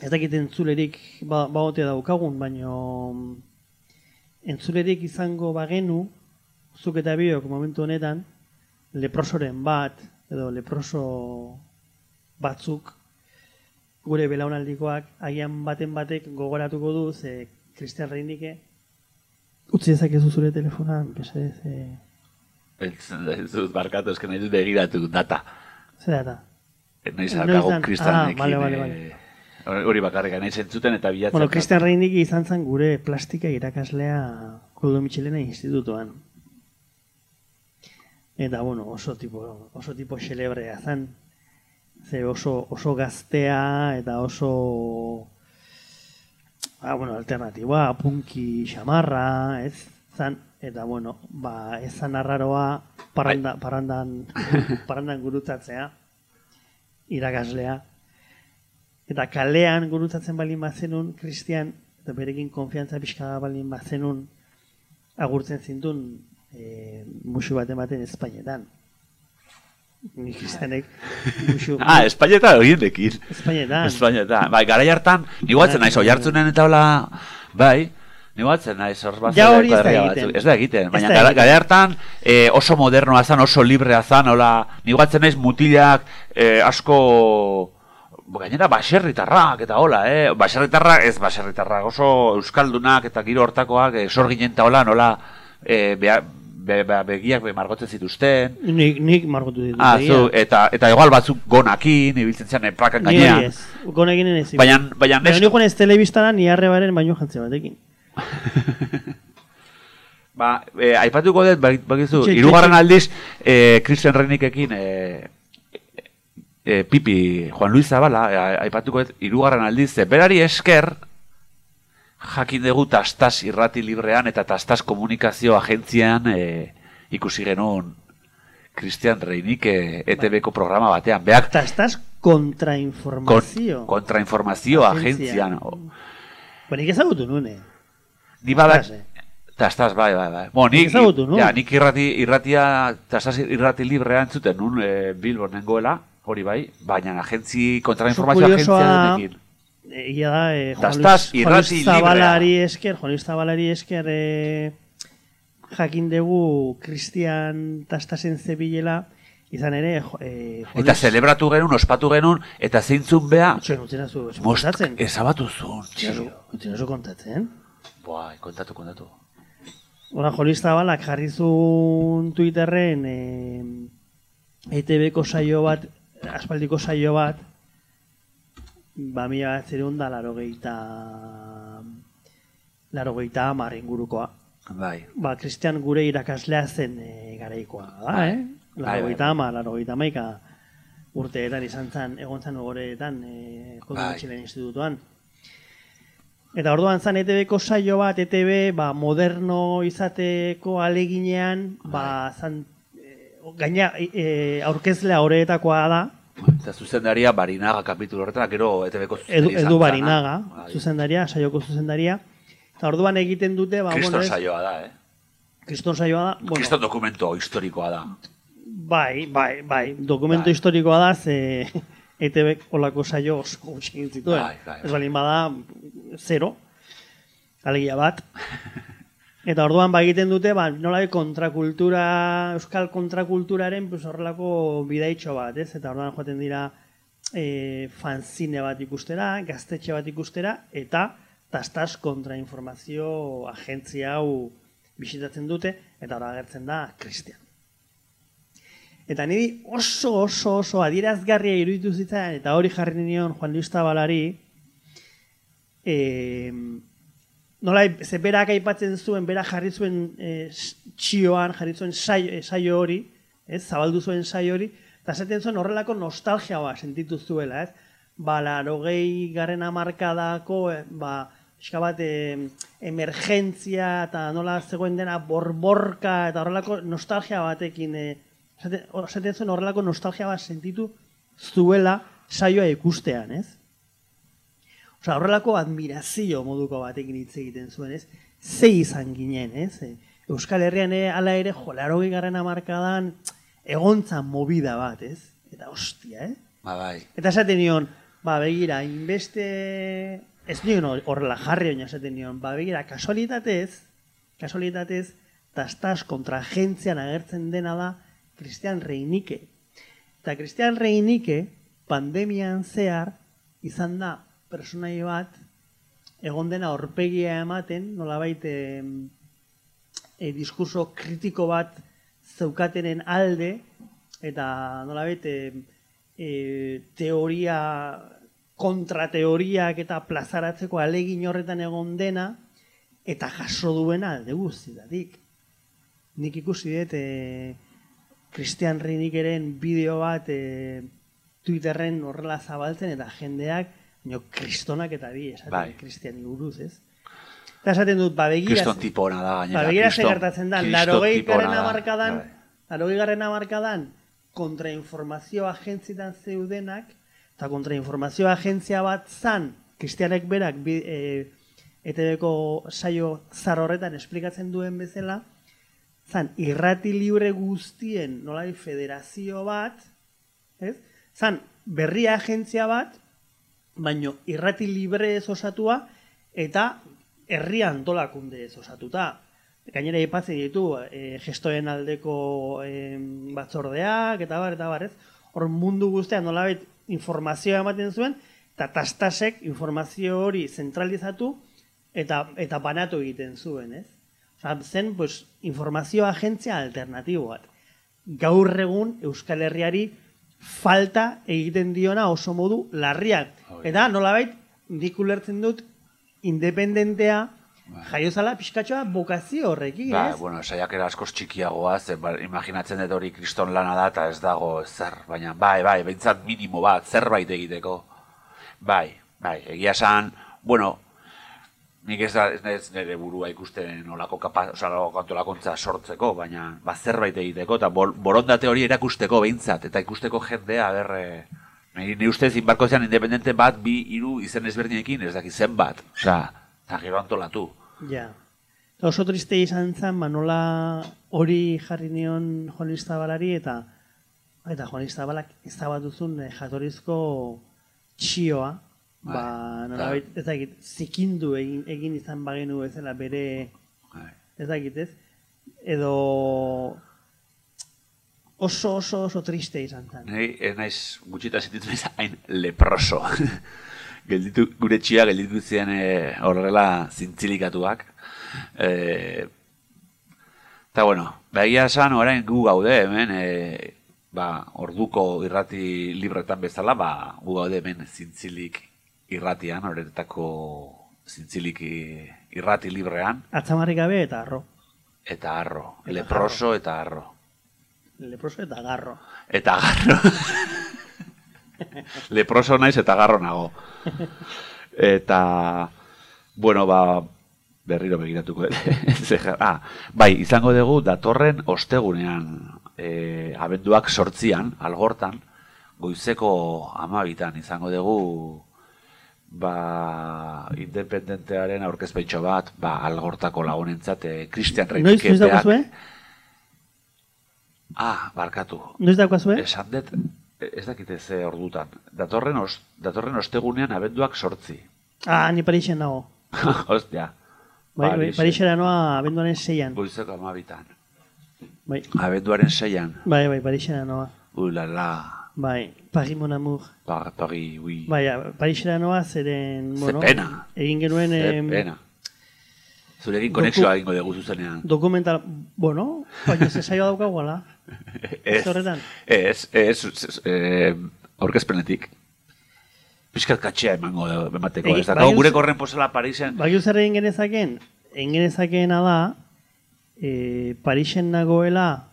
ez dakit entzulerik ba, baote daukagun, baino entzulerik izango bagenu, zuk eta biok momentu honetan, leprosoren bat, edo leproso batzuk, gure belaunaldikoak, agian baten batek gogoratuko du, ze Kristian Reinike, utzi dezakezu zure telefonan, mesedez, eh, Ez dut barkatu, esken nahi dut begiratu data. zer da eta? Noiz dan- Kristianekin. ah, bale, bale, eh, bale. hori- bakarrik, nahi zentzuten eta bilatzen. Bueno, Christian Reinik izan zen gure plastika irakaslea Koldo Michelena institutoan. Eta, bueno, oso tipo, oso tipo xelebrea zen. Ze oso, oso gaztea eta oso... Ah, bueno, alternatiboa, punki xamarra, ez? Zan, eta, bueno, ba, ez zan arraroa parranda, parrandan, parrandan gurutzatzea, irakaslea. Eta kalean gurutzatzen balin bazenun, Kristian, eta berekin konfiantza pixka balin bazenun, agurtzen zintun e, musu bat ematen Espainetan. Ni Kristianek musu... Ah, Espainetan horienekin. Espainetan. Espainetan. Bai, gara jartan, niguatzen naiz, oi hartzunen eta hola, bai, niguatzen naiz, hor bat Ja hori ez da egiten. Ez da egiten, baina gara, gara hartan eh, oso modernoa zan, oso librea zan, hola, niguatzen naiz mutilak eh, asko, gainera baserritarrak eta hola, eh? Baserritarrak, ez baserritarrak, oso euskaldunak eta giro hortakoak, eh, sorginen eta hola, nola, eh, bea, be, be, begiak be margotzen zituzten, Nik, nik margotu ditut. Ah, zu, eta, eta igual batzuk gonakin, ibiltzen zian, eh, plakan gainean. hori ez. Gonekin ez. Baina, baina, Baina nik ez telebistara ni arrebaren baino jantze batekin. Ba, e, aipatuko dut, ba- bakizu, irugarren aldiz, e, Christian Reinikekin, e, e, Pipi, Juan Luis Zabala, e, aipatuko dut, irugarren aldiz, berari esker, jakin dugu tastas irrati librean eta tastas komunikazio agentzian e, ikusi genuen Christian Reinike ETB-ko programa batean. Beak, Eta estás kon, kontrainformazio. kontrainformazio Agentzian. agentzian. O, Ba, nik ezagutu nune. Ni badak, eh? Tastas, bai, bai, bai. Bo, nik, Ezagutu, no? ja, nik irrati, irratia, tastas irrati librea entzuten nun e, Bilbon nengoela, hori bai, baina agentzi, kontrainformazio agentzia denekin. Egia da, eh, Juan Luis, Juan Luis Zabalari esker, Juan Luis Zabalari esker eh, jakin dugu Cristian Tastasen zebilela, izan ere, eh, Juan Eta Luis- zelebratu genuen, ospatu genuen, eta zeintzun beha, Txoen, utzena zu, ez most, kontatzen. ezabatu zuen, txio. Utzena zu kontatzen. Boa, kontatu, kontatu. Hora, Jolis Zabalak jarri zuen Twitterren eh, ETB-ko saio bat, aspaldiko saio bat, ba, mila bat zereun da laro laro gehieta amar ingurukoa. Bai. Ba, Cristian gure irakaslea zen e, garaikoa da, Bai. eh? Bai, Laro bai, gehieta amar, laro gehieta maika urteetan izan zen, egon zen ogoreetan, e, Bai. Institutuan. Eta orduan zan ETB-ko saio bat, ETB, ba, moderno izateko aleginean, ba, zan, e, gaina e, aurkezlea horretakoa da, Eta zuzendaria Barinaga kapitulu horretan, gero ETB-ko edu, zuzendaria edu zana. barinaga, Bai. zuzendaria, saioko zuzendaria. Eta orduan egiten dute, ba, Kriston bueno, saioa da, eh? kriston saioa da, bueno, Kriston dokumento historikoa da. Bai, bai, bai. Dokumento Bai. historikoa da, ze ETB olako saio oso gutxi zituen. Bai, bai, Ez balin bada, zero. Alegia bat. Eta orduan ba egiten dute, ba, nola kontrakultura, euskal kontrakulturaren pues, horrelako bidaitxo bat, ez? Eta orduan joaten dira e, fanzine bat ikustera, gaztetxe bat ikustera, eta tastas kontrainformazio agentzia hau bisitatzen dute, eta hor agertzen da Cristian. Eta niri oso oso oso adierazgarria iruditu zitzaidan, eta hori jarri nion Juan Luis Tabalari, e, nola, ze berak aipatzen zuen, berak jarri zuen e, txioan, jarri zuen saio, e, saio hori, ez, zabaldu zuen saio hori, eta esaten zuen horrelako nostalgia ba, sentitu zuela, ez? Ba, larogei garren amarkadako, e, ba, pixka bat e, emergentzia eta nola zegoen dena borborka eta horrelako nostalgia batekin e, esaten zuen horrelako nostalgia bat sentitu zuela saioa ikustean, ez? Osa, horrelako admirazio moduko batekin hitz egiten zuen, ez? Ze izan ginen, ez? E, Euskal Herrian ere, ala ere, jolarogi garren amarkadan, egontzan movida bat, ez? Eta hostia, eh? Ba, bai. Eta esaten nion, ba, begira, inbeste... Ez nion hor- horrela jarri oina esaten nion, ba, begira, kasualitatez, kasualitatez, tastas kontra agentzian agertzen dena da Cristian Reinike. Eta Cristian Reinike, pandemian zehar, izan da personai bat, egon dena horpegia ematen, nolabait e, e, diskurso kritiko bat zeukatenen alde, eta nolabait e, e, teoria, kontrateoriak eta plazaratzeko alegin horretan egon dena, eta jaso duena alde guztietatik. Nik ikusi dut e, Christian Reinikeren bideo bat e, Twitterren horrela zabaltzen eta jendeak no, kristonak eta bi esaten Bai. Christiani buruz, ez? Eta esaten dut, ba, begira, Kriston tipona da, gainera. ba, begira ze kriston- gertatzen da, larogei da. amarkadan, Bai. larogei garren amarkadan, kontrainformazio agentzitan zeudenak, eta kontrainformazio agentzia bat zan, kristianek berak, bi, e, ETB-ko saio zar horretan esplikatzen duen bezala, zan irrati libre guztien nolai federazio bat, ez? Zan berria agentzia bat, baino irrati libre ez osatua eta herri antolakunde ez osatuta. Gainera aipatzen ditu e, gestoen aldeko e, batzordeak eta bar eta bar, ez? Hor mundu guztian nolabait informazioa ematen zuen eta tastasek informazio hori zentralizatu eta eta banatu egiten zuen, ez? Osa, zen, pues, informazio agentzia alternatibo bat. Gaur egun Euskal Herriari falta egiten diona oso modu larrian. Hori. Eta nolabait nik ulertzen dut independentea Jaio zala pixkatxoa bokazio horrekin, Ba, ez? bueno, saiakera askoz txikiagoa, ze ba, imaginatzen dut hori kriston lana da eta ez dago zer, baina bai, bai, behintzat minimo bat, zerbait egiteko. Bai, bai, egia esan, bueno, nik ez da ez naiz nire burua ikusten olako olako antolakuntza sortzeko, baina ba, zerbait egiteko, eta bor, borondate hori erakusteko behintzat, eta ikusteko jendea, ber, eh, Ni, ni ustez inbarko zean independente bat, bi, hiru izen ezberdinekin, ez dakit zenbat. Osea, eta gero antolatu. Ja. Oso triste izan zen, ba, nola hori jarri nion Juan Luis Zabalari eta eta Juan Zabalak ezabatuzun eh, jatorrizko txioa, ba, Bai, nolabait, ez dakit, zikindu egin, egin izan bagenu bezala bere, Bai. ez dakit ez, edo oso oso oso triste izan zen. Nei, ez naiz gutxita sentitu naiz hain leproso. gelditu, gure txia gelditu ziren e, horrela zintzilikatuak. E, eta bueno, begia esan orain gu gaude hemen, e, ba, orduko irrati libretan bezala, ba, gu gaude hemen zintzilik irratian, horretako zintzilik i- irrati librean, Atzamarrik gabe eta arro. eta arro, leproso eta arro. Leproso eta garro. Eta garro. Leproso naiz eta garro nago. Eta, bueno, ba, berriro begiratuko. Ah, bai, izango dugu datorren ostegunean, e, abenduak sortzian, algortan, goizeko amabitan izango dugu ba, independentearen aurkezpeitxo bat, ba, algortako lagunentzat, e, Christian Noiz, noiz Reikepeak. daukazue? Ah, barkatu. Noiz daukazue? Esan dut, ez dakite ze ordutan. Datorren, os, datorren ostegunean abenduak sortzi. Ah, ni Parixen nago. Ostia. Bai, bai. Parixera noa abenduaren seian. Goizeko amabitan. Bai, Abenduaren seian. bai, bai, Parixera noa. Ulala. Bai, Paris mon amour. Par, Paris, oui. Bai, a- Parixera noa zeren, Ze bueno, pena. egin genuen Ze pena. Zurekin konexioa egingo dugu zuzenean. dokumental, bueno, baina ze saioa daukagu ala. Ez, horretan? ez, ez, ez, eh, aurkezpenetik. Piskat katxea emango emateko. Ez dago bai, gure korren posela Parisen. Bakiu zer egin genezaken? Egin genezakeena da, e, Parixen nagoela,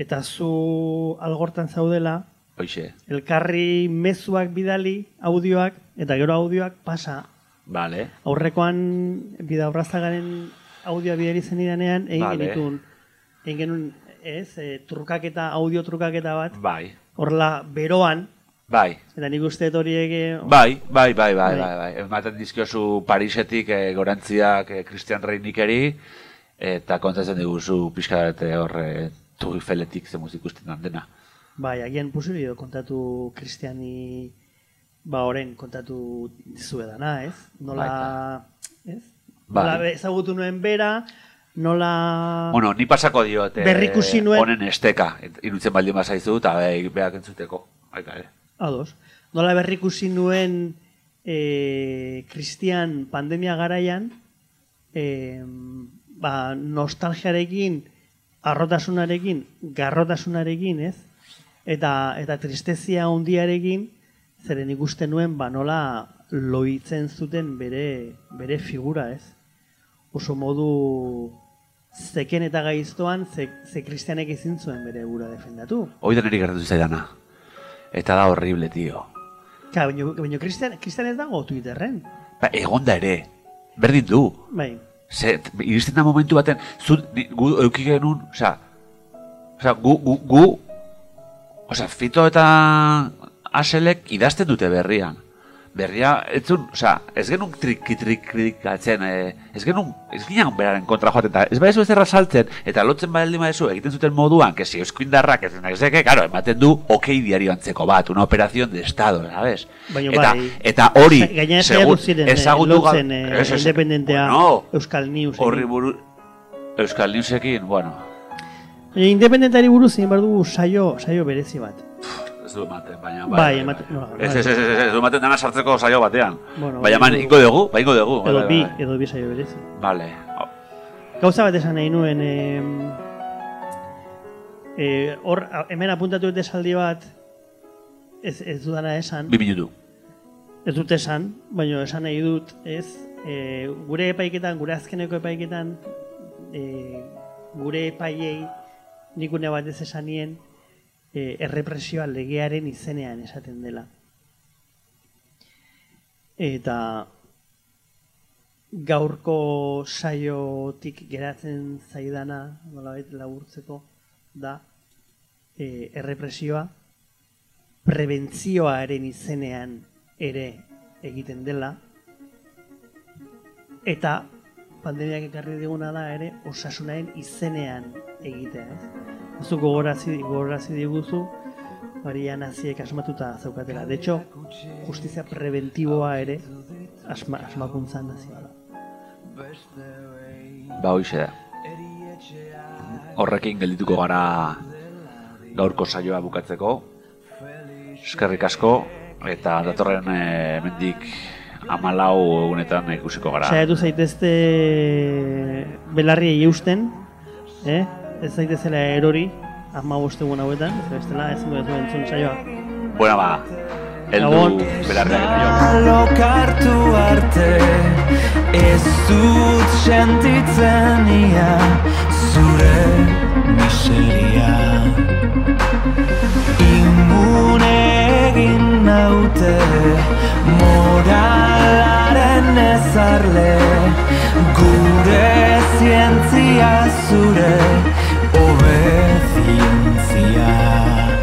eta zu algortan zaudela, Hoxe, elkarri mezuak bidali, audioak, eta gero audioak pasa vale. aurrekoan bidabrazagaren audioa bidali zenidanean egin Vale. genitun egin genuen ez, e, trukaketa, audio trukaketa bat Bai, horrela beroan bai. eta nik uste horiek Bai, bai, bai, bai, Bai. bai, bai. Ematen dizkiozu Parisetik e, gorantziak e, Christian Reinikeri eta kontatzen diguzu pixka bat e, hor e, Turifeletik zemuz ikusten dan dena. bai, agian pusuri edo kontatu kristiani ba oren kontatu dizuedana, ez? Nola, ez? Bai. Nola ezagutu nuen bera, nola... Bueno, ni pasako diot e, Berrikusi nuen- honen esteka, irutzen baldin bazaizu eta be, beak entzuteko. Baita, eh? Ados. Nola berrikusi nuen e, Kristian pandemia garaian, e, ba, nostalgiarekin, arrotasunarekin, garrotasunarekin, ez? Eta, eta tristezia handiarekin, zeren ikusten nuen, ba, nola loitzen zuten bere, bere figura, ez? Oso modu zeken eta gaiztoan, ze, ze kristianek ezin zuen bere gura defendatu. Hoi da niri gertatu zaidana. Eta da horrible, tio. Ka, baina, Cristian, Cristian ez dago Twitterren. Ba, egonda ere. Berdin du. Bai, Ze, iristen da momentu baten, zu, ni, gu euki genuen, osea, osea, gu, gu, gu, osea, Fito eta Aselek idazten dute berrian. Berria, ez zun, osea, ez genuen triki trik kritikatzen, eh, ez genuen, ez ginen beraren kontra joaten, eta ez baizu ez erra saltzen, eta lotzen baldin maezu egiten zuten moduan, que si euskindarrak ez denak zeke, claro, ematen du, okei diario antzeko bat, una operación de estado, ¿sabes? Eta, bai. eta hori, gainera segun- eh, ezagutu ga- lotzen eh, independentea bueno, Euskal News. horri buru... Euskal Newsekin, bueno, E, independentari buruz egin behar dugu saio, saio berezi bat. Ez du ematen, baina... Bai, ematen- no, Ez, bai. ez, ez, ez, ez, du ematen dana sartzeko saio batean. Bueno, baina bai, man, ingo dugu, bai ingo dugu. Edo bai, bi, bai, bai. edo bi saio berezi. Vale. Gauza bat esan nahi nuen, eh, hor, hemen apuntatu dut esaldi bat, ez, ez dudana esan, Bi minutu. ez dut esan, baina esan nahi dut, ez, e, gure epaiketan, gure azkeneko epaiketan, e, gure epaiei nik une batez esanien e, errepresioa legearen izenean esaten dela. Eta gaurko saiotik geratzen zaidana, nolabait laburtzeko, da e, errepresioa prebentzioaren izenean ere egiten dela, eta pandemiak ekarri diguna da ere osasunaren izenean egitea, ez? Zu gogorazi, gogorazi diguzu, hori ja naziek asmatuta zaukatela. De hecho, justizia preventiboa ere asma, asmakuntzan nazi bada. Ba, hoize da. Horrekin geldituko gara gaurko saioa bukatzeko. Eskerrik asko, eta datorren eh, hemendik amalau egunetan ikusiko gara. Saiatu zaitezte belarriei eusten, eh? Ez zaitezela erori, ama bostegun hauetan, ez bestela ez dugu entzun saioa. Buena ba, heldu Gabon. belarriak dio. Lokartu arte Ez dut sentitzen ia Zure miseria Imune egin naute Moralaren ezarle Gure zientzia zure Obedientzia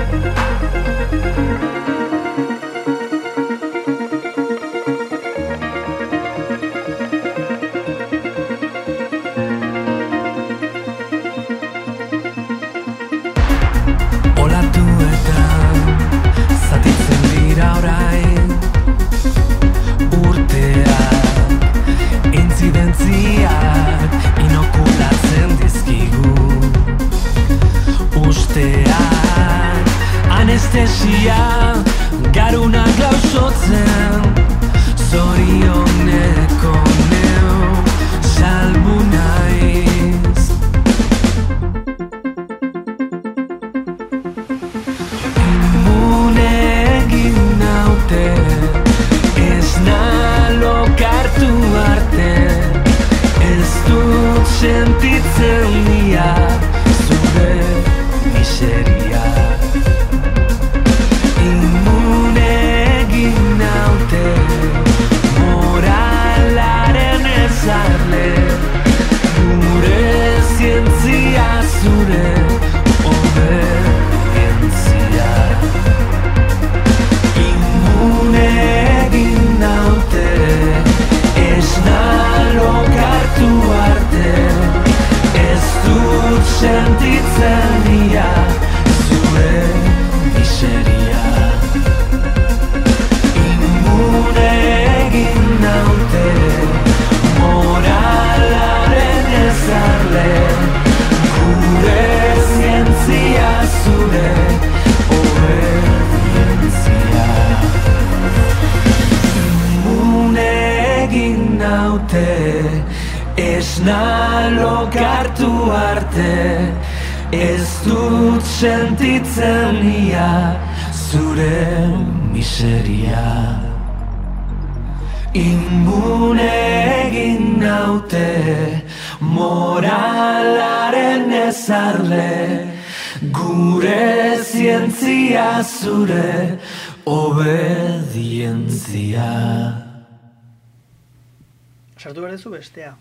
duzu bestea.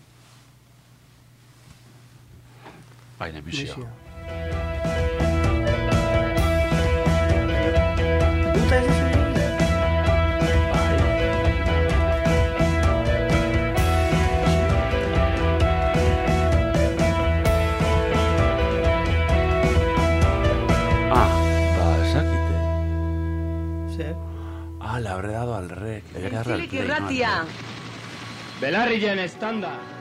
Baina emisio. Guta ez duzu egin? Ah, ba, esakite. Zer? Ah, le habré dado al rec. Le voy a dar al Zintzilik Velaryen estándar.